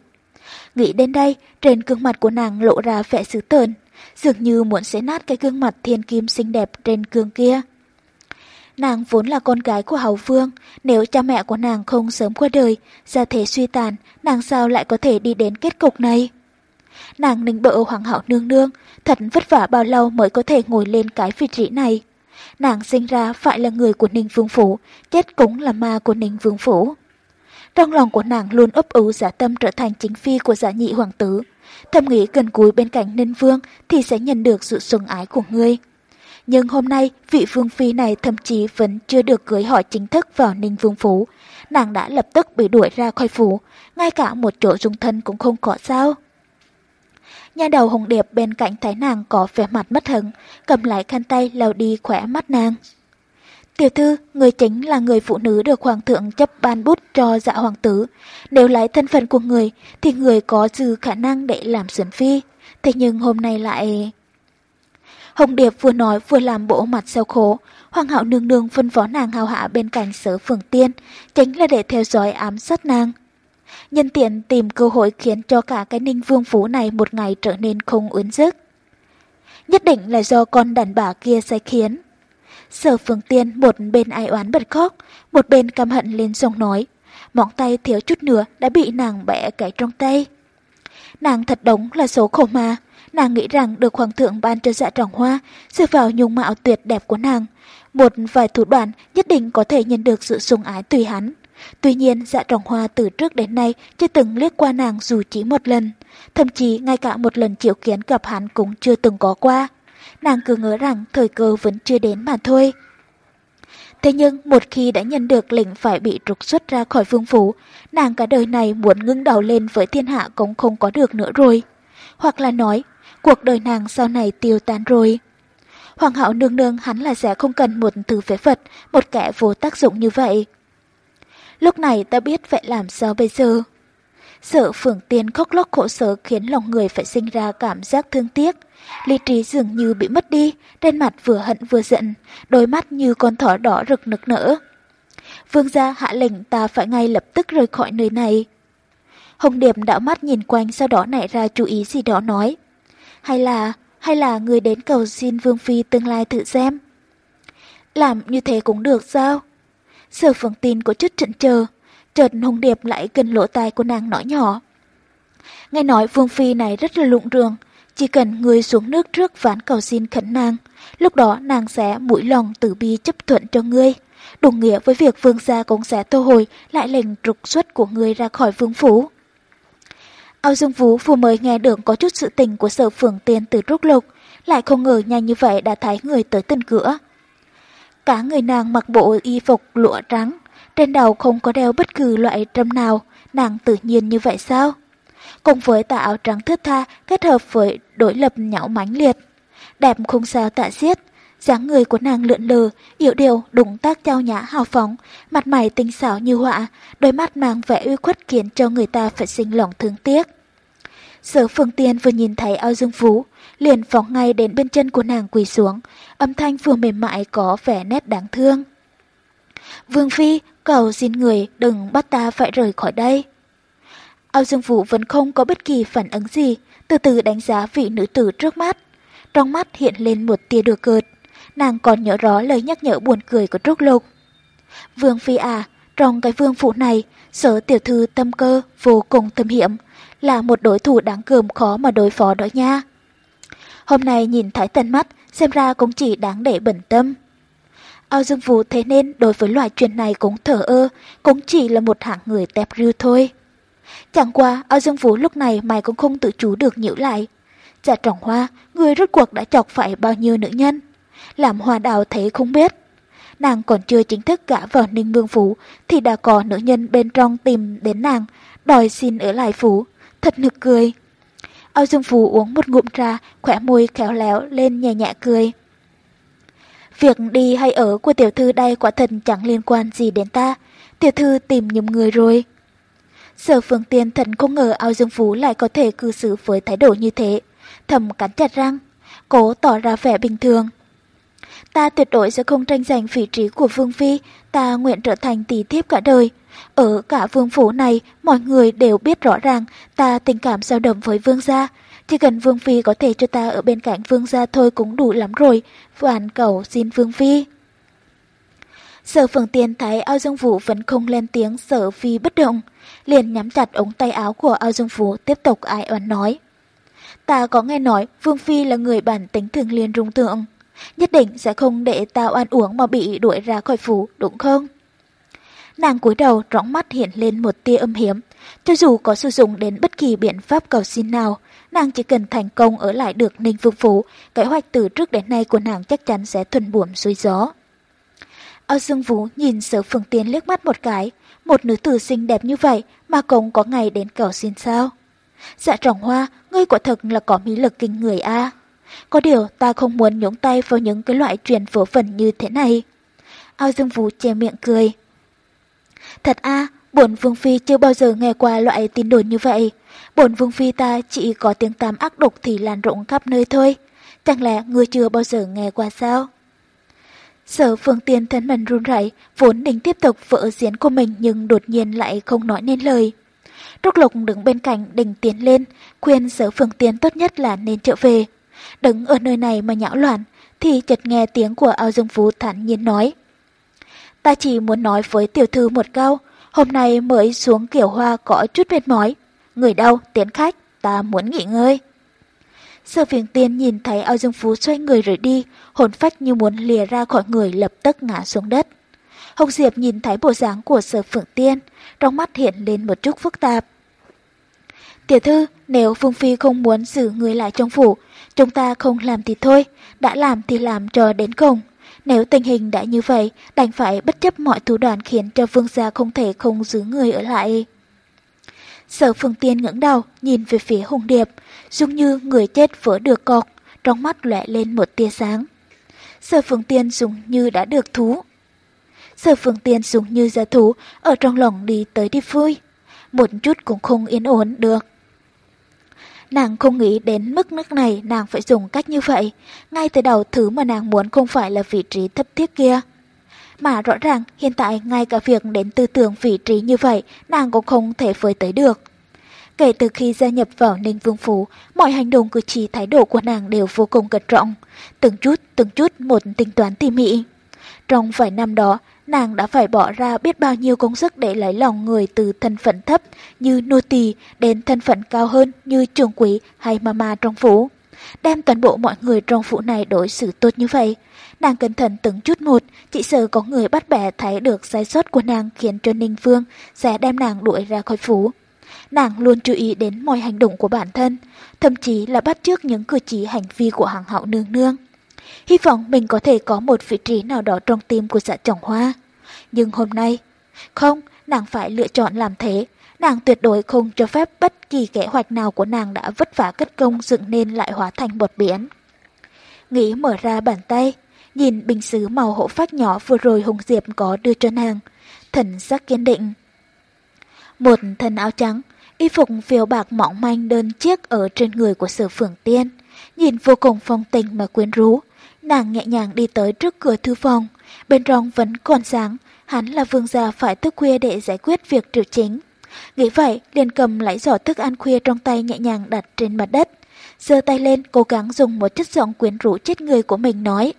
Nghĩ đến đây, trên gương mặt của nàng lộ ra vẻ sứ tờn, dường như muốn xé nát cái gương mặt thiên kim xinh đẹp trên gương kia. Nàng vốn là con gái của Hầu Vương, nếu cha mẹ của nàng không sớm qua đời, gia thế suy tàn, nàng sao lại có thể đi đến kết cục này? Nàng ninh bợ hoàng hậu nương nương, thật vất vả bao lâu mới có thể ngồi lên cái vị trí này. Nàng sinh ra phải là người của Ninh Vương Phủ, chết cũng là ma của Ninh Vương Phủ. Trong lòng của nàng luôn ấp ủ giả tâm trở thành chính phi của giả nhị hoàng tử. Thầm nghĩ gần cúi bên cạnh Ninh Vương thì sẽ nhận được sự sủng ái của ngươi. Nhưng hôm nay, vị vương phi này thậm chí vẫn chưa được cưới hỏi chính thức vào Ninh Vương Phủ. Nàng đã lập tức bị đuổi ra khỏi phủ, ngay cả một chỗ dung thân cũng không có sao. Nhà đầu hồng điệp bên cạnh thái nàng có vẻ mặt mất hứng, cầm lại khăn tay lau đi khỏe mắt nàng. Tiểu thư, người chính là người phụ nữ được hoàng thượng chấp ban bút cho dạ hoàng tử. Nếu lấy thân phận của người, thì người có dư khả năng để làm sườn phi. Thế nhưng hôm nay lại... Hồng Điệp vừa nói vừa làm bộ mặt sâu khổ. Hoàng hậu nương nương phân phó nàng hào hạ bên cạnh sở phường tiên, chính là để theo dõi ám sát nàng. Nhân tiện tìm cơ hội khiến cho cả cái ninh vương phủ này một ngày trở nên không uốn giấc. Nhất định là do con đàn bà kia sai khiến. Sở phường tiên một bên ai oán bật khóc, một bên căm hận lên giọng nói. Móng tay thiếu chút nữa đã bị nàng bẻ cái trong tay. Nàng thật đúng là số khổ mà. Nàng nghĩ rằng được hoàng thượng ban cho dạ trọng hoa, dựa vào nhung mạo tuyệt đẹp của nàng. Một vài thủ đoạn nhất định có thể nhận được sự sủng ái tùy hắn. Tuy nhiên dạ trọng hoa từ trước đến nay chưa từng liếc qua nàng dù chỉ một lần. Thậm chí ngay cả một lần triệu kiến gặp hắn cũng chưa từng có qua nàng cứ ngỡ rằng thời cơ vẫn chưa đến mà thôi. Thế nhưng một khi đã nhận được lệnh phải bị trục xuất ra khỏi vương phủ, nàng cả đời này muốn ngưng đầu lên với thiên hạ cũng không có được nữa rồi. Hoặc là nói, cuộc đời nàng sau này tiêu tan rồi. Hoàng hậu nương nương hắn là sẽ không cần một thứ phế vật, một kẻ vô tác dụng như vậy. Lúc này ta biết phải làm sao bây giờ. Sợ phượng tiên khóc lóc khổ sở khiến lòng người phải sinh ra cảm giác thương tiếc. Lý trí dường như bị mất đi, trên mặt vừa hận vừa giận, đôi mắt như con thỏ đỏ rực nực nở. Vương gia hạ lệnh ta phải ngay lập tức rời khỏi nơi này. Hồng Điệp đảo mắt nhìn quanh sau đó nảy ra chú ý gì đó nói. Hay là, hay là người đến cầu xin Vương Phi tương lai thử xem. Làm như thế cũng được sao? Sở phượng tin có chút chận chờ, chợt hùng Điệp lại gần lỗ tai của nàng nói nhỏ. Nghe nói Vương Phi này rất là lụng rường, chỉ cần người xuống nước trước ván cầu xin khẩn nàng, lúc đó nàng sẽ mũi lòng tử bi chấp thuận cho ngươi. Đồng nghĩa với việc vương gia cũng sẽ thu hồi lại lệnh trục xuất của ngươi ra khỏi vương phủ. Ao Dương Vũ vừa mới nghe được có chút sự tình của sở phường tiền từ trúc lục, lại không ngờ nhanh như vậy đã thấy người tới tân cửa. Cả người nàng mặc bộ y phục lụa trắng, trên đầu không có đeo bất cứ loại trâm nào, nàng tự nhiên như vậy sao? cùng với tà áo trắng thướt tha kết hợp với đối lập nhão mãnh liệt. Đẹp không sao tạ xiết, dáng người của nàng lượn lờ, yếu điều, đúng tác trao nhã hào phóng, mặt mày tinh xảo như họa, đôi mắt mang vẻ uy khuất khiến cho người ta phải sinh lòng thương tiếc. Sở phương tiên vừa nhìn thấy ao dương phú, liền phóng ngay đến bên chân của nàng quỳ xuống, âm thanh vừa mềm mại có vẻ nét đáng thương. Vương Phi, cầu xin người đừng bắt ta phải rời khỏi đây. Ao Dương Vũ vẫn không có bất kỳ phản ứng gì, từ từ đánh giá vị nữ tử trước mắt. Trong mắt hiện lên một tia đùa cợt, nàng còn nhớ rõ lời nhắc nhở buồn cười của Trúc Lục. Vương Phi à, trong cái vương phủ này, sở tiểu thư tâm cơ vô cùng thâm hiểm, là một đối thủ đáng gờm khó mà đối phó đó nha. Hôm nay nhìn thái tận mắt, xem ra cũng chỉ đáng để bẩn tâm. Ao Dương Vũ thế nên đối với loại chuyện này cũng thở ơ, cũng chỉ là một hạng người tép rưu thôi. Chẳng qua, ao dương vũ lúc này mày cũng không tự chủ được nhữ lại. Dạ trọng hoa, người rốt cuộc đã chọc phải bao nhiêu nữ nhân? Làm hoa đào thế không biết. Nàng còn chưa chính thức gả vào ninh vương phủ, thì đã có nữ nhân bên trong tìm đến nàng, đòi xin ở lại phủ. Thật nực cười. Ao dương Phú uống một ngụm trà, khỏe môi khéo léo lên nhẹ nhẹ cười. Việc đi hay ở của tiểu thư đây quả thật chẳng liên quan gì đến ta. tiểu thư tìm nhầm người rồi. Sở phương tiên thần không ngờ ao dương phú lại có thể cư xử với thái độ như thế. Thầm cắn chặt răng, cố tỏ ra vẻ bình thường. Ta tuyệt đối sẽ không tranh giành vị trí của Vương Phi, ta nguyện trở thành tỷ thiếp cả đời. Ở cả vương phủ này, mọi người đều biết rõ ràng ta tình cảm dao động với vương gia. Chỉ cần vương phi có thể cho ta ở bên cạnh vương gia thôi cũng đủ lắm rồi. Phản cầu xin vương phi. Sở phượng tiên thấy ao dương vũ vẫn không lên tiếng sở phi bất động. Liền nhắm chặt ống tay áo của ao dương vũ tiếp tục ai oán nói. Ta có nghe nói vương phi là người bản tính thường liên rung tượng. Nhất định sẽ không để ta oan uống mà bị đuổi ra khỏi phủ, đúng không? Nàng cúi đầu rõng mắt hiện lên một tia âm hiểm. Cho dù có sử dụng đến bất kỳ biện pháp cầu xin nào, nàng chỉ cần thành công ở lại được Ninh Vương Phủ, kế hoạch từ trước đến nay của nàng chắc chắn sẽ thuần buồm xuôi gió. Âu Dương Vũ nhìn sở Phương tiến liếc mắt một cái, một nữ tử xinh đẹp như vậy mà cũng có ngày đến cầu xin sao. Dạ trọng hoa, ngươi quả thật là có mỹ lực kinh người a. Có điều ta không muốn nhúng tay vào những cái loại truyền phổ phần như thế này. Ao Dương Vũ che miệng cười. Thật a, bổn vương phi chưa bao giờ nghe qua loại tin đồn như vậy. Bổn vương phi ta chỉ có tiếng tam ác độc thì lan rộng khắp nơi thôi. Chẳng lẽ ngươi chưa bao giờ nghe qua sao? Sở phương tiên thân mình run rẩy, vốn định tiếp tục vỡ diễn của mình nhưng đột nhiên lại không nói nên lời. Trúc Lục đứng bên cạnh định tiến lên, khuyên sở phương tiên tốt nhất là nên trở về. Đứng ở nơi này mà nhão loạn, thì chợt nghe tiếng của ao dương phú thản nhiên nói. Ta chỉ muốn nói với tiểu thư một câu, hôm nay mới xuống kiểu hoa có chút mệt mỏi. Người đâu, tiến khách, ta muốn nghỉ ngơi. Sở phiền tiên nhìn thấy ao dương phú xoay người rời đi, hồn phách như muốn lìa ra khỏi người lập tức ngã xuống đất. Hồng Diệp nhìn thấy bộ dáng của sở phượng tiên, trong mắt hiện lên một chút phức tạp. Tiểu thư, nếu Phương Phi không muốn giữ người lại trong phủ, chúng ta không làm thì thôi, đã làm thì làm cho đến cùng. Nếu tình hình đã như vậy, đành phải bất chấp mọi thủ đoạn khiến cho vương gia không thể không giữ người ở lại. Sở phương tiên ngẩng đầu, nhìn về phía hùng điệp, dung như người chết vỡ được cọc, trong mắt lóe lên một tia sáng. Sở phương tiên dùng như đã được thú. Sở phương tiên dùng như ra thú, ở trong lòng đi tới đi vui. Một chút cũng không yên ổn được. Nàng không nghĩ đến mức nước này nàng phải dùng cách như vậy. Ngay từ đầu thứ mà nàng muốn không phải là vị trí thấp thiết kia. Mà rõ ràng hiện tại ngay cả việc đến tư tưởng vị trí như vậy nàng cũng không thể với tới được. Kể từ khi gia nhập vào Ninh Vương Phủ, mọi hành động cử chỉ thái độ của nàng đều vô cùng cẩn trọng, từng chút từng chút một tính toán tỉ mỉ. Trong vài năm đó, nàng đã phải bỏ ra biết bao nhiêu công sức để lấy lòng người từ thân phận thấp như nô tỳ đến thân phận cao hơn như trưởng quý hay mama trong phủ. Đem toàn bộ mọi người trong phủ này đối xử tốt như vậy. Nàng cẩn thận từng chút một, chỉ sợ có người bắt bẻ thấy được sai sót của nàng khiến cho Ninh Phương sẽ đem nàng đuổi ra khỏi phủ. Nàng luôn chú ý đến mọi hành động của bản thân, thậm chí là bắt chước những cử chỉ hành vi của hàng hậu nương nương. Hy vọng mình có thể có một vị trí nào đó trong tim của dạ trọng hoa. Nhưng hôm nay, không, nàng phải lựa chọn làm thế. Nàng tuyệt đối không cho phép bất kỳ kế hoạch nào của nàng đã vất vả cất công dựng nên lại hóa thành bọt biển. Nghĩ mở ra bàn tay, nhìn bình sứ màu hổ phách nhỏ vừa rồi Hùng Diệp có đưa cho nàng, thần sắc kiên định. Một thân áo trắng, y phục phiêu bạc mỏng manh đơn chiếc ở trên người của sở phượng tiên, nhìn vô cùng phong tình mà quyến rũ, Nàng nhẹ nhàng đi tới trước cửa thư phòng, bên trong vẫn còn sáng, hắn là vương gia phải thức khuya để giải quyết việc triệu chính. Nghĩ vậy, liền cầm lấy giỏ thức ăn khuya trong tay nhẹ nhàng đặt trên mặt đất. giơ tay lên, cố gắng dùng một chất giọng quyến rũ chết người của mình nói.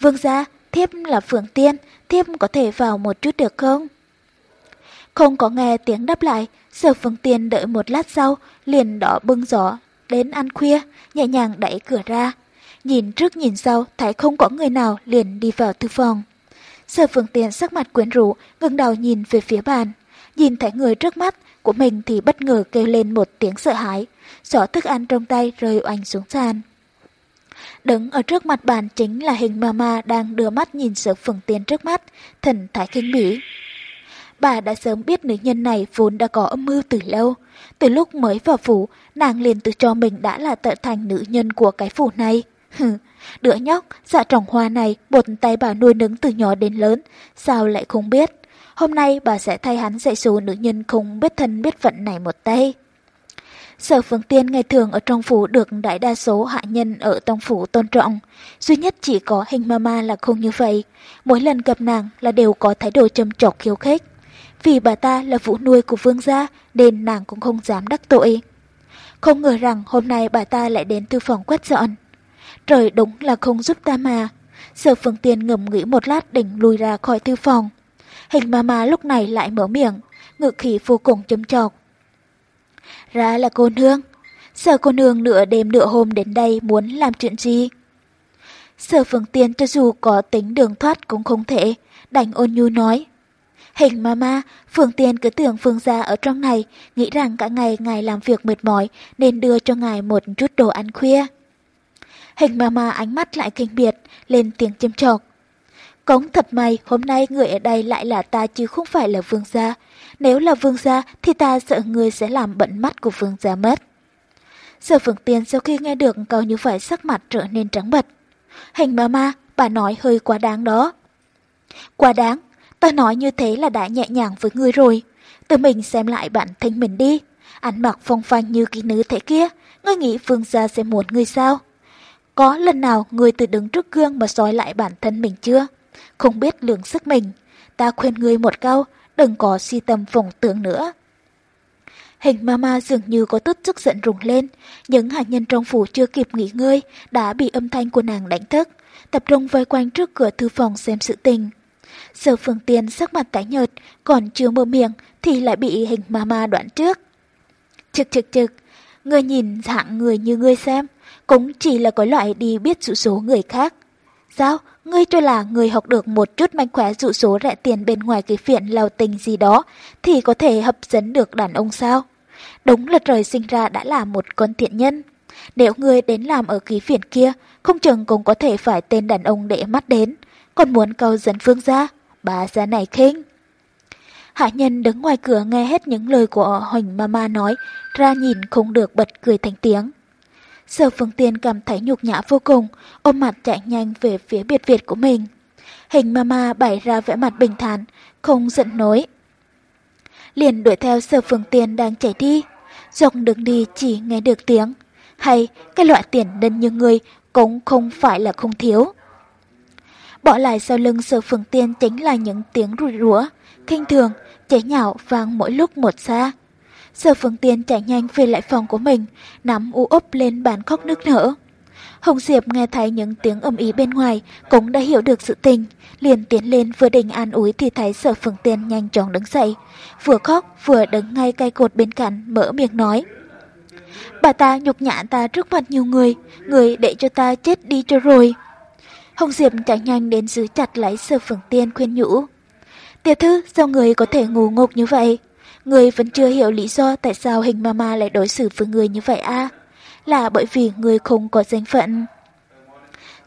Vương gia, thiếp là phượng tiên, thiếp có thể vào một chút được không? Không có nghe tiếng đáp lại, sở phượng tiên đợi một lát sau, liền đỏ bưng giỏ, đến ăn khuya, nhẹ nhàng đẩy cửa ra, Nhìn trước nhìn sau, thấy không có người nào liền đi vào thư phòng. Sở phương tiện sắc mặt quyến rũ, ngừng đầu nhìn về phía bàn. Nhìn thấy người trước mắt của mình thì bất ngờ kêu lên một tiếng sợ hãi. Giỏ thức ăn trong tay rơi oanh xuống sàn. Đứng ở trước mặt bàn chính là hình mama đang đưa mắt nhìn sở phương tiện trước mắt, thần thái kinh bỉ. Bà đã sớm biết nữ nhân này vốn đã có âm mưu từ lâu. Từ lúc mới vào phủ, nàng liền tự cho mình đã là tận thành nữ nhân của cái phủ này. Hừ, đứa nhóc, dạ trồng hoa này, một tay bà nuôi nấng từ nhỏ đến lớn, sao lại không biết. Hôm nay bà sẽ thay hắn dạy số nữ nhân không biết thân biết phận này một tay. Sở Phương Tiên ngày thường ở trong phủ được đại đa số hạ nhân ở trong phủ tôn trọng. Duy nhất chỉ có hình mama là không như vậy. Mỗi lần gặp nàng là đều có thái độ châm chọc khiêu khích. Vì bà ta là vũ nuôi của vương gia nên nàng cũng không dám đắc tội. Không ngờ rằng hôm nay bà ta lại đến thư phòng quét dọn. Trời đúng là không giúp ta mà. Sở Phương Tiên ngầm nghĩ một lát định lùi ra khỏi thư phòng. Hình mama lúc này lại mở miệng, ngự khí vô cùng châm chọc. Ra là cô nương. Sở cô nương nửa đêm nửa hôm đến đây muốn làm chuyện gì? Sở phương tiên cho dù có tính đường thoát cũng không thể, đành ôn nhu nói. Hình mama, Phương Tiên cứ tưởng Phương gia ở trong này, nghĩ rằng cả ngày ngài làm việc mệt mỏi nên đưa cho ngài một chút đồ ăn khuya. Hình mama ánh mắt lại kinh biệt, lên tiếng châm trọc. Cống thật may, hôm nay người ở đây lại là ta chứ không phải là vương gia. Nếu là vương gia thì ta sợ người sẽ làm bận mắt của vương gia mất. Sở Phương Tiên sau khi nghe được câu như vậy sắc mặt trở nên trắng bật. Hình mama, bà nói hơi quá đáng đó. Quá đáng, ta nói như thế là đã nhẹ nhàng với người rồi. Tự mình xem lại bản thân mình đi. Ăn mặc phong phanh như cái nữ thế kia, ngươi nghĩ vương gia sẽ muốn người sao? Có lần nào người từ đứng trước gương mà soi lại bản thân mình chưa? Không biết lượng sức mình. Ta khuyên người một câu, đừng có si tâm phỏng tưởng nữa. Hình mama dường như có tức tức giận rùng lên, những hạt nhân trong phủ chưa kịp nghỉ ngơi đã bị âm thanh của nàng đánh thức, tập trung vây quanh trước cửa thư phòng xem sự tình. Sở phương tiên sắc mặt tái nhợt, còn chưa mở miệng thì lại bị hình mama đoạn trước. Trực trực trực, người nhìn hạng người như ngươi xem, cũng chỉ là có loại đi biết dụ số người khác. Sao? Ngươi cho là người học được một chút manh khóe dụ số rẻ tiền bên ngoài cái phiện lao tình gì đó thì có thể hấp dẫn được đàn ông sao? Đúng là trời sinh ra đã là một con thiện nhân. Nếu ngươi đến làm ở khí phiện kia, không chừng cũng có thể phải tên đàn ông để mắt đến. Còn muốn cầu dẫn phương gia, bà gia này khinh. Hạ nhân đứng ngoài cửa nghe hết những lời của Hoành Mama nói, ra nhìn không được bật cười thành tiếng. Sở Phương Tiên cảm thấy nhục nhã vô cùng, ôm mặt chạy nhanh về phía biệt viện của mình. Hình mama bày ra vẻ mặt bình thản, không giận nổi. Liền đuổi theo Sở Phương Tiên đang chạy đi. Dọc đường đi chỉ nghe được tiếng. Hay cái loại tiền đần như người cũng không phải là không thiếu. Bỏ lại sau lưng Sở Phương Tiên chính là những tiếng rủi rủa, kinh thường, chế nhạo vang mỗi lúc một xa. Sở Phương Tiên chạy nhanh về lại phòng của mình, nắm u úp lên bàn khóc nước nở. Hồng Diệp nghe thấy những tiếng âm ý bên ngoài, cũng đã hiểu được sự tình, liền tiến lên vừa định an ủi thì thấy Sở Phương Tiên nhanh chóng đứng dậy, vừa khóc vừa đứng ngay cây cột bên cạnh mở miệng nói. Bà ta nhục nhã ta trước mặt nhiều người, người để cho ta chết đi cho rồi. Hồng Diệp chạy nhanh đến giữ chặt lấy Sở Phương Tiên khuyên nhủ. Tiểu thư, sao người có thể ngu ngốc như vậy? Người vẫn chưa hiểu lý do tại sao hình mama lại đối xử với người như vậy à? Là bởi vì người không có danh phận.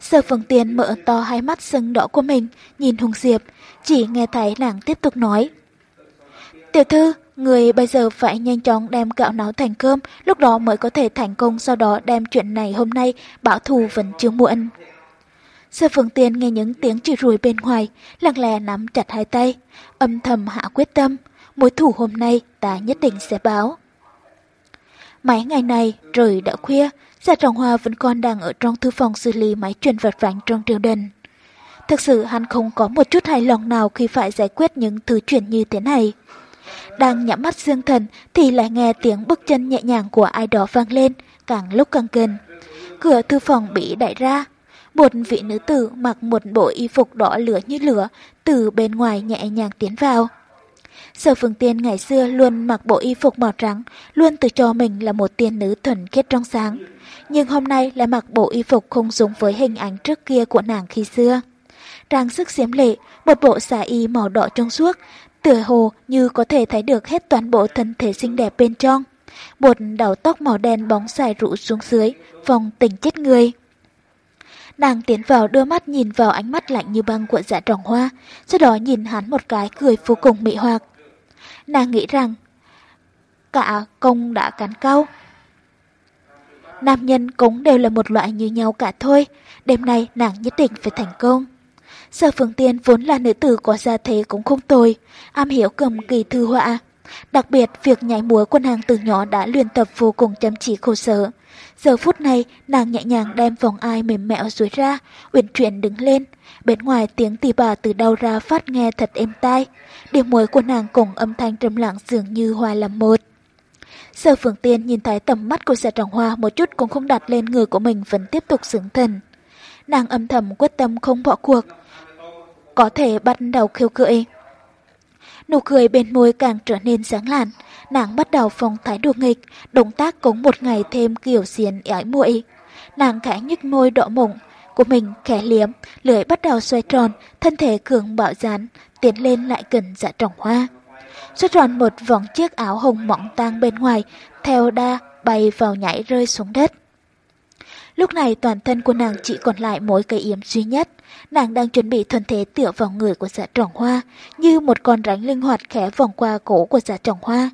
Sở Phương Tiên mở to hai mắt sưng đỏ của mình, nhìn Hùng Diệp, chỉ nghe thấy nàng tiếp tục nói. Tiểu thư, người bây giờ phải nhanh chóng đem gạo nấu thành cơm, lúc đó mới có thể thành công sau đó đem chuyện này hôm nay bảo thù vẫn chưa muộn. Sở Phương Tiên nghe những tiếng chửi rủi bên ngoài, lặng lẽ nắm chặt hai tay, âm thầm hạ quyết tâm, mối thủ hôm nay ta nhất định sẽ báo. Mấy ngày này, trời đã khuya, Gia Trọng Hoa vẫn còn đang ở trong thư phòng xử lý máy truyền vật vãnh trong triều đình. Thực sự hắn không có một chút hài lòng nào khi phải giải quyết những thứ chuyện như thế này. Đang nhắm mắt dương thần thì lại nghe tiếng bước chân nhẹ nhàng của ai đó vang lên, càng lúc càng gần. Cửa thư phòng bị đẩy ra. Một vị nữ tử mặc một bộ y phục đỏ lửa như lửa từ bên ngoài nhẹ nhàng tiến vào. Sở Phương Tiên ngày xưa luôn mặc bộ y phục màu trắng, luôn tự cho mình là một tiên nữ thuần khiết trong sáng. Nhưng hôm nay lại mặc bộ y phục không giống với hình ảnh trước kia của nàng khi xưa. Trang sức xiêm lệ, một bộ xà y màu đỏ trong suốt, tựa hồ như có thể thấy được hết toàn bộ thân thể xinh đẹp bên trong. Một đầu tóc màu đen bóng xài rụ xuống dưới, vòng tình chết người. Nàng tiến vào đưa mắt nhìn vào ánh mắt lạnh như băng của dạ tròn hoa, sau đó nhìn hắn một cái cười vô cùng mị hoặc. Nàng nghĩ rằng cả công đã cắn câu. Nam nhân cũng đều là một loại như nhau cả thôi, đêm nay nàng nhất định phải thành công. Sở Phương Tiên vốn là nữ tử có gia thế cũng không tồi, am hiểu cầm kỳ thư họa. Đặc biệt, việc nhảy múa quân hàng từ nhỏ đã luyện tập vô cùng chăm chỉ khổ sở. Giờ phút này, nàng nhẹ nhàng đem vòng ai mềm mẹo duỗi ra, uyển chuyển đứng lên. Bên ngoài tiếng tì bà từ đâu ra phát nghe thật êm tai. Điểm mối của nàng cùng âm thanh trầm lặng dường như hòa làm một. Sở phượng Tiên nhìn thấy tầm mắt của Sở Trọng Hoa một chút cũng không đặt lên người của mình vẫn tiếp tục sướng thần. Nàng âm thầm quyết tâm không bỏ cuộc. Có thể bắt đầu khiêu cười. Nụ cười bên môi càng trở nên sáng lạn, nàng bắt đầu phong thái đùa nghịch, động tác cũng một ngày thêm kiểu xiên ái muội. Nàng khẽ nhếch môi đỏ mộng của mình khẽ liếm, lưỡi bắt đầu xoay tròn, thân thể cường bạo dán, tiến lên lại gần dạ trọng hoa. xoay tròn một vòng chiếc áo hồng mỏng tang bên ngoài, theo đa bay vào nhảy rơi xuống đất. Lúc này toàn thân của nàng chỉ còn lại mỗi cây yếm duy nhất. Nàng đang chuẩn bị thuần thế tựa vào người của dạ trọng hoa, như một con rắn linh hoạt khẽ vòng qua cổ của dạ trọng hoa.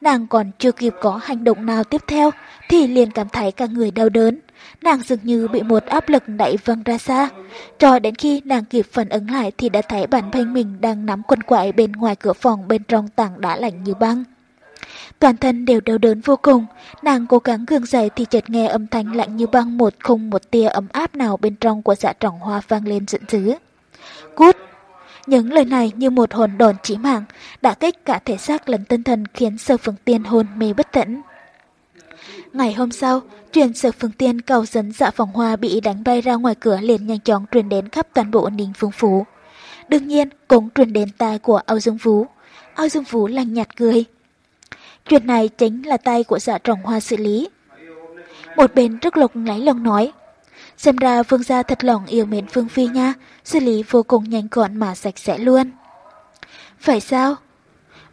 Nàng còn chưa kịp có hành động nào tiếp theo, thì liền cảm thấy cả người đau đớn. Nàng dường như bị một áp lực đẩy văng ra xa. Cho đến khi nàng kịp phản ứng lại thì đã thấy bản thân mình đang nắm quần quại bên ngoài cửa phòng bên trong tảng đã lạnh như băng. Toàn thân đều đau đớn vô cùng, nàng cố gắng gương dậy thì chợt nghe âm thanh lạnh như băng một không một tia ấm áp nào bên trong của dạ trọng hoa vang lên giận dữ. Cút! Những lời này như một hồn đòn chỉ mạng, đã kích cả thể xác lẫn tinh thần khiến sơ phương tiên hôn mê bất tận. Ngày hôm sau, truyền sở phương tiên cầu dẫn dạ phòng hoa bị đánh bay ra ngoài cửa liền nhanh chóng truyền đến khắp toàn bộ ninh phương phú. Đương nhiên cũng truyền đến tai của Âu Dương Vũ. Âu Dương Vũ lành nhạt cười. Chuyện này chính là tay của dạ trọng hoa xử lý. Một bên trước lục lấy lòng nói. Xem ra vương gia thật lòng yêu mến phương phi nha, xử lý vô cùng nhanh gọn mà sạch sẽ luôn. Phải sao?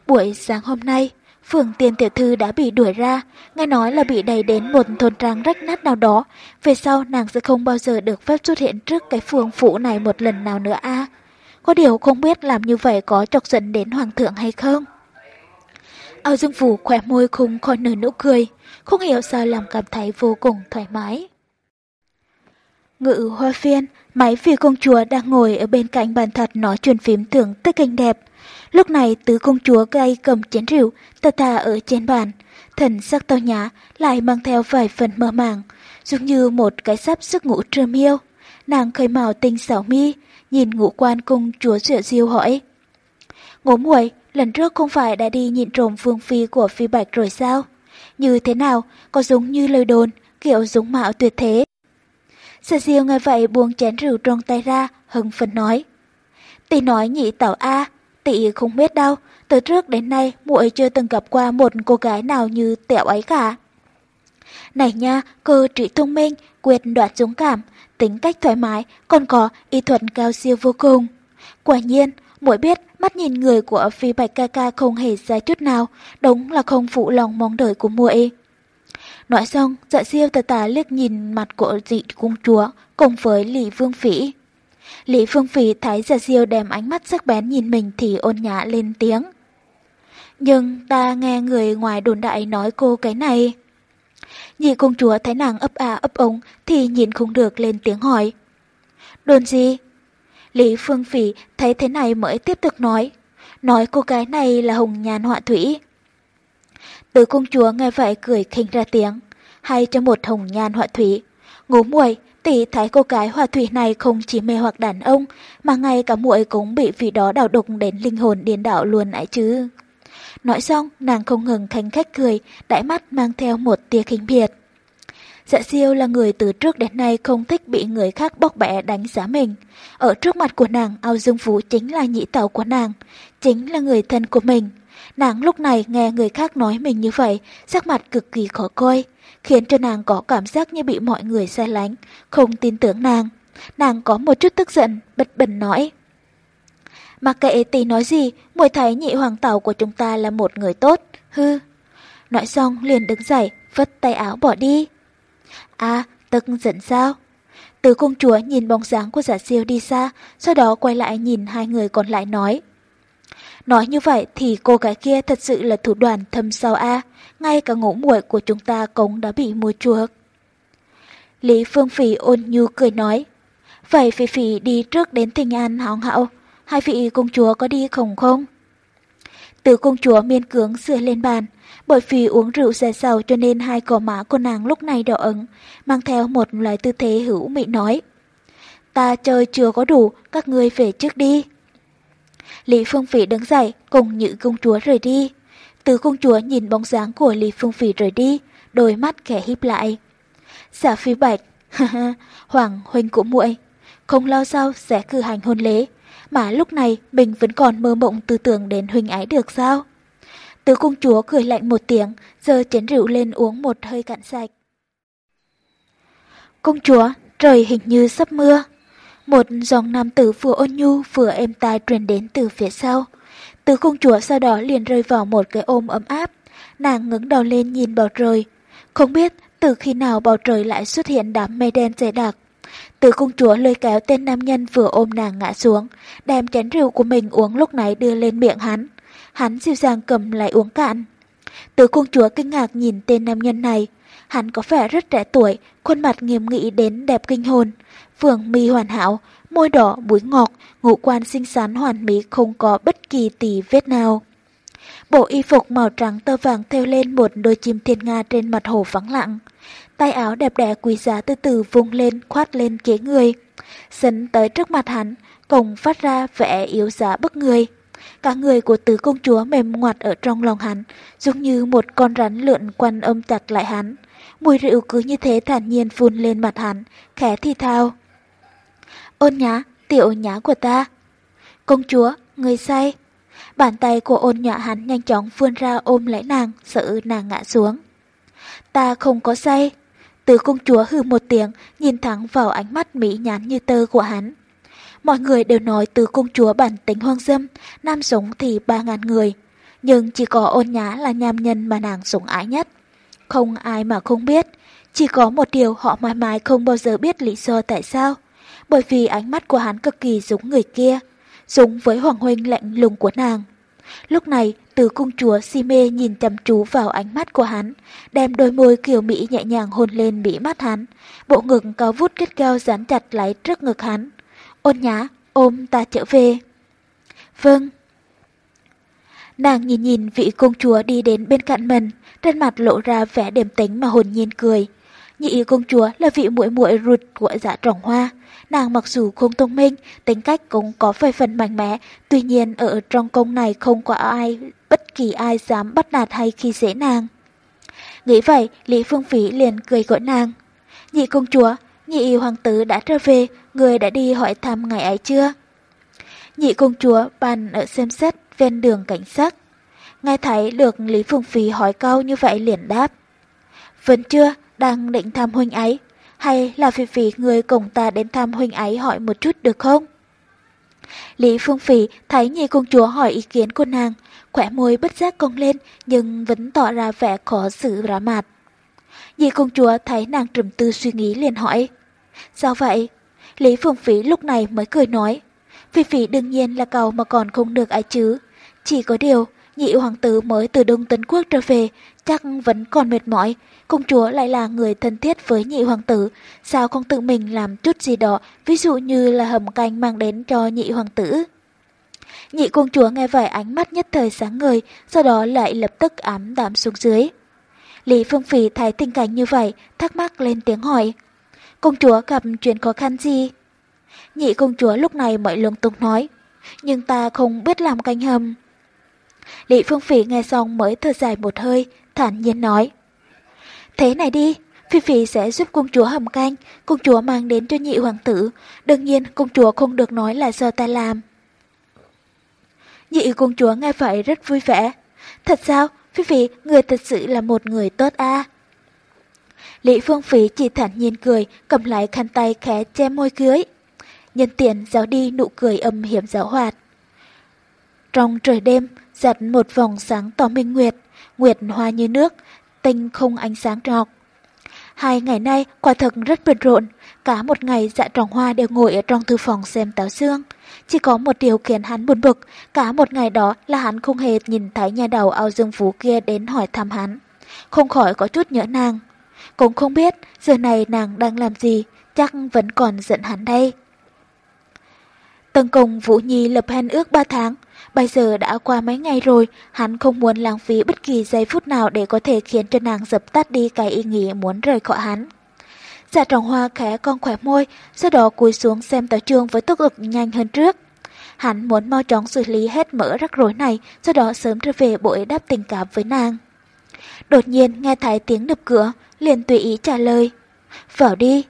Buổi sáng hôm nay, Phường tiền tiểu thư đã bị đuổi ra, nghe nói là bị đẩy đến một thôn trang rách nát nào đó. Về sau nàng sẽ không bao giờ được phép xuất hiện trước cái phường phủ này một lần nào nữa a. Có điều không biết làm như vậy có chọc giận đến hoàng thượng hay không. Ao Dương Phủ khỏe môi không khỏi nở nụ cười, không hiểu sao làm cảm thấy vô cùng thoải mái. Ngự hoa phiên, máy phi công chúa đang ngồi ở bên cạnh bàn thật nói chuyện phím thưởng tới cảnh đẹp. Lúc này tứ công chúa gây cầm chén rượu, tà tà ở trên bàn. Thần sắc tao nhã lại mang theo vài phần mơ màng, giống như một cái sắp sức ngủ trưa miêu. Nàng khơi màu tinh xảo mi, nhìn ngũ quan công chúa rượu diêu hỏi. Ngố muội lần trước không phải đã đi nhịn trộm phương phi của phi bạch rồi sao? Như thế nào, có giống như lời đồn, kiểu giống mạo tuyệt thế. Sở diêu nghe vậy buông chén rượu trong tay ra, hưng phấn nói. Tỷ nói nhị tảo A, tỷ không biết đâu, từ trước đến nay muội chưa từng gặp qua một cô gái nào như tẹo ấy cả. Này nha, cơ trí thông minh, quyệt đoạt dũng cảm, tính cách thoải mái, còn có y thuật cao siêu vô cùng. Quả nhiên, muội biết mắt nhìn người của phi bạch ca ca không hề sai chút nào, đúng là không phụ lòng mong đợi của muội. Nói xong, dạ siêu tà tà liếc nhìn mặt của dị cung chúa cùng với Lý Vương Phỉ. Lý vương Phỉ thấy dạ siêu đem ánh mắt sắc bén nhìn mình thì ôn nhã lên tiếng. Nhưng ta nghe người ngoài đồn đại nói cô cái này. Nhị công chúa thấy nàng ấp à ấp ống thì nhìn không được lên tiếng hỏi. Đồn gì? Lý Phương Phỉ thấy thế này mới tiếp tục nói. Nói cô gái này là hồng nhàn họa thủy. Tứ công chúa nghe vậy cười khinh ra tiếng. Hay cho một hồng nhan họa thủy. Ngủ muội Tỷ thấy cô gái hòa thủy này không chỉ mê hoặc đàn ông, mà ngay cả muội cũng bị vị đó đảo đục đến linh hồn điên đảo luôn ấy chứ. Nói xong, nàng không ngừng khánh khách cười, đại mắt mang theo một tia khinh biệt. Dạ siêu là người từ trước đến nay không thích bị người khác bóc bẻ đánh giá mình. Ở trước mặt của nàng, ao dương phú chính là nhị tàu của nàng, chính là người thân của mình. Nàng lúc này nghe người khác nói mình như vậy, sắc mặt cực kỳ khó coi khiến cho nàng có cảm giác như bị mọi người xa lánh, không tin tưởng nàng. Nàng có một chút tức giận, bật bình nói. Mặc kệ tỷ nói gì, muội thấy nhị hoàng tàu của chúng ta là một người tốt, hư. Nói xong liền đứng dậy, vất tay áo bỏ đi. À, tức giận sao? Từ công chúa nhìn bóng dáng của giả siêu đi xa, sau đó quay lại nhìn hai người còn lại nói. Nói như vậy thì cô gái kia thật sự là thủ đoàn thâm sâu a, ngay cả ngũ muội của chúng ta cũng đã bị mua chuộc. Lý Phương Phỉ ôn nhu cười nói, Vậy Phỉ Phỉ đi trước đến thình an hóng hậu, hai vị công chúa có đi không không? Từ công chúa miên cưỡng sửa lên bàn, bởi vì uống rượu say sầu cho nên hai cỏ má của nàng lúc này đỏ ửng mang theo một loại tư thế hữu mị nói. Ta chơi chưa có đủ, các ngươi về trước đi. Lý Phương Phỉ đứng dậy cùng những công chúa rời đi. Từ công chúa nhìn bóng dáng của Lý Phương Phỉ rời đi, đôi mắt khẽ híp lại. Giả phi bạch, Hoàng huynh của muội không lo sao, sẽ cử hành hôn lễ, mà lúc này mình vẫn còn mơ mộng tư tưởng đến huynh ái được sao? Tứ công chúa cười lạnh một tiếng, giờ chén rượu lên uống một hơi cạn sạch. Công chúa, trời hình như sắp mưa. Một dòng nam tử vừa ôn nhu vừa êm tai truyền đến từ phía sau. Tứ công chúa sau đó liền rơi vào một cái ôm ấm áp. Nàng ngẩng đầu lên nhìn bầu trời. Không biết từ khi nào bầu trời lại xuất hiện đám mây đen dày đặc. Từ công chúa lôi kéo tên nam nhân vừa ôm nàng ngã xuống, đem chén rượu của mình uống lúc này đưa lên miệng hắn. Hắn dịu dàng cầm lại uống cạn. Từ công chúa kinh ngạc nhìn tên nam nhân này. Hắn có vẻ rất trẻ tuổi, khuôn mặt nghiêm nghị đến đẹp kinh hồn. Phường mi hoàn hảo, môi đỏ, mũi ngọt, ngũ quan xinh xắn hoàn mỹ không có bất kỳ tì vết nào. Bộ y phục màu trắng tơ vàng theo lên một đôi chim thiên nga trên mặt hồ vắng lặng. Tay áo đẹp đẽ quý giá từ từ vung lên khoát lên kế người. Sấn tới trước mặt hắn, cùng phát ra vẻ yếu giá bức người. Cả người của tứ công chúa mềm ngoặt ở trong lòng hắn, giống như một con rắn lượn quanh ôm chặt lại hắn. Mùi rượu cứ như thế thản nhiên phun lên mặt hắn, khẽ thì thào: Ôn nhá, tiểu nhá của ta. Công chúa, người say. Bàn tay của ôn nhã hắn nhanh chóng vươn ra ôm lấy nàng, sợ nàng ngã xuống. Ta không có say. Từ công chúa hư một tiếng, nhìn thẳng vào ánh mắt mỹ nhán như tơ của hắn. Mọi người đều nói từ công chúa bản tính hoang dâm, nam sống thì ba ngàn người. Nhưng chỉ có ôn nhã là nham nhân mà nàng sủng ái nhất. Không ai mà không biết, chỉ có một điều họ mãi mãi không bao giờ biết lý do tại sao. Bởi vì ánh mắt của hắn cực kỳ giống người kia, giống với hoàng huynh lạnh lùng của nàng. Lúc này, từ cung chúa si mê nhìn chăm chú vào ánh mắt của hắn, đem đôi môi kiều mỹ nhẹ nhàng hôn lên bị mắt hắn, bộ ngực cao vút kết cao dán chặt lấy trước ngực hắn. Ôn nhá ôm ta trở về. Vâng. Nàng nhìn nhìn vị công chúa đi đến bên cạnh mình, trên mặt lộ ra vẻ điềm tĩnh mà hồn nhiên cười. Nhị công chúa là vị muội muội ruột của dạ trọng hoa. Nàng mặc dù không thông minh, tính cách cũng có vài phần mạnh mẽ, tuy nhiên ở trong công này không có ai, bất kỳ ai dám bắt nạt hay khi dễ nàng. Nghĩ vậy, Lý Phương Phí liền cười gọi nàng. Nhị công chúa, nhị hoàng tử đã trở về, người đã đi hỏi thăm ngày ấy chưa? Nhị công chúa bàn ở xem xét ven đường cảnh sát. Nghe thấy được Lý Phương Phí hỏi câu như vậy liền đáp. Vẫn chưa, đang định thăm huynh ấy, hay là Phi Phi người cùng ta đến thăm huynh ấy hỏi một chút được không? Lý Phương Phỉ thấy nhị công chúa hỏi ý kiến của nàng, khỏe môi bất giác cong lên nhưng vẫn tỏ ra vẻ khó xử rá mặt. Nhị công chúa thấy nàng trầm tư suy nghĩ liền hỏi. Sao vậy? Lý Phương Phỉ lúc này mới cười nói. Phi Phỉ đương nhiên là cầu mà còn không được ai chứ. Chỉ có điều, nhị hoàng tử mới từ Đông Tấn Quốc trở về, chắc vẫn còn mệt mỏi, công chúa lại là người thân thiết với nhị hoàng tử, sao không tự mình làm chút gì đó, ví dụ như là hầm canh mang đến cho nhị hoàng tử. Nhị công chúa nghe vậy ánh mắt nhất thời sáng ngời, sau đó lại lập tức ám đạm xuống dưới. Lý Phương Phỉ thấy tình cảnh như vậy, thắc mắc lên tiếng hỏi. Công chúa gặp chuyện khó khăn gì? Nhị công chúa lúc này mọi lung tung nói, nhưng ta không biết làm canh hầm. Lý Phương Phỉ nghe xong mới thở dài một hơi, thản nhiên nói. Thế này đi, Phi Phi sẽ giúp công chúa hầm canh, công chúa mang đến cho nhị hoàng tử. Đương nhiên công chúa không được nói là do ta làm. Nhị công chúa nghe vậy rất vui vẻ. Thật sao, Phi Phi, người thật sự là một người tốt a Lý Phương Phí chỉ thản nhiên cười, cầm lại khăn tay khẽ che môi cưới. Nhân tiện giáo đi nụ cười âm hiểm giáo hoạt. Trong trời đêm, giật một vòng sáng tỏ minh nguyệt, nguyệt hoa như nước, tinh không ánh sáng trọc. Hai ngày nay quả thật rất bận rộn, cả một ngày dạ trọng hoa đều ngồi ở trong thư phòng xem táo xương. Chỉ có một điều khiến hắn buồn bực, cả một ngày đó là hắn không hề nhìn thấy nhà đầu ao dương phú kia đến hỏi thăm hắn. Không khỏi có chút nhỡ nàng. Cũng không biết giờ này nàng đang làm gì, chắc vẫn còn giận hắn đây. Tân Công Vũ Nhi lập hẹn ước 3 tháng, bây giờ đã qua mấy ngày rồi, hắn không muốn lãng phí bất kỳ giây phút nào để có thể khiến cho nàng dập tắt đi cái ý nghĩ muốn rời khỏi hắn. Dạ trọng hoa khẽ con khỏe môi, sau đó cúi xuống xem táo trương với tốc lực nhanh hơn trước. Hắn muốn mau chóng xử lý hết mỡ rắc rối này, sau đó sớm trở về bội đáp tình cảm với nàng. Đột nhiên nghe thấy tiếng đập cửa, liền tùy ý trả lời. Vào đi.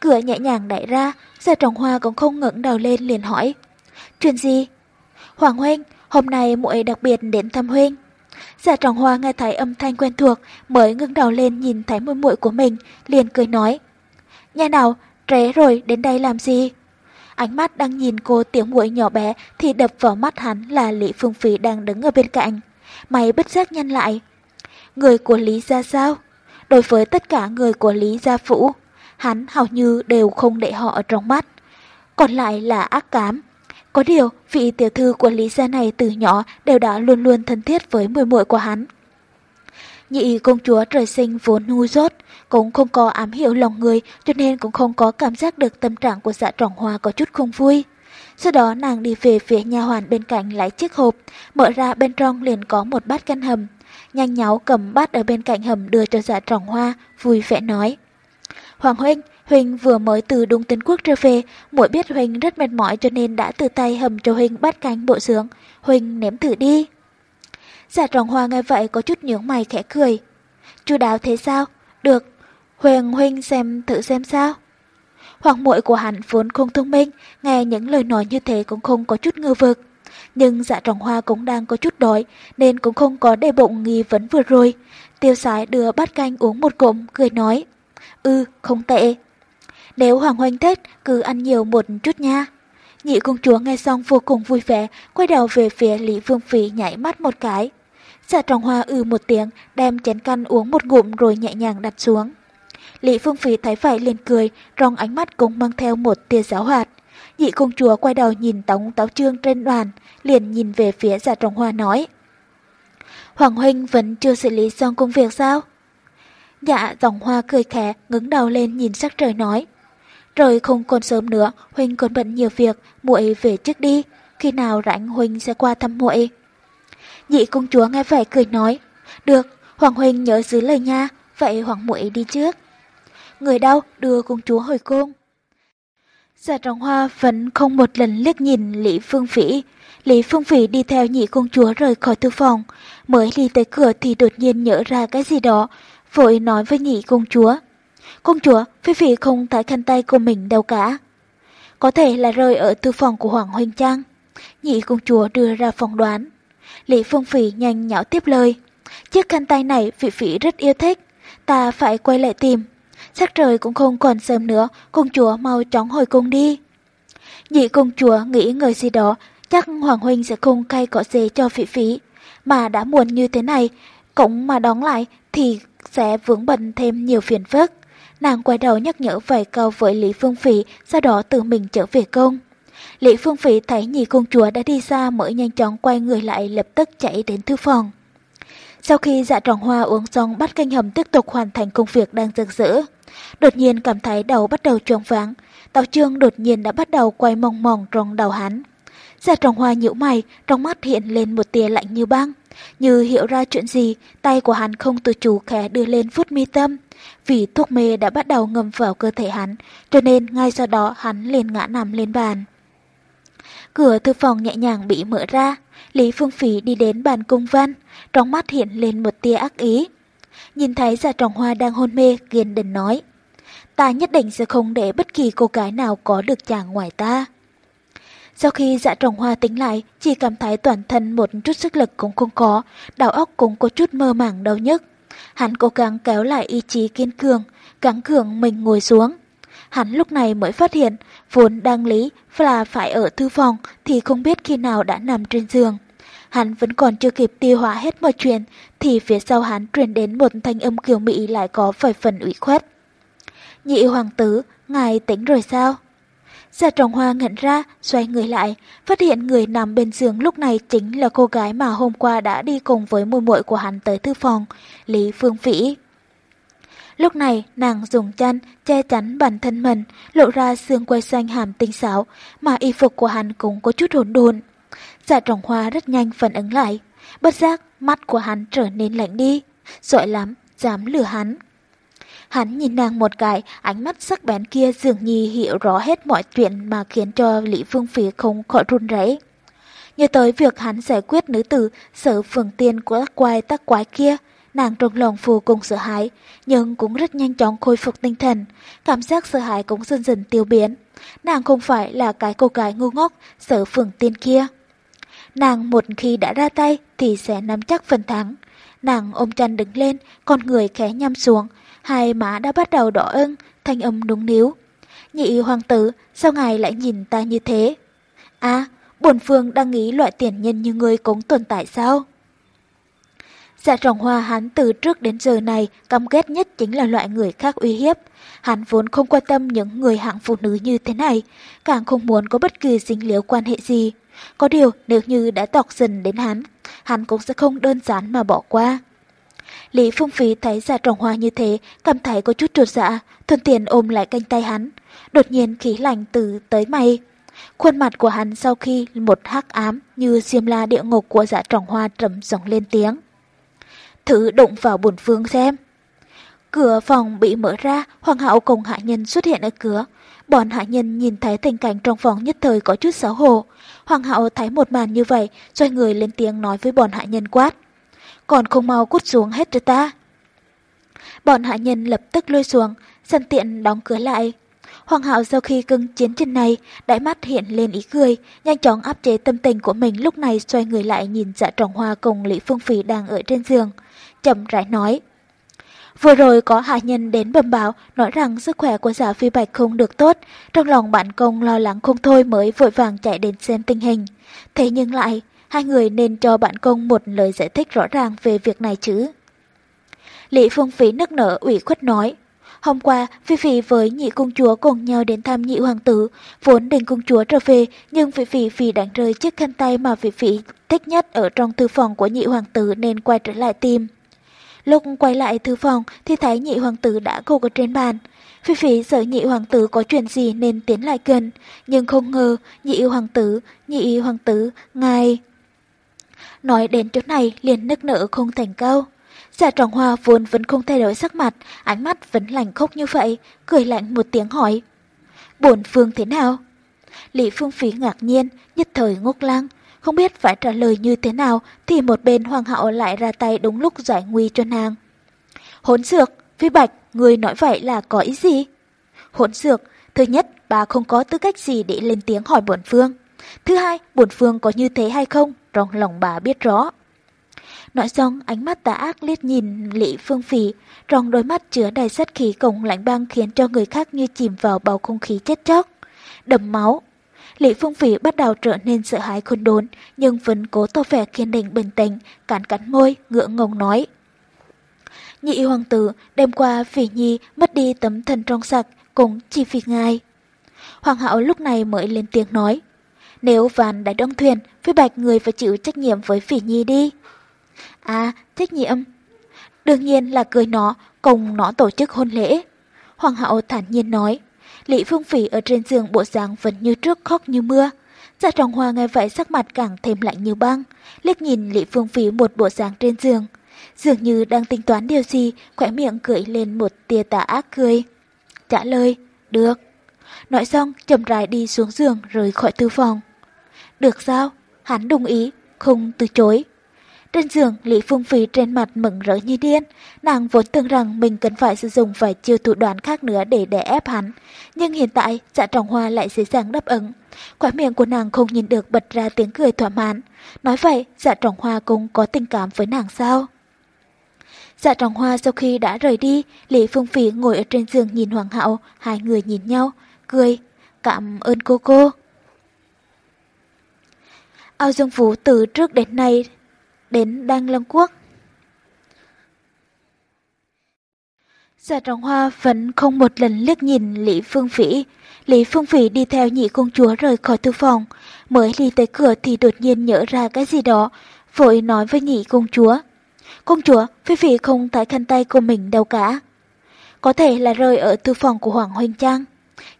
Cửa nhẹ nhàng đẩy ra, Gia Trọng Hoa cũng không ngẩng đầu lên liền hỏi. Chuyện gì? Hoàng Huynh, hôm nay muội đặc biệt đến thăm Huynh. Giả Trọng Hoa nghe thấy âm thanh quen thuộc, mới ngưng đầu lên nhìn thấy muội muội của mình, liền cười nói. Nhà nào, trễ rồi, đến đây làm gì? Ánh mắt đang nhìn cô tiểu muội nhỏ bé thì đập vào mắt hắn là Lý Phương Phí đang đứng ở bên cạnh. Mày bất giác nhanh lại. Người của Lý gia sao? Đối với tất cả người của Lý gia phủ, hắn hầu như đều không để họ ở trong mắt. Còn lại là ác cám. Có điều, vị tiểu thư của Lý gia này từ nhỏ đều đã luôn luôn thân thiết với mùi muội của hắn. Nhị công chúa trời sinh vốn ngu dốt, cũng không có ám hiểu lòng người cho nên cũng không có cảm giác được tâm trạng của dạ trọng hoa có chút không vui. Sau đó nàng đi về phía nhà hoàn bên cạnh lấy chiếc hộp, mở ra bên trong liền có một bát canh hầm. Nhanh nháo cầm bát ở bên cạnh hầm đưa cho dạ trọng hoa, vui vẻ nói. Hoàng huynh, Huynh vừa mới từ Đông Tân Quốc trở về, muội biết Huynh rất mệt mỏi cho nên đã từ tay hầm cho Huynh bát canh bộ sướng. Huynh nếm thử đi. Dạ trọng hoa nghe vậy có chút nhướng mày khẽ cười. Chú đáo thế sao? Được, Huyền huynh xem thử xem sao. Hoàng muội của hắn vốn không thông minh, nghe những lời nói như thế cũng không có chút ngư vực. Nhưng dạ trọng hoa cũng đang có chút đói, nên cũng không có đề bụng nghi vấn vừa rồi. Tiêu sái đưa bát canh uống một cụm, cười nói. Ừ, không tệ. Nếu Hoàng huynh thích, cứ ăn nhiều một chút nha. Nhị công chúa nghe xong vô cùng vui vẻ, quay đầu về phía Lý Vương phi nhảy mắt một cái. Dạ trọng hoa ư ừ một tiếng, đem chén canh uống một ngụm rồi nhẹ nhàng đặt xuống. Lý Phương phi thấy vậy liền cười, trong ánh mắt cũng mang theo một tia giáo hoạt. Nhị công chúa quay đầu nhìn tống táo trương trên đoàn, liền nhìn về phía giả trọng hoa nói. Hoàng Huynh vẫn chưa xử lý xong công việc sao? Dạ, dòng hoa cười khẽ, ngứng đầu lên nhìn sắc trời nói. Rồi không còn sớm nữa, Huynh còn bận nhiều việc, muội về trước đi, khi nào rảnh Huynh sẽ qua thăm muội. Nhị công chúa nghe vậy cười nói, được, Hoàng Huynh nhớ giữ lời nha, vậy Hoàng muội đi trước người đâu đưa công chúa hồi cung. Giả trọng hoa vẫn không một lần liếc nhìn Lý Phương Phỉ. Lý Phương Phỉ đi theo nhị công chúa rời khỏi thư phòng. Mới đi tới cửa thì đột nhiên nhớ ra cái gì đó, vội nói với nhị công chúa. Công chúa, Phi phi không thấy khăn tay của mình đâu cả. Có thể là rơi ở thư phòng của Hoàng Huynh Trang. Nhị công chúa đưa ra phòng đoán. Lý Phương Phỉ nhanh nhạo tiếp lời. Chiếc khăn tay này phi phi rất yêu thích. Ta phải quay lại tìm, Sắc trời cũng không còn sớm nữa, công chúa mau chóng hồi cung đi. Nhị công chúa nghĩ người gì đó, chắc Hoàng Huynh sẽ không cay cọ xế cho phi phi Mà đã muộn như thế này, cũng mà đóng lại thì sẽ vướng bận thêm nhiều phiền phức. Nàng quay đầu nhắc nhở vài câu với Lý Phương Phỉ, sau đó tự mình trở về công. Lý Phương Phỉ thấy nhị công chúa đã đi xa mới nhanh chóng quay người lại lập tức chạy đến thư phòng. Sau khi dạ tròn hoa uống xong bắt canh hầm tiếp tục hoàn thành công việc đang rực rỡ. Đột nhiên cảm thấy đầu bắt đầu tròn váng, tàu Trương đột nhiên đã bắt đầu quay mong mong trong đầu hắn. Dạ Trọng hoa nhíu mày, trong mắt hiện lên một tia lạnh như băng. Như hiểu ra chuyện gì, tay của hắn không tự chủ khẽ đưa lên phút mi tâm. Vì thuốc mê đã bắt đầu ngâm vào cơ thể hắn, cho nên ngay sau đó hắn liền ngã nằm lên bàn. Cửa thư phòng nhẹ nhàng bị mở ra, Lý Phương Phí đi đến bàn cung văn, trong mắt hiện lên một tia ác ý. Nhìn thấy giả trọng hoa đang hôn mê, kiên định nói. Ta nhất định sẽ không để bất kỳ cô gái nào có được chàng ngoài ta. Sau khi dạ trồng hoa tính lại, chỉ cảm thấy toàn thân một chút sức lực cũng không có, đầu óc cũng có chút mơ màng đau nhức. Hắn cố gắng kéo lại ý chí kiên cường, gắng cường mình ngồi xuống. Hắn lúc này mới phát hiện, vốn đang lý là phải ở thư phòng thì không biết khi nào đã nằm trên giường. Hắn vẫn còn chưa kịp tiêu hóa hết mọi chuyện, thì phía sau hắn truyền đến một thanh âm kiều mỹ lại có vài phần ủy khuất. Nhị hoàng tử, ngài tỉnh rồi sao? Giả trọng hoa ngẩn ra, xoay người lại, phát hiện người nằm bên giường lúc này chính là cô gái mà hôm qua đã đi cùng với môi muội của hắn tới thư phòng, Lý Phương Vĩ. Lúc này, nàng dùng chăn che chắn bản thân mình, lộ ra xương quay xanh hàm tinh xảo, mà y phục của hắn cũng có chút hỗn độn. Giả trọng hoa rất nhanh phản ứng lại. Bất giác, mắt của hắn trở nên lạnh đi. Giỏi lắm, dám lừa hắn. Hắn nhìn nàng một cái, ánh mắt sắc bén kia dường như hiểu rõ hết mọi chuyện mà khiến cho Lý Phương phi không khỏi run rẩy. Nhớ tới việc hắn giải quyết nữ tử sở phường tiên của tắc quái tắc quái kia, nàng trong lòng vô cùng sợ hãi, nhưng cũng rất nhanh chóng khôi phục tinh thần, cảm giác sợ hãi cũng dần dần tiêu biến. Nàng không phải là cái cô gái ngu ngốc sở phường tiên kia. Nàng một khi đã ra tay thì sẽ nắm chắc phần thắng. Nàng ôm chăn đứng lên, con người khẽ nhăm xuống, hai má đã bắt đầu đỏ ưng, thanh âm đúng níu. Nhị hoàng tử, sao ngài lại nhìn ta như thế? À, bổn phương đang nghĩ loại tiền nhân như ngươi cũng tồn tại sao? Dạ trọng hoa hắn từ trước đến giờ này căm ghét nhất chính là loại người khác uy hiếp. Hắn vốn không quan tâm những người hạng phụ nữ như thế này, càng không muốn có bất kỳ dính liếu quan hệ gì. Có điều nếu như đã tọc dần đến hắn, hắn cũng sẽ không đơn giản mà bỏ qua. Lý Phong Phí thấy dạ trọng hoa như thế, cảm thấy có chút trột dạ, thuận tiện ôm lại canh tay hắn. Đột nhiên khí lạnh từ tới mày. Khuôn mặt của hắn sau khi một hắc ám như xiêm la địa ngục của dạ trọng hoa trầm giọng lên tiếng. Thử đụng vào bổn phương xem. Cửa phòng bị mở ra, Hoàng hậu cùng hạ nhân xuất hiện ở cửa. Bọn hạ nhân nhìn thấy tình cảnh trong phòng nhất thời có chút xấu hổ. Hoàng hậu thấy một màn như vậy, xoay người lên tiếng nói với bọn hạ nhân quát. Còn không mau cút xuống hết rồi ta. Bọn hạ nhân lập tức lôi xuống, sân tiện đóng cửa lại. Hoàng hậu sau khi cưng chiến trên này, đại mắt hiện lên ý cười, nhanh chóng áp chế tâm tình của mình lúc này xoay người lại nhìn dạ trọng hoa cùng Lý Phương Phỉ đang ở trên giường. Chậm rãi nói. Vừa rồi có hạ nhân đến bẩm báo nói rằng sức khỏe của giả phi bạch không được tốt, trong lòng bạn công lo lắng không thôi mới vội vàng chạy đến xem tình hình. Thế nhưng lại, hai người nên cho bạn công một lời giải thích rõ ràng về việc này chứ. Lý Phương Phí nức nở ủy khuất nói, Hôm qua, Phi Phi với nhị công chúa cùng nhau đến thăm nhị hoàng tử, vốn định công chúa trở về, nhưng Phi Phi vì đánh rơi chiếc khăn tay mà Phi Phi thích nhất ở trong thư phòng của nhị hoàng tử nên quay trở lại tìm. Lúc quay lại thư phòng thì thấy nhị hoàng tử đã gục ở trên bàn. Phi Phi sợ nhị hoàng tử có chuyện gì nên tiến lại gần, nhưng không ngờ nhị hoàng tử, nhị hoàng tử, ngài... Nói đến chỗ này liền nức nở không thành câu. Giả trọng hoa vốn vẫn không thay đổi sắc mặt, ánh mắt vẫn lạnh khốc như vậy, cười lạnh một tiếng hỏi. Bổn phương thế nào? Lý Phương Phí ngạc nhiên, nhất thời ngốc lăng, không biết phải trả lời như thế nào thì một bên hoàng hậu lại ra tay đúng lúc giải nguy cho nàng. Hỗn dược, Phi Bạch, người nói vậy là có ý gì? Hỗn dược, thứ nhất, bà không có tư cách gì để lên tiếng hỏi bổn phương. Thứ hai, bổn phương có như thế hay không, trong lòng bà biết rõ. Nói xong, ánh mắt tà ác liếc nhìn Lý Phương Phỉ, trong đôi mắt chứa đầy sát khí cùng lạnh băng khiến cho người khác như chìm vào bầu không khí chết chóc. Đầm máu. Lý Phương Phỉ bắt đầu trở nên sợ hãi khôn đốn, nhưng vẫn cố tỏ vẻ kiên định bình tĩnh, cắn cắn môi, ngượng ngùng nói. Nhị hoàng tử, đêm qua Phỉ Nhi mất đi tấm thần trong sạch, cũng chỉ vì ngài. Hoàng hậu lúc này mới lên tiếng nói. Nếu Văn đã đông thuyền, Phi Bạch người phải chịu trách nhiệm với Phỉ Nhi đi. À, trách nhiệm. Đương nhiên là cười nó, cùng nó tổ chức hôn lễ. Hoàng hậu thản nhiên nói. Lý Phương Phỉ ở trên giường bộ dáng vẫn như trước khóc như mưa. Dạ trọng hoa nghe vậy sắc mặt càng thêm lạnh như băng, liếc nhìn Lý Phương Phỉ một bộ dáng trên giường. Dường như đang tính toán điều gì, khỏe miệng cười lên một tia tà ác cười. Trả lời, được. Nói xong, chậm rãi đi xuống giường rời khỏi thư phòng. Được sao? Hắn đồng ý, không từ chối. Trên giường, Lý Phương Phi trên mặt mừng rỡ như điên. Nàng vốn tưởng rằng mình cần phải sử dụng vài chiêu thủ đoạn khác nữa để đè ép hắn. Nhưng hiện tại, dạ trọng hoa lại dễ dàng đáp ứng. Quả miệng của nàng không nhìn được bật ra tiếng cười thỏa mãn. Nói vậy, dạ trọng hoa cũng có tình cảm với nàng sao? Dạ trọng hoa sau khi đã rời đi, Lý Phương phi ngồi ở trên giường nhìn Hoàng hậu, hai người nhìn nhau, cười. Cảm ơn cô cô. Ao Dương Vũ từ trước đến nay đến Đăng Long Quốc. Giả trọng hoa vẫn không một lần liếc nhìn Lý Phương Phỉ. Lý Phương Phỉ đi theo nhị công chúa rời khỏi thư phòng. Mới đi tới cửa thì đột nhiên nhớ ra cái gì đó, vội nói với nhị công chúa. Công chúa, Phi Phỉ không thấy khăn tay của mình đâu cả. có thể là rơi ở thư phòng của Hoàng Huynh Trang.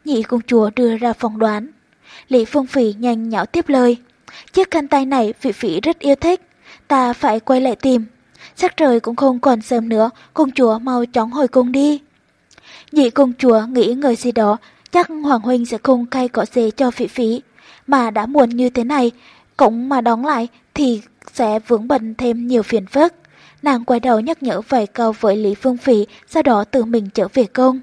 Nhị công chúa đưa ra phỏng đoán. Lý Phương Phỉ nhanh nhạo tiếp lời. Chiếc khăn tay này Phỉ Phỉ rất yêu thích, ta phải quay lại tìm. Sắc trời cũng không còn sớm nữa, công chúa mau chóng hồi cung đi. Nhị công chúa nghĩ người gì đó, chắc Hoàng Huynh sẽ không cay cỏ dế cho Phỉ Phỉ. Mà đã muộn như thế này, cũng mà đóng lại thì sẽ vướng bận thêm nhiều phiền phức. Nàng quay đầu nhắc nhở vài câu với Lý Phương Phỉ, sau đó tự mình trở về công.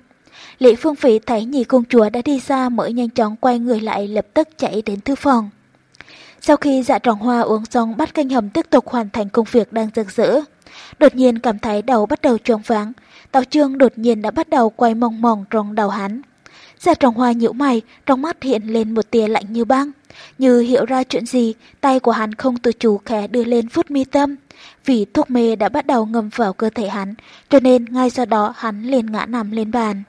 Lý Phương Phỉ thấy nhị công chúa đã đi xa mới nhanh chóng quay người lại lập tức chạy đến thư phòng. Sau khi dạ tròn hoa uống xong bắt canh hầm tiếp tục hoàn thành công việc đang rực rỡ. Đột nhiên cảm thấy đầu bắt đầu trống váng, Tào Trương đột nhiên đã bắt đầu quay mong mỏng trong đầu hắn. Dạ tròn hoa nhíu mày, trong mắt hiện lên một tia lạnh như băng. Như hiểu ra chuyện gì, tay của hắn không tự chủ khẽ đưa lên phút mi tâm. Vì thuốc mê đã bắt đầu ngầm vào cơ thể hắn, cho nên ngay sau đó hắn liền ngã nằm lên bàn.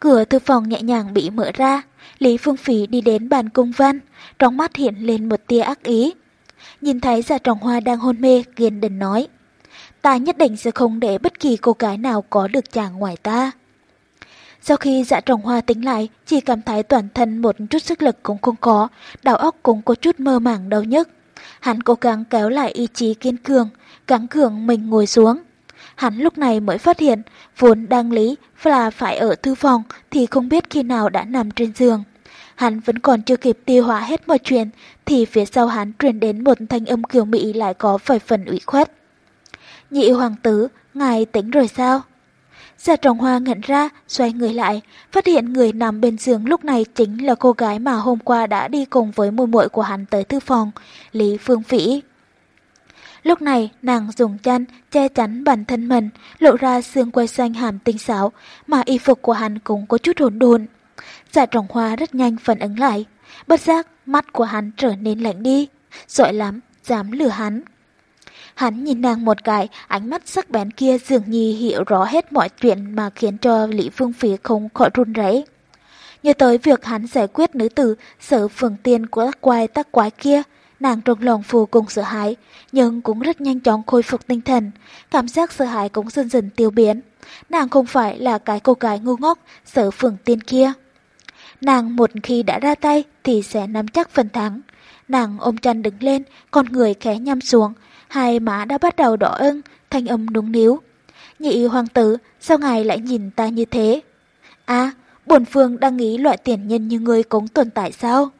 Cửa thư phòng nhẹ nhàng bị mở ra, Lý Phương Phỉ đi đến bàn cung văn, trong mắt hiện lên một tia ác ý. Nhìn thấy giả trọng hoa đang hôn mê, kiên đần nói. Ta nhất định sẽ không để bất kỳ cô gái nào có được chàng ngoài ta. Sau khi dạ trọng hoa tính lại, chỉ cảm thấy toàn thân một chút sức lực cũng không có, đầu óc cũng có chút mơ màng đau nhức. Hắn cố gắng kéo lại ý chí kiên cường, gắng cường mình ngồi xuống. Hắn lúc này mới phát hiện, vốn đang lý là phải ở thư phòng thì không biết khi nào đã nằm trên giường. Hắn vẫn còn chưa kịp tiêu hóa hết mọi chuyện, thì phía sau hắn truyền đến một thanh âm kiều mỹ lại có vài phần ủy khuất. Nhị hoàng tử, ngài tỉnh rồi sao? Gia Trọng Hoa ngẩn ra, xoay người lại, phát hiện người nằm bên giường lúc này chính là cô gái mà hôm qua đã đi cùng với mùi muội của hắn tới thư phòng, Lý Phương vĩ. Lúc này, nàng dùng chăn che chắn bản thân mình, lộ ra xương quay xanh hàm tinh xảo, mà y phục của hắn cũng có chút hỗn độn. Dạ trọng hoa rất nhanh phản ứng lại, bất giác mắt của hắn trở nên lạnh đi, giỏi lắm, dám lừa hắn. Hắn nhìn nàng một cái, ánh mắt sắc bén kia dường như hiểu rõ hết mọi chuyện mà khiến cho Lý Phương Phí không khỏi run rẩy. Nhớ tới việc hắn giải quyết nữ tử sở phường tiên của tắc quái tắc quái kia, nàng trong lòng vô cùng sợ hãi, nhưng cũng rất nhanh chóng khôi phục tinh thần, cảm giác sợ hãi cũng dần dần tiêu biến. Nàng không phải là cái cô gái ngu ngốc sở phường tiên kia. Nàng một khi đã ra tay thì sẽ nắm chắc phần thắng. Nàng ôm chăn đứng lên, con người khẽ nhăm xuống, hai má đã bắt đầu đỏ ưng, thanh âm đúng níu. Nhị hoàng tử, sao ngài lại nhìn ta như thế? À, bổn phương đang nghĩ loại tiền nhân như ngươi cũng tồn tại sao?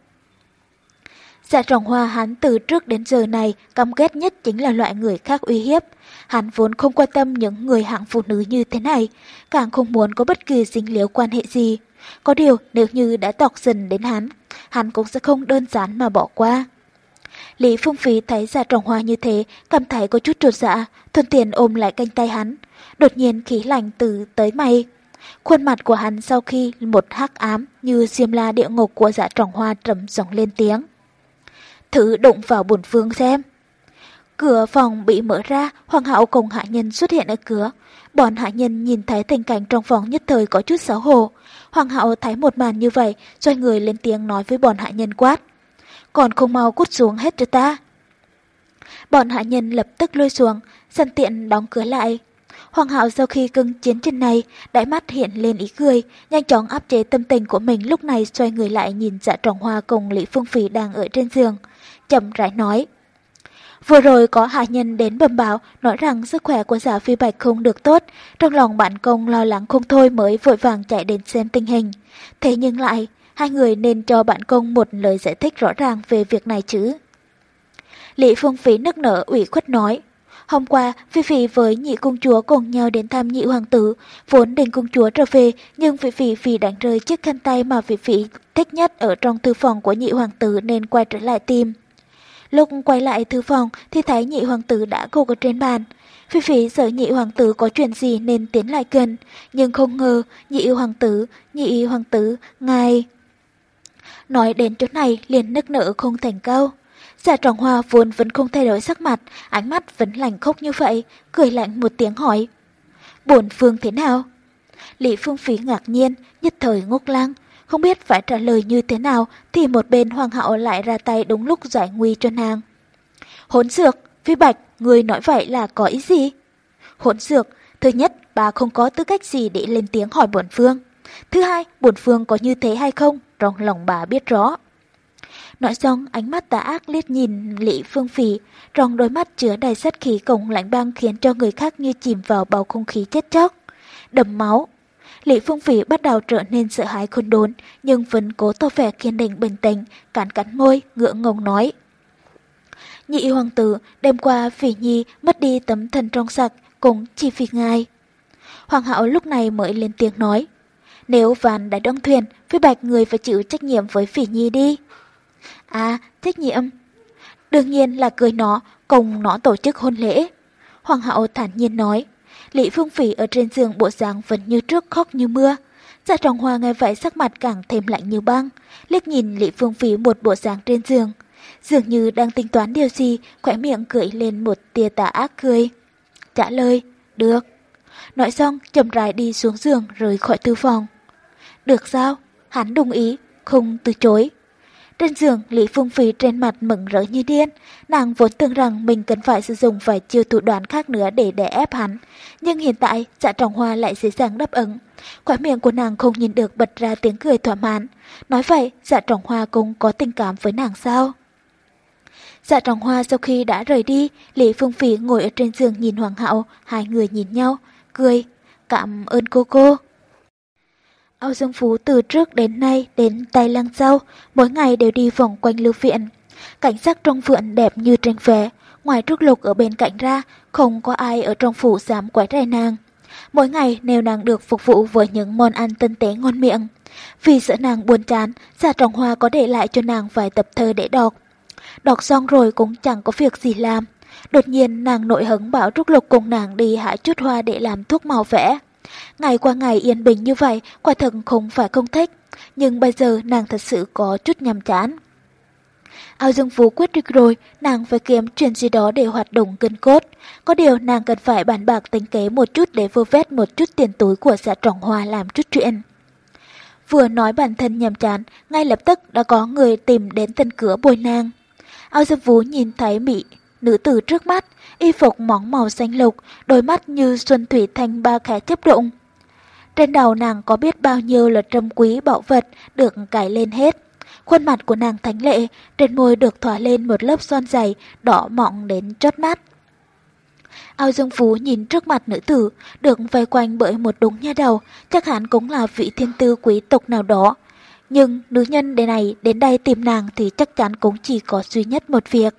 Dạ trọng hoa hắn từ trước đến giờ này căm ghét nhất chính là loại người khác uy hiếp. Hắn vốn không quan tâm những người hạng phụ nữ như thế này, càng không muốn có bất kỳ dính liếu quan hệ gì. Có điều nếu như đã tọc dần đến hắn, hắn cũng sẽ không đơn giản mà bỏ qua. Lý Phương Phí thấy dạ trọng hoa như thế, cảm thấy có chút trột dạ, thuận tiện ôm lại canh tay hắn. Đột nhiên khí lạnh từ tới mày. Khuôn mặt của hắn sau khi một hắc ám như xiêm la địa ngục của dạ trọng hoa trầm giọng lên tiếng. Thử đụng vào bổn phương xem. Cửa phòng bị mở ra, Hoàng hậu cùng hạ nhân xuất hiện ở cửa. Bọn hạ nhân nhìn thấy tình cảnh trong phòng nhất thời có chút xấu hổ. Hoàng hậu thấy một màn như vậy, xoay người lên tiếng nói với bọn hạ nhân quát còn không mau cút xuống hết cho ta. Bọn hạ nhân lập tức lôi xuống, sân tiện đóng cửa lại. Hoàng hậu sau khi cưng chiến tranh này, đại mắt hiện lên ý cười, nhanh chóng áp chế tâm tình của mình lúc này xoay người lại nhìn dạ trọng hoa cùng Lý Phương Phỉ đang ở trên giường. Chậm rãi nói. Vừa rồi có hạ nhân đến bẩm báo nói rằng sức khỏe của giả phi bạch không được tốt, trong lòng bạn công lo lắng không thôi mới vội vàng chạy đến xem tình hình. Thế nhưng lại, hai người nên cho bạn công một lời giải thích rõ ràng về việc này chứ. Lý Phương Phí nức nở ủy khuất nói, Hôm qua, Phi Phi với nhị công chúa cùng nhau đến thăm nhị hoàng tử, vốn định công chúa trở về, nhưng Phi Phi vì đánh rơi chiếc khăn tay mà Phi Phi thích nhất ở trong thư phòng của nhị hoàng tử nên quay trở lại tìm. Lúc quay lại thư phòng thì thấy nhị hoàng tử đã gục ở trên bàn. Phi Phi sợ nhị hoàng tử có chuyện gì nên tiến lại gần, nhưng không ngờ nhị hoàng tử, nhị hoàng tử, ngài... Nói đến chỗ này liền nức nở không thành câu. Giả trọng hoa vốn vẫn không thay đổi sắc mặt, ánh mắt vẫn lạnh khốc như vậy, cười lạnh một tiếng hỏi. Bổn phương thế nào? Lý Phương Phí ngạc nhiên, nhất thời ngốc lang, không biết phải trả lời như thế nào thì một bên hoàng hậu lại ra tay đúng lúc giải nguy cho nàng. Hỗn dược, phi bạch, người nói vậy là có ý gì? Hỗn dược, thứ nhất, bà không có tư cách gì để lên tiếng hỏi bổn phương. Thứ hai, bổn phương có như thế hay không, trong lòng bà biết rõ. Nói xong, ánh mắt tà ác liếc nhìn Lý Phương Phỉ, trong đôi mắt chứa đầy sát khí cổng lạnh băng khiến cho người khác như chìm vào bầu không khí chết chóc. Đầm máu. Lý Phương Phỉ bắt đầu trở nên sợ hãi khôn đốn, nhưng vẫn cố tỏ vẻ kiên định bình tĩnh, cắn cắn môi, ngượng ngùng nói. Nhị hoàng tử, đêm qua Phỉ Nhi mất đi tấm thần trong sạch, cũng chỉ vì ngài. Hoàng hậu lúc này mới lên tiếng nói. Nếu Vàn đã đóng thuyền, với bạch người phải chịu trách nhiệm với Phỉ Nhi đi. À, trách nhiệm. Đương nhiên là cười nó, cùng nó tổ chức hôn lễ. Hoàng hậu thản nhiên nói. Lý Phương Phỉ ở trên giường bộ dáng vẫn như trước khóc như mưa. Dạ trọng hoa nghe vậy sắc mặt càng thêm lạnh như băng, liếc nhìn Lý Phương Phỉ một bộ dáng trên giường. Dường như đang tính toán điều gì, khỏe miệng cười lên một tia tà ác cười. Trả lời, được. Nói xong, chậm rãi đi xuống giường rời khỏi thư phòng. Được sao? Hắn đồng ý, không từ chối. Trên giường, Lý Phương Phi trên mặt mừng rỡ như điên. Nàng vốn tưởng rằng mình cần phải sử dụng vài chiêu thủ đoạn khác nữa để đè ép hắn. Nhưng hiện tại, dạ trọng hoa lại dễ dàng đáp ứng. Quả miệng của nàng không nhìn được bật ra tiếng cười thỏa mãn. Nói vậy, dạ trọng hoa cũng có tình cảm với nàng sao? Dạ trọng hoa sau khi đã rời đi, Lý Phương Phi ngồi ở trên giường nhìn Hoàng hậu, hai người nhìn nhau, cười. Cảm ơn cô cô. Âu Dương Phú từ trước đến nay đến Tây Lăng Châu, mỗi ngày đều đi vòng quanh lưu viện. Cảnh sắc trong vườn đẹp như tranh vẽ, ngoài Trúc Lục ở bên cạnh ra, không có ai ở trong phủ dám quái rầy nàng. Mỗi ngày nếu nàng được phục vụ với những món ăn tinh tế ngon miệng. Vì sợ nàng buồn chán, gia Trọng Hoa có để lại cho nàng vài tập thơ để đọc. Đọc xong rồi cũng chẳng có việc gì làm. Đột nhiên nàng nội hứng bảo Trúc Lục cùng nàng đi hái chút hoa để làm thuốc màu vẽ. Ngày qua ngày yên bình như vậy, quả thật không phải không thích, nhưng bây giờ nàng thật sự có chút nhầm chán. Ao Dương Phú quyết định rồi, nàng phải kiếm chuyện gì đó để hoạt động cân cốt. Có điều nàng cần phải bàn bạc tính kế một chút để vơ vét một chút tiền túi của xã trọng Hoa làm chút chuyện. Vừa nói bản thân nhầm chán, ngay lập tức đã có người tìm đến tân cửa bồi nàng. Ao Dương Phú nhìn thấy mỹ nữ tử trước mắt, y phục mỏng màu xanh lục, đôi mắt như xuân thủy thanh ba khẽ chấp động. Trên đầu nàng có biết bao nhiêu là trâm quý bảo vật được cài lên hết. Khuôn mặt của nàng thánh lệ, trên môi được thỏa lên một lớp son dày, đỏ mọng đến chót mắt. Ao Dương Phú nhìn trước mặt nữ tử, được vây quanh bởi một đống nha đầu, chắc hẳn cũng là vị thiên tư quý tộc nào đó. Nhưng nữ nhân đề này đến đây tìm nàng thì chắc chắn cũng chỉ có duy nhất một việc.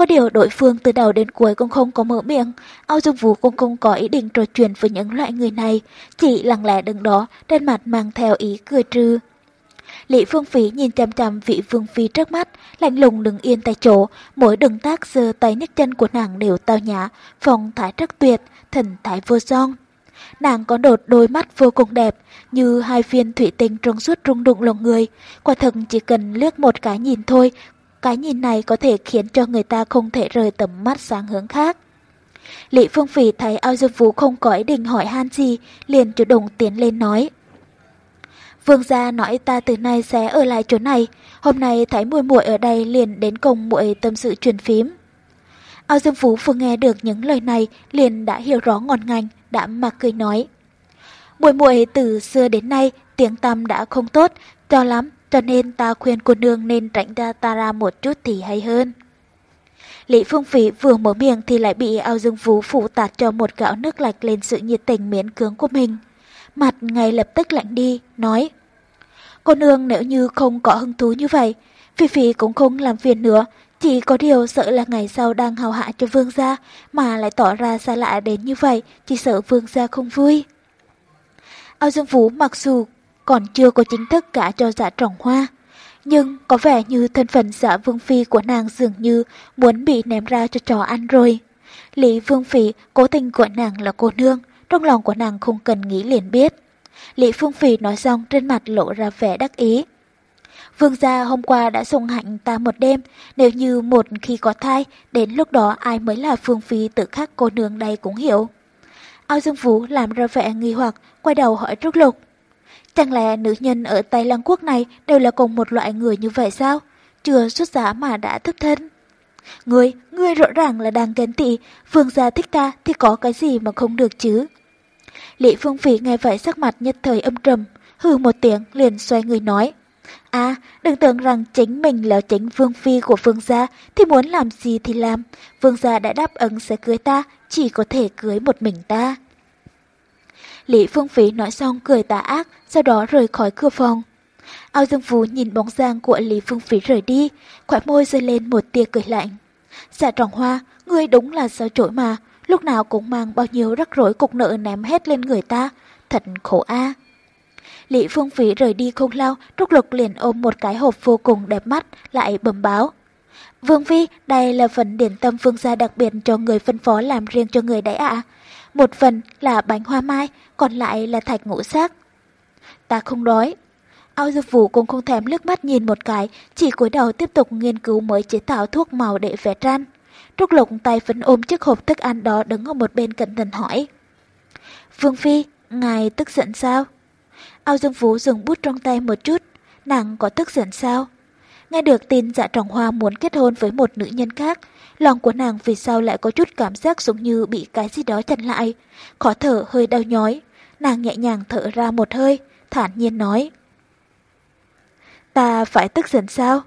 Có điều đối phương từ đầu đến cuối cũng không có mở miệng, Âu Dương Vũ cũng không có ý định trò chuyện với những loại người này, chỉ lặng lẽ đứng đó, trên mặt mang theo ý cười trừ. Lý Phương Phí nhìn chăm chăm vị Vương Phi trước mắt, lạnh lùng đứng yên tại chỗ, mỗi động tác giơ tay nhấc chân của nàng đều tao nhã, phong thái rất tuyệt, thần thái vô song. Nàng có đột đôi mắt vô cùng đẹp, như hai viên thủy tinh trong suốt rung đụng lòng người. Quả thật chỉ cần liếc một cái nhìn thôi cái nhìn này có thể khiến cho người ta không thể rời tầm mắt sang hướng khác. Lý Phương Phỉ thấy Ao Dương Vũ không có ý định hỏi han gì, liền chủ động tiến lên nói. Vương gia nói ta từ nay sẽ ở lại chỗ này, hôm nay thấy muội muội ở đây liền đến cùng muội tâm sự truyền phím. Ao Dương Vũ vừa nghe được những lời này liền đã hiểu rõ ngọn ngành, đã mặc cười nói. Muội muội từ xưa đến nay tiếng tăm đã không tốt, cho lắm cho nên ta khuyên cô nương nên tránh ra ta ra một chút thì hay hơn. Lý Phương Phí vừa mở miệng thì lại bị ao dương phú phủ tạt cho một gạo nước lạch lên sự nhiệt tình miễn cưỡng của mình. Mặt ngay lập tức lạnh đi, nói Cô nương nếu như không có hứng thú như vậy, Phi Phi cũng không làm phiền nữa, chỉ có điều sợ là ngày sau đang hào hạ cho vương gia mà lại tỏ ra xa lạ đến như vậy, chỉ sợ vương gia không vui. Ao Dương Phú mặc dù còn chưa có chính thức cả cho giả trọng hoa. Nhưng có vẻ như thân phận giả vương phi của nàng dường như muốn bị ném ra cho trò ăn rồi. Lý vương phi cố tình gọi nàng là cô nương, trong lòng của nàng không cần nghĩ liền biết. Lý phương phi nói xong trên mặt lộ ra vẻ đắc ý. Vương gia hôm qua đã sung hạnh ta một đêm, nếu như một khi có thai, đến lúc đó ai mới là phương phi tự khắc cô nương đây cũng hiểu. Ao Dương Vũ làm ra vẻ nghi hoặc, quay đầu hỏi Trúc Lục. Chẳng lẽ nữ nhân ở Tây Lăng Quốc này đều là cùng một loại người như vậy sao? Chưa xuất giá mà đã thức thân. Ngươi, ngươi rõ ràng là đang ghen tị, vương gia thích ta thì có cái gì mà không được chứ? Lý Phương Phỉ nghe vậy sắc mặt nhất thời âm trầm, hừ một tiếng liền xoay người nói. À, đừng tưởng rằng chính mình là chính vương phi của vương gia thì muốn làm gì thì làm. Vương gia đã đáp ứng sẽ cưới ta, chỉ có thể cưới một mình ta. Lý Phương Phí nói xong cười tà ác, sau đó rời khỏi cửa phòng. Ao Dương Phú nhìn bóng dáng của Lý Phương Phí rời đi, khỏe môi rơi lên một tia cười lạnh. Giả trọng hoa, ngươi đúng là sao trỗi mà, lúc nào cũng mang bao nhiêu rắc rối cục nợ ném hết lên người ta, thật khổ a. Lý Phương Phí rời đi không lâu, Trúc Lục liền ôm một cái hộp vô cùng đẹp mắt, lại bẩm báo. Vương Phi, đây là phần điển tâm phương gia đặc biệt cho người phân phó làm riêng cho người đấy ạ. Một phần là bánh hoa mai, còn lại là thạch ngũ sắc. Ta không đói. Ao dược vũ cũng không thèm lướt mắt nhìn một cái, chỉ cúi đầu tiếp tục nghiên cứu mới chế tạo thuốc màu để vẽ tranh. Trúc Lục tay vẫn ôm chiếc hộp thức ăn đó đứng ở một bên cẩn thận hỏi. Vương Phi, ngài tức giận sao? Ao Dương vũ dừng bút trong tay một chút, nàng có tức giận sao? Nghe được tin dạ trọng hoa muốn kết hôn với một nữ nhân khác, lòng của nàng vì sao lại có chút cảm giác giống như bị cái gì đó chặn lại, khó thở hơi đau nhói. Nàng nhẹ nhàng thở ra một hơi, thản nhiên nói. Ta phải tức giận sao?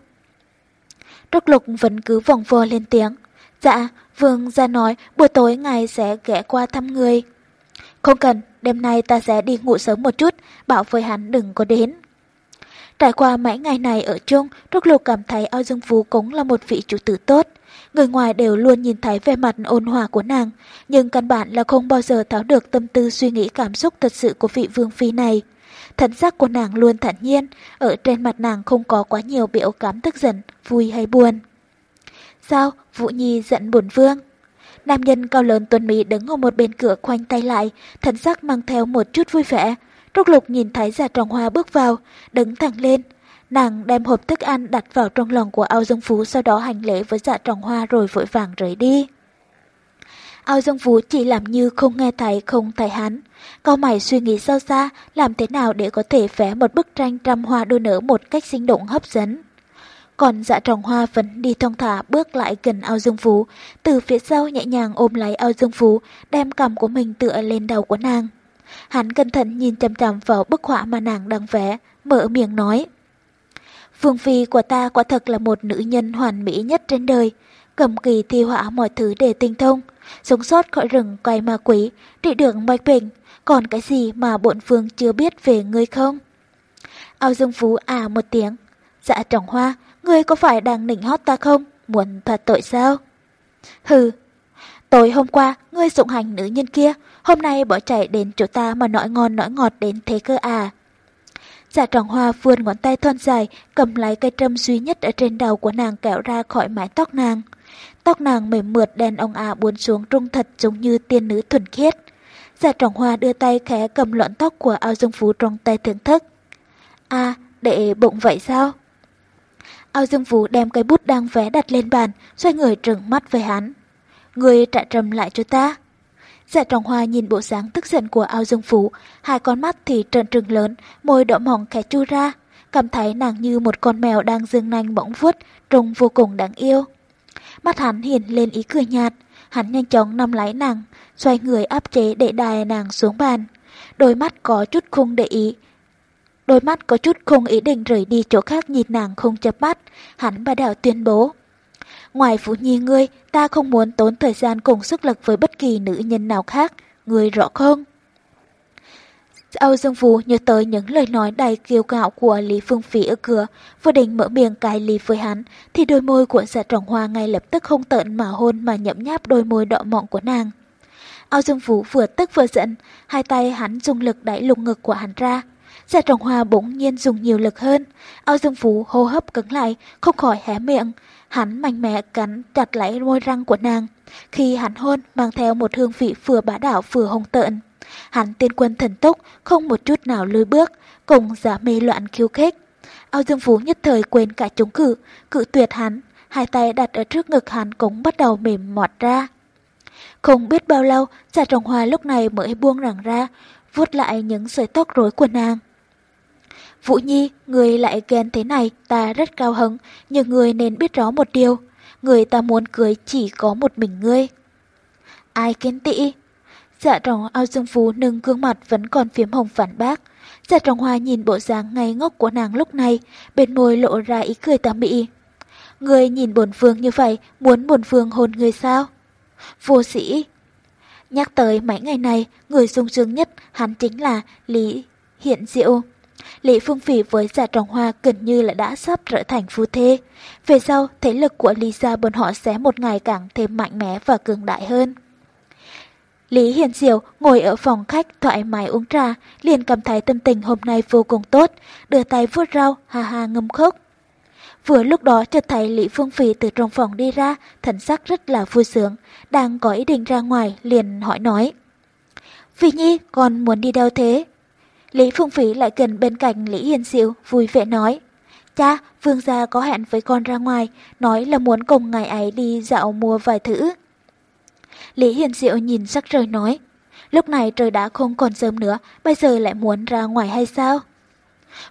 Trúc Lục vẫn cứ vòng vo lên tiếng. Dạ, Vương ra nói buổi tối ngài sẽ ghé qua thăm người. Không cần, đêm nay ta sẽ đi ngủ sớm một chút, bảo với hắn đừng có đến. Trải qua mấy ngày này ở chung, Trúc Lục cảm thấy Ao Dương Phú cũng là một vị chủ tử tốt. Người ngoài đều luôn nhìn thấy vẻ mặt ôn hòa của nàng, nhưng căn bản là không bao giờ tháo được tâm tư suy nghĩ cảm xúc thật sự của vị vương phi này. Thần sắc của nàng luôn thản nhiên, ở trên mặt nàng không có quá nhiều biểu cảm tức giận, vui hay buồn. Sao, Vũ Nhi giận buồn vương? Nam nhân cao lớn tuần mỹ đứng ở một bên cửa khoanh tay lại, thần sắc mang theo một chút vui vẻ. Trúc Lục nhìn thấy Giả Trọng Hoa bước vào, đứng thẳng lên. Nàng đem hộp thức ăn đặt vào trong lòng của Ao Dương Phú sau đó hành lễ với dạ Trọng Hoa rồi vội vàng rời đi. Ao Dương Phú chỉ làm như không nghe thấy không thấy hắn. Cao mày suy nghĩ sâu xa làm thế nào để có thể vẽ một bức tranh trăm hoa đôi nở một cách sinh động hấp dẫn. Còn dạ trọng hoa vẫn đi thong thả bước lại gần ao dương phú, từ phía sau nhẹ nhàng ôm lấy ao dương phú, đem cầm của mình tựa lên đầu của nàng. Hắn cẩn thận nhìn chăm chăm vào bức họa mà nàng đang vẽ, mở miệng nói. Phương phi của ta quả thật là một nữ nhân hoàn mỹ nhất trên đời, cầm kỳ thi họa mọi thứ để tinh thông, sống sót khỏi rừng quay ma quỷ, trị được mạch bệnh, còn cái gì mà bộn phương chưa biết về ngươi không? Ao Dương Phú à một tiếng, dạ trọng hoa, Ngươi có phải đang nịnh hót ta không? Muốn thật tội sao? Hừ, tối hôm qua ngươi dụng hành nữ nhân kia, hôm nay bỏ chạy đến chỗ ta mà nói ngon nói ngọt đến thế cơ à. Dạ tròn hoa vươn ngón tay thon dài, cầm lấy cây trâm duy nhất ở trên đầu của nàng kéo ra khỏi mái tóc nàng. Tóc nàng mềm mượt đen ông à buồn xuống trung thật giống như tiên nữ thuần khiết. Dạ trọng hoa đưa tay khẽ cầm lọn tóc của ao dương phú trong tay thưởng thức. À, để bụng vậy sao? Ao Dương phú đem cây bút đang vẽ đặt lên bàn, xoay người trừng mắt về hắn. Người trả trầm lại cho ta. Dạ trọng hoa nhìn bộ dáng tức giận của ao dương phú, hai con mắt thì trần trừng lớn, môi đỏ mỏng khẽ chu ra, cảm thấy nàng như một con mèo đang dương nanh bỗng vuốt, trông vô cùng đáng yêu. Mắt hắn hiền lên ý cười nhạt, hắn nhanh chóng nắm lấy nàng, xoay người áp chế để đài nàng xuống bàn. Đôi mắt có chút không để ý, Đôi mắt có chút không ý định rời đi chỗ khác nhìn nàng không chớp mắt, hắn bà đạo tuyên bố. Ngoài Phú Nhi ngươi, ta không muốn tốn thời gian cùng sức lực với bất kỳ nữ nhân nào khác, ngươi rõ không? Âu Dương Vũ nhớ tới những lời nói đầy kiêu gạo của Lý Phương Phỉ ở cửa, vừa định mở miệng cài lý với hắn, thì đôi môi của dạ trọng hoa ngay lập tức không tận mà hôn mà nhậm nháp đôi môi đỏ mọng của nàng. Âu Dương Vũ vừa tức vừa giận, hai tay hắn dùng lực đẩy lùng ngực của hắn ra, Giả trọng hoa bỗng nhiên dùng nhiều lực hơn. Âu Dương Vũ hô hấp cứng lại, không khỏi hé miệng. Hắn mạnh mẽ cắn chặt lấy môi răng của nàng. Khi hắn hôn mang theo một hương vị vừa bá đạo vừa hung tợn. Hắn tiên quân thần tốc, không một chút nào lùi bước, cùng giả mê loạn khiêu khích. Ao Dương Phú nhất thời quên cả chống cự, cự tuyệt hắn, hai tay đặt ở trước ngực hắn cũng bắt đầu mềm mọt ra. Không biết bao lâu, giả trồng hoa lúc này mới buông rằng ra, vuốt lại những sợi tóc rối của nàng. Vũ Nhi, người lại ghen thế này, ta rất cao hứng, nhưng người nên biết rõ một điều, người ta muốn cưới chỉ có một mình ngươi. Ai kiến tị? Dạ trọng ao dương phú nâng gương mặt vẫn còn phiếm hồng phản bác. Dạ trọng hoa nhìn bộ dáng ngây ngốc của nàng lúc này, bên môi lộ ra ý cười tà mị. Người nhìn bổn phương như vậy, muốn bổn phương hôn người sao? Vô sĩ. Nhắc tới mấy ngày này, người sung sướng nhất hắn chính là Lý Hiện Diệu. Lý Phương Phỉ với giả trọng hoa gần như là đã sắp trở thành phu thê. Về sau, thế lực của Lisa bọn họ sẽ một ngày càng thêm mạnh mẽ và cường đại hơn. Lý Hiền Diệu ngồi ở phòng khách thoải mái uống trà, liền cảm thấy tâm tình hôm nay vô cùng tốt, đưa tay vuốt rau, ha ha ngâm khóc. Vừa lúc đó chợt thấy Lý Phương Phỉ từ trong phòng đi ra, thần sắc rất là vui sướng, đang có ý định ra ngoài, liền hỏi nói. Phi Nhi, con muốn đi đâu thế? Lý Phương Phỉ lại gần bên cạnh Lý Hiền Diệu, vui vẻ nói. Cha, Vương gia có hẹn với con ra ngoài, nói là muốn cùng ngài ấy đi dạo mua vài thứ. Lý Hiền Diệu nhìn sắc trời nói, lúc này trời đã không còn sớm nữa, bây giờ lại muốn ra ngoài hay sao?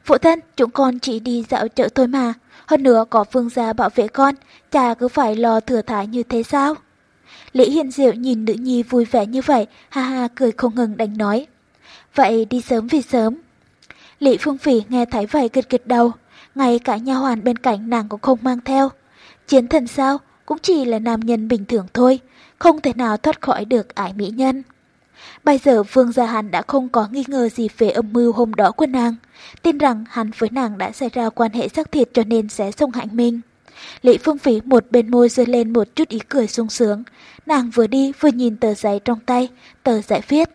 Phụ thân, chúng con chỉ đi dạo chợ thôi mà, hơn nữa có Vương gia bảo vệ con, cha cứ phải lo thừa thải như thế sao? Lý Hiền Diệu nhìn nữ nhi vui vẻ như vậy, ha ha cười không ngừng đánh nói. Vậy đi sớm vì sớm. Lý Phương Phỉ nghe thấy vậy gật gật đầu, ngay cả nha hoàn bên cạnh nàng cũng không mang theo. Chiến thần sao, cũng chỉ là nam nhân bình thường thôi, không thể nào thoát khỏi được ải mỹ nhân. Bây giờ Vương Gia Hàn đã không có nghi ngờ gì về âm mưu hôm đó của nàng, tin rằng hắn với nàng đã xảy ra quan hệ xác thịt cho nên sẽ xông hạnh mình. Lý Phương Phí một bên môi rơi lên một chút ý cười sung sướng, nàng vừa đi vừa nhìn tờ giấy trong tay, tờ giấy viết,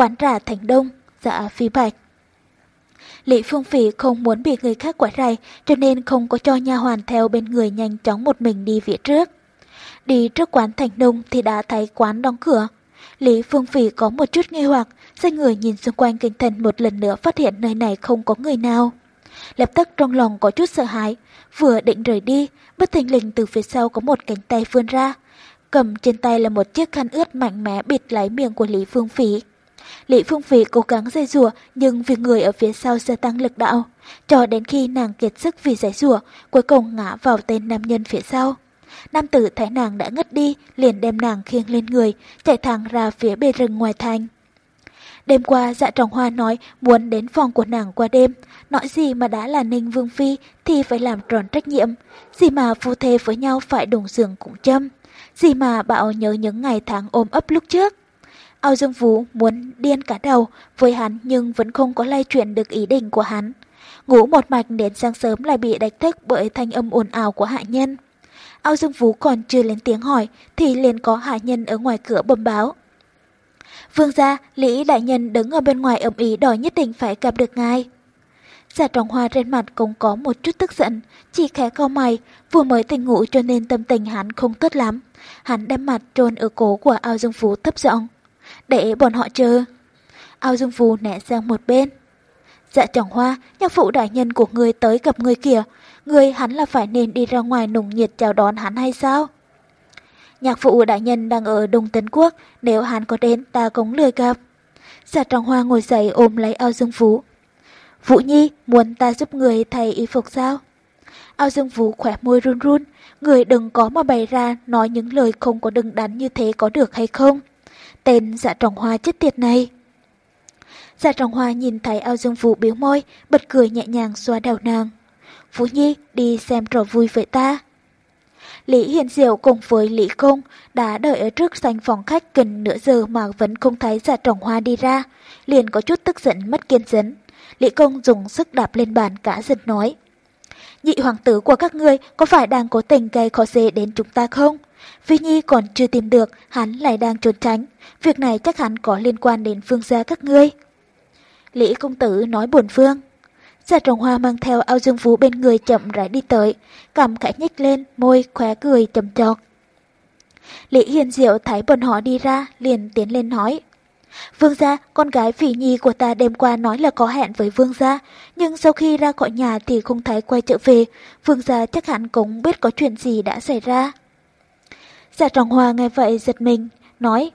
quán rà thành đông, dạ phi bạch. Lý Phương Phỉ không muốn bị người khác quấy rầy, cho nên không có cho nha hoàn theo bên người nhanh chóng một mình đi phía trước. Đi trước quán Thành Đông thì đã thấy quán đóng cửa. Lý Phương Phỉ có một chút nghi hoặc, xoay người nhìn xung quanh kinh thần một lần nữa phát hiện nơi này không có người nào. Lập tức trong lòng có chút sợ hãi, vừa định rời đi, bất thình lình từ phía sau có một cánh tay vươn ra. Cầm trên tay là một chiếc khăn ướt mạnh mẽ bịt lấy miệng của Lý Phương Phỉ. Lý Phương Phỉ cố gắng dây rùa nhưng vì người ở phía sau gia tăng lực đạo, cho đến khi nàng kiệt sức vì giải rùa, cuối cùng ngã vào tên nam nhân phía sau. Nam tử thấy nàng đã ngất đi, liền đem nàng khiêng lên người, chạy thẳng ra phía bề rừng ngoài thành. Đêm qua dạ trọng hoa nói muốn đến phòng của nàng qua đêm, nói gì mà đã là ninh vương phi thì phải làm tròn trách nhiệm, gì mà phu thê với nhau phải đồng giường cũng châm, gì mà bảo nhớ những ngày tháng ôm ấp lúc trước. Ao Dương Vũ muốn điên cả đầu với hắn nhưng vẫn không có lay chuyển được ý định của hắn. Ngủ một mạch đến sáng sớm lại bị đánh thức bởi thanh âm ồn ào của hạ nhân. Ao Dương Vũ còn chưa lên tiếng hỏi thì liền có hạ nhân ở ngoài cửa bầm báo. Vương gia, Lý Đại Nhân đứng ở bên ngoài ẩm ý đòi nhất định phải gặp được ngài. Giả trọng hoa trên mặt cũng có một chút tức giận, chỉ khẽ cau mày, vừa mới tỉnh ngủ cho nên tâm tình hắn không tốt lắm. Hắn đem mặt trôn ở cổ của ao dương phú thấp giọng để bọn họ chờ. Ao dương phú né sang một bên. Dạ chẳng hoa, nhạc phụ đại nhân của người tới gặp người kìa, người hắn là phải nên đi ra ngoài nồng nhiệt chào đón hắn hay sao? Nhạc phụ đại nhân đang ở Đông Tấn Quốc, nếu hắn có đến ta cũng lười gặp. Dạ trọng hoa ngồi dậy ôm lấy ao dương phú. Vũ Nhi, muốn ta giúp người thay y phục sao? Ao dương phú khỏe môi run run, người đừng có mà bày ra nói những lời không có đừng đắn như thế có được hay không? Tên dạ trọng hoa chết tiệt này. Dạ trọng hoa nhìn thấy ao dương vũ biếu môi, bật cười nhẹ nhàng xoa đầu nàng. Vũ Nhi, đi xem trò vui với ta. Lý Hiền Diệu cùng với Lý Công đã đợi ở trước sành phòng khách gần nửa giờ mà vẫn không thấy dạ trọng hoa đi ra, liền có chút tức giận mất kiên nhẫn. Lý Công dùng sức đạp lên bàn cả giật nói. Nhị hoàng tử của các ngươi có phải đang cố tình gây khó dễ đến chúng ta không? Vi Nhi còn chưa tìm được, hắn lại đang trốn tránh. Việc này chắc hẳn có liên quan đến phương gia các ngươi. Lý công tử nói buồn phương. Giả trồng hoa mang theo ao dương vũ bên người chậm rãi đi tới, cằm khẽ nhích lên, môi khóe cười chầm chọc. Lý Hiền Diệu thấy bọn họ đi ra, liền tiến lên nói. Vương gia, con gái phỉ nhi của ta đêm qua nói là có hẹn với vương gia, nhưng sau khi ra khỏi nhà thì không thấy quay trở về, vương gia chắc hẳn cũng biết có chuyện gì đã xảy ra. Giả trọng hoa nghe vậy giật mình, nói,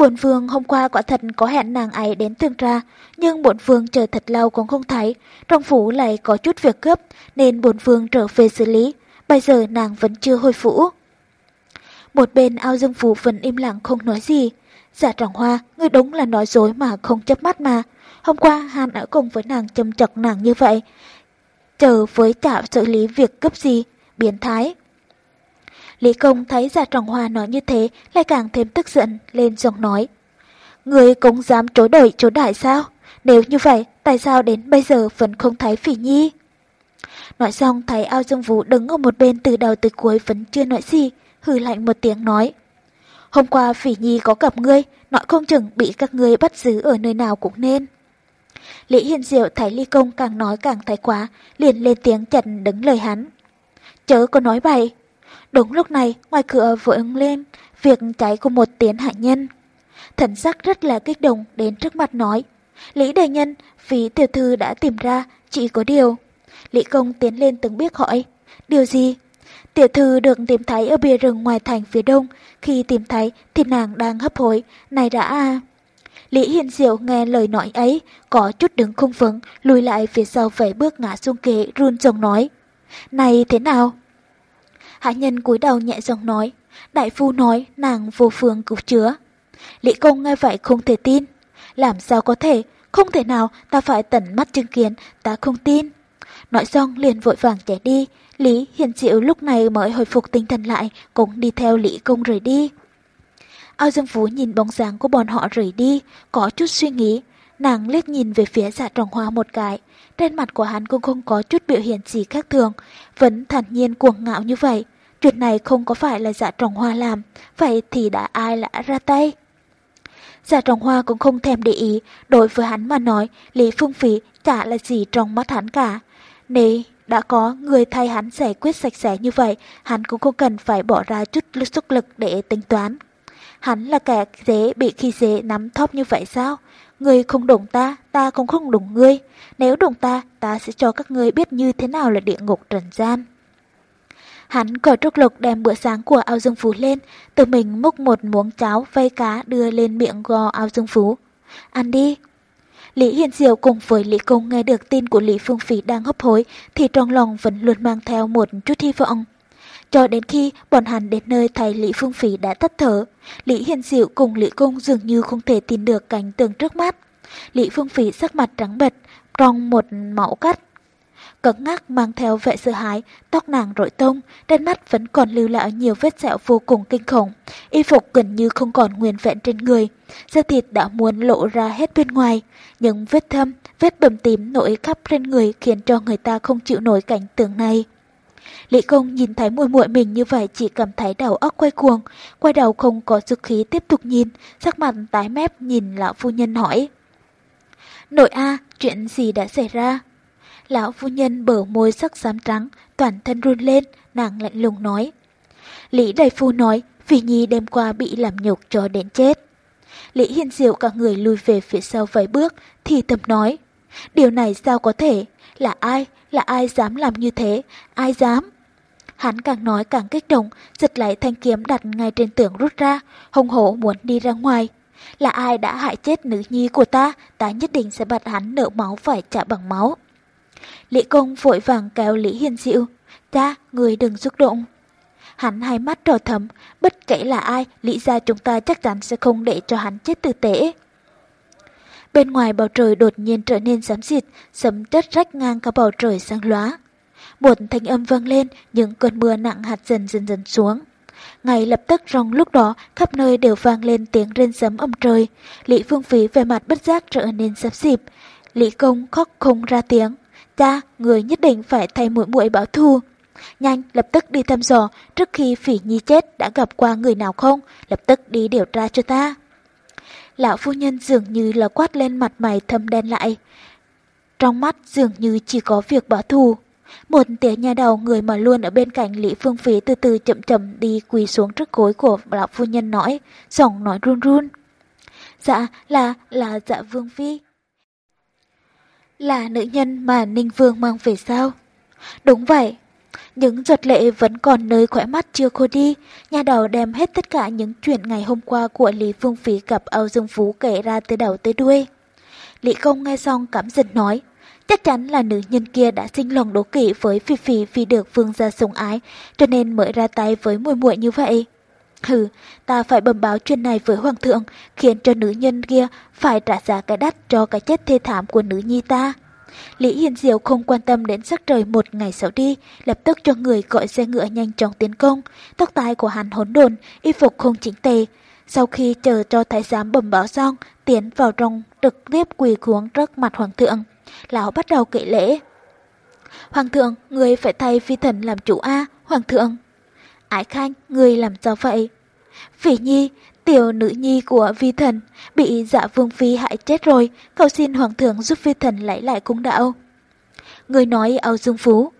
Bổn vương hôm qua quả thật có hẹn nàng ấy đến tương tra, nhưng bổn vương chờ thật lâu cũng không thấy, trong phủ lại có chút việc cướp, nên bổn vương trở về xử lý, bây giờ nàng vẫn chưa hồi phủ. Một bên ao dương phủ vẫn im lặng không nói gì, Dạ trọng hoa, ngươi đúng là nói dối mà không chấp mắt mà. Hôm qua hắn ở cùng với nàng châm chọc nàng như vậy. Chờ với trả xử lý việc cấp gì, biến thái. Lý công thấy dạ trọng hoa nói như thế lại càng thêm tức giận, lên giọng nói. Người cũng dám chối đổi chối đại sao? Nếu như vậy, tại sao đến bây giờ vẫn không thấy phỉ nhi? Nói xong thấy ao dương vũ đứng ở một bên từ đầu tới cuối vẫn chưa nói gì, hừ lạnh một tiếng nói. Hôm qua phỉ nhi có gặp ngươi, nói không chừng bị các ngươi bắt giữ ở nơi nào cũng nên. Lý Hiền Diệu thấy Ly Công càng nói càng thái quá, liền lên tiếng chặn đứng lời hắn. Chớ có nói bậy. Đúng lúc này, ngoài cửa vội ứng lên, việc cháy của một tiến hạ nhân. Thần sắc rất là kích động đến trước mặt nói. Lý đại nhân, vì tiểu thư đã tìm ra, chỉ có điều. Lý công tiến lên từng biết hỏi. Điều gì? Tiểu thư được tìm thấy ở bìa rừng ngoài thành phía đông. Khi tìm thấy thì nàng đang hấp hối. Này đã à... Lý Hiền Diệu nghe lời nói ấy, có chút đứng không vững, lùi lại phía sau vài bước ngã xuống ghế run rồng nói. Này thế nào? Hạ nhân cúi đầu nhẹ giọng nói, đại phu nói nàng vô phương cứu chữa. Lý công nghe vậy không thể tin. Làm sao có thể, không thể nào ta phải tận mắt chứng kiến, ta không tin. Nói xong liền vội vàng chạy đi, Lý Hiền Diệu lúc này mới hồi phục tinh thần lại, cũng đi theo Lý công rời đi. Ao Dương Phú nhìn bóng dáng của bọn họ rời đi, có chút suy nghĩ. Nàng liếc nhìn về phía dạ trọng hoa một cái. Trên mặt của hắn cũng không có chút biểu hiện gì khác thường, vẫn thản nhiên cuồng ngạo như vậy. Chuyện này không có phải là dạ trọng hoa làm, vậy thì đã ai đã ra tay? Dạ trọng hoa cũng không thèm để ý, đối với hắn mà nói, Lý Phương Phí chả là gì trong mắt hắn cả. Nếu đã có người thay hắn giải quyết sạch sẽ như vậy, hắn cũng không cần phải bỏ ra chút sức lực để tính toán. Hắn là kẻ dễ bị khi dễ nắm thóp như vậy sao? Người không đụng ta, ta cũng không đụng ngươi. Nếu đụng ta, ta sẽ cho các ngươi biết như thế nào là địa ngục trần gian. Hắn cởi trúc lục đem bữa sáng của ao dương phú lên, tự mình múc một muỗng cháo vây cá đưa lên miệng gò ao dương phú. Ăn đi. Lý Hiền Diệu cùng với Lý Công nghe được tin của Lý Phương Phí đang hấp hối thì trong lòng vẫn luôn mang theo một chút hy vọng. Cho đến khi bọn hắn đến nơi thấy Lý Phương Phí đã tắt thở, Lý Hiền Diệu cùng Lý Công dường như không thể tin được cảnh tượng trước mắt. Lý Phương Phí sắc mặt trắng bệch, trong một máu cắt. Cứng ngắc mang theo vẻ sợ hãi, tóc nàng rội tung, trên mắt vẫn còn lưu lại nhiều vết sẹo vô cùng kinh khủng. Y phục gần như không còn nguyên vẹn trên người. Da thịt đã muốn lộ ra hết bên ngoài. Những vết thâm, vết bầm tím nổi khắp trên người khiến cho người ta không chịu nổi cảnh tượng này. Lý công nhìn thấy muội muội mình như vậy chỉ cảm thấy đầu óc quay cuồng, quay đầu không có sức khí tiếp tục nhìn, sắc mặt tái mép nhìn lão phu nhân hỏi. Nội A, chuyện gì đã xảy ra? Lão phu nhân bở môi sắc xám trắng, toàn thân run lên, nàng lạnh lùng nói. Lý đại phu nói, vì nhi đêm qua bị làm nhục cho đến chết. Lý hiên diệu cả người lùi về phía sau vài bước, thì thầm nói. Điều này sao có thể? Là ai? Là ai dám làm như thế? Ai dám? Hắn càng nói càng kích động, giật lại thanh kiếm đặt ngay trên tường rút ra, hùng hổ muốn đi ra ngoài. Là ai đã hại chết nữ nhi của ta, ta nhất định sẽ bắt hắn nợ máu phải trả bằng máu. Lý công vội vàng kéo Lý Hiền Diệu. Cha, người đừng xúc động. Hắn hai mắt đỏ thấm, bất kể là ai, lý ra chúng ta chắc chắn sẽ không để cho hắn chết tử tế. Bên ngoài bầu trời đột nhiên trở nên xám xịt, sấm chất rách ngang cả bầu trời sang lóa. Một thanh âm vang lên, những cơn mưa nặng hạt dần dần dần xuống. Ngay lập tức trong lúc đó, khắp nơi đều vang lên tiếng rên sấm âm trời. Lý Phương Phí về mặt bất giác trở nên sắp xịp. Lý Công khóc không ra tiếng. Cha, người nhất định phải thay mũi mũi báo thù. Nhanh, lập tức đi thăm dò, trước khi Phỉ Nhi chết đã gặp qua người nào không, lập tức đi điều tra cho ta. Lão phu nhân dường như là quát lên mặt mày thâm đen lại. Trong mắt dường như chỉ có việc báo thù. Một tỉa nhà đầu người mà luôn ở bên cạnh Lý Phương Phí từ từ chậm chậm đi quỳ xuống trước gối của lão phu nhân nói, giọng nói run run. Dạ, là, là dạ Vương Phi. Là nữ nhân mà Ninh Vương mang về sao? Đúng vậy. Những giọt lệ vẫn còn nơi khỏe mắt chưa khô đi, nhà đầu đem hết tất cả những chuyện ngày hôm qua của Lý Phương Phí gặp Âu Dương Phú kể ra từ đầu tới đuôi. Lý Công nghe xong cảm giận nói, chắc chắn là nữ nhân kia đã sinh lòng đố kỵ với Phi Phi vì được Vương gia sủng ái, cho nên mới ra tay với muội muội như vậy. Hừ, ta phải bẩm báo chuyện này với hoàng thượng, khiến cho nữ nhân kia phải trả giá cái đắt cho cái chết thê thảm của nữ nhi ta. Lý Hiền Diệu không quan tâm đến sắc trời một ngày sau đi, lập tức cho người gọi xe ngựa nhanh chóng tiến công. Tóc tai của hắn hỗn độn, y phục không chỉnh tề. Sau khi chờ cho thái giám bẩm báo xong, tiến vào trong trực tiếp quỳ xuống trước mặt hoàng thượng. Lão bắt đầu kể lễ. Hoàng thượng, người phải thay phi thần làm chủ A, hoàng thượng. Ái khanh, người làm sao vậy? Phỉ nhi, tiểu nữ nhi của vi thần, bị dạ vương phi hại chết rồi, cầu xin hoàng thượng giúp vi thần lấy lại cung đạo. Người nói Âu dương phú.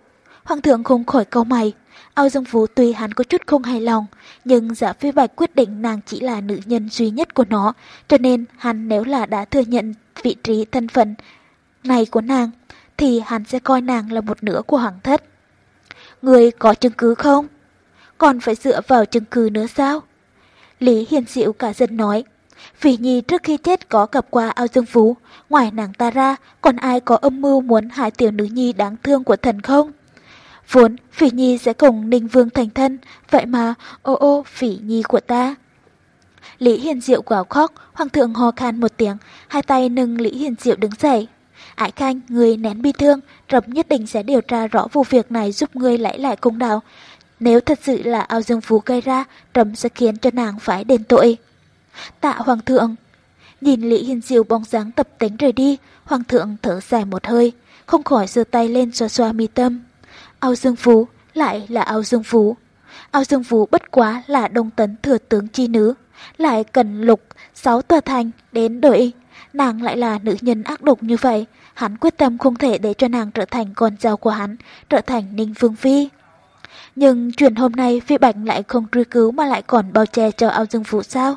Hoàng thượng không khỏi câu mày. Âu dương phú tuy hắn có chút không hài lòng, nhưng dạ phi bạch quyết định nàng chỉ là nữ nhân duy nhất của nó, cho nên hắn nếu là đã thừa nhận vị trí thân phận này của nàng, thì hắn sẽ coi nàng là một nửa của hoàng thất. Người có chứng cứ không? Còn phải dựa vào chứng cứ nữa sao? Lý Hiền Diệu cả dân nói. Phỉ Nhi trước khi chết có gặp qua ao dương phú, ngoài nàng ta ra, còn ai có âm mưu muốn hại tiểu nữ nhi đáng thương của thần không? Vốn, Phỉ Nhi sẽ cùng Ninh Vương thành thân, vậy mà, ô ô, Phỉ Nhi của ta. Lý Hiền Diệu gào khóc, hoàng thượng hò khan một tiếng, hai tay nâng Lý Hiền Diệu đứng dậy. Ải Khanh, người nén bi thương, rập nhất định sẽ điều tra rõ vụ việc này giúp ngươi lấy lại công đạo. Nếu thật sự là ao dương phú gây ra, Trầm sẽ khiến cho nàng phải đền tội. Tạ Hoàng thượng Nhìn Lý Hiên Diệu bóng dáng tập tính rời đi, Hoàng thượng thở dài một hơi, không khỏi giơ tay lên xoa xoa mi tâm. Ao dương phú, lại là ao dương phú. Ao dương phú bất quá là đông tấn thừa tướng chi nữ, lại cần lục, sáu tòa thành đến đội. Nàng lại là nữ nhân ác độc như vậy, hắn quyết tâm không thể để cho nàng trở thành con dao của hắn, trở thành Ninh Vương Phi. Nhưng chuyện hôm nay Phi Bạch lại không truy cứu mà lại còn bao che cho ao dương phụ sao?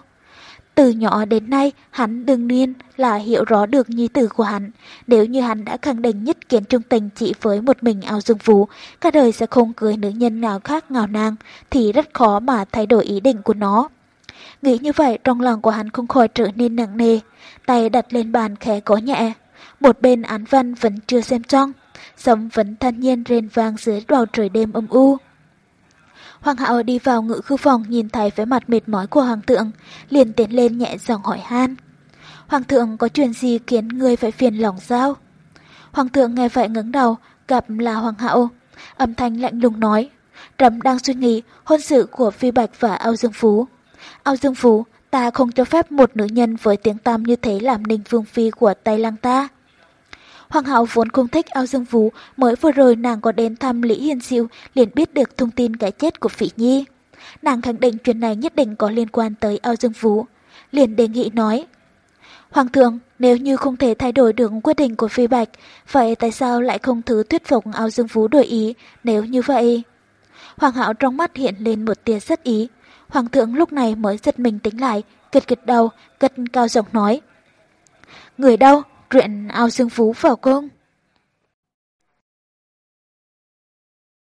Từ nhỏ đến nay, hắn đương nhiên là hiểu rõ được nhi tử của hắn. Nếu như hắn đã khẳng định nhất kiến trung tình chỉ với một mình ao dương vũ, cả đời sẽ không cưới nữ nhân nào khác ngào nàng, thì rất khó mà thay đổi ý định của nó. Nghĩ như vậy trong lòng của hắn không khỏi trở nên nặng nề, tay đặt lên bàn khẽ có nhẹ. Một bên án văn vẫn chưa xem xong, sấm vẫn thanh nhiên rền vang dưới bầu trời đêm âm u. Hoàng hậu đi vào ngự khư phòng nhìn thấy vẻ mặt mệt mỏi của hoàng thượng, liền tiến lên nhẹ giọng hỏi han. Hoàng thượng có chuyện gì khiến người phải phiền lòng sao? Hoàng thượng nghe vậy ngẩng đầu, gặp là hoàng hậu. Âm thanh lạnh lùng nói, Trầm đang suy nghĩ hôn sự của Phi Bạch và Âu Dương Phú. Âu Dương Phú, ta không cho phép một nữ nhân với tiếng tam như thế làm ninh vương phi của Tây Lăng ta. Hoàng hậu vốn không thích ao dương vũ, mới vừa rồi nàng có đến thăm Lý Hiền Siêu liền biết được thông tin cái chết của Phỉ Nhi. Nàng khẳng định chuyện này nhất định có liên quan tới ao dương vũ. Liền đề nghị nói, Hoàng thượng, nếu như không thể thay đổi được quyết định của Phi Bạch, vậy tại sao lại không thử thuyết phục ao dương vũ đổi ý nếu như vậy? Hoàng hậu trong mắt hiện lên một tia rất ý. Hoàng thượng lúc này mới giật mình tính lại, gật gật đầu, gật cao giọng nói. Người đâu? Truyện ao xương phú vào cung.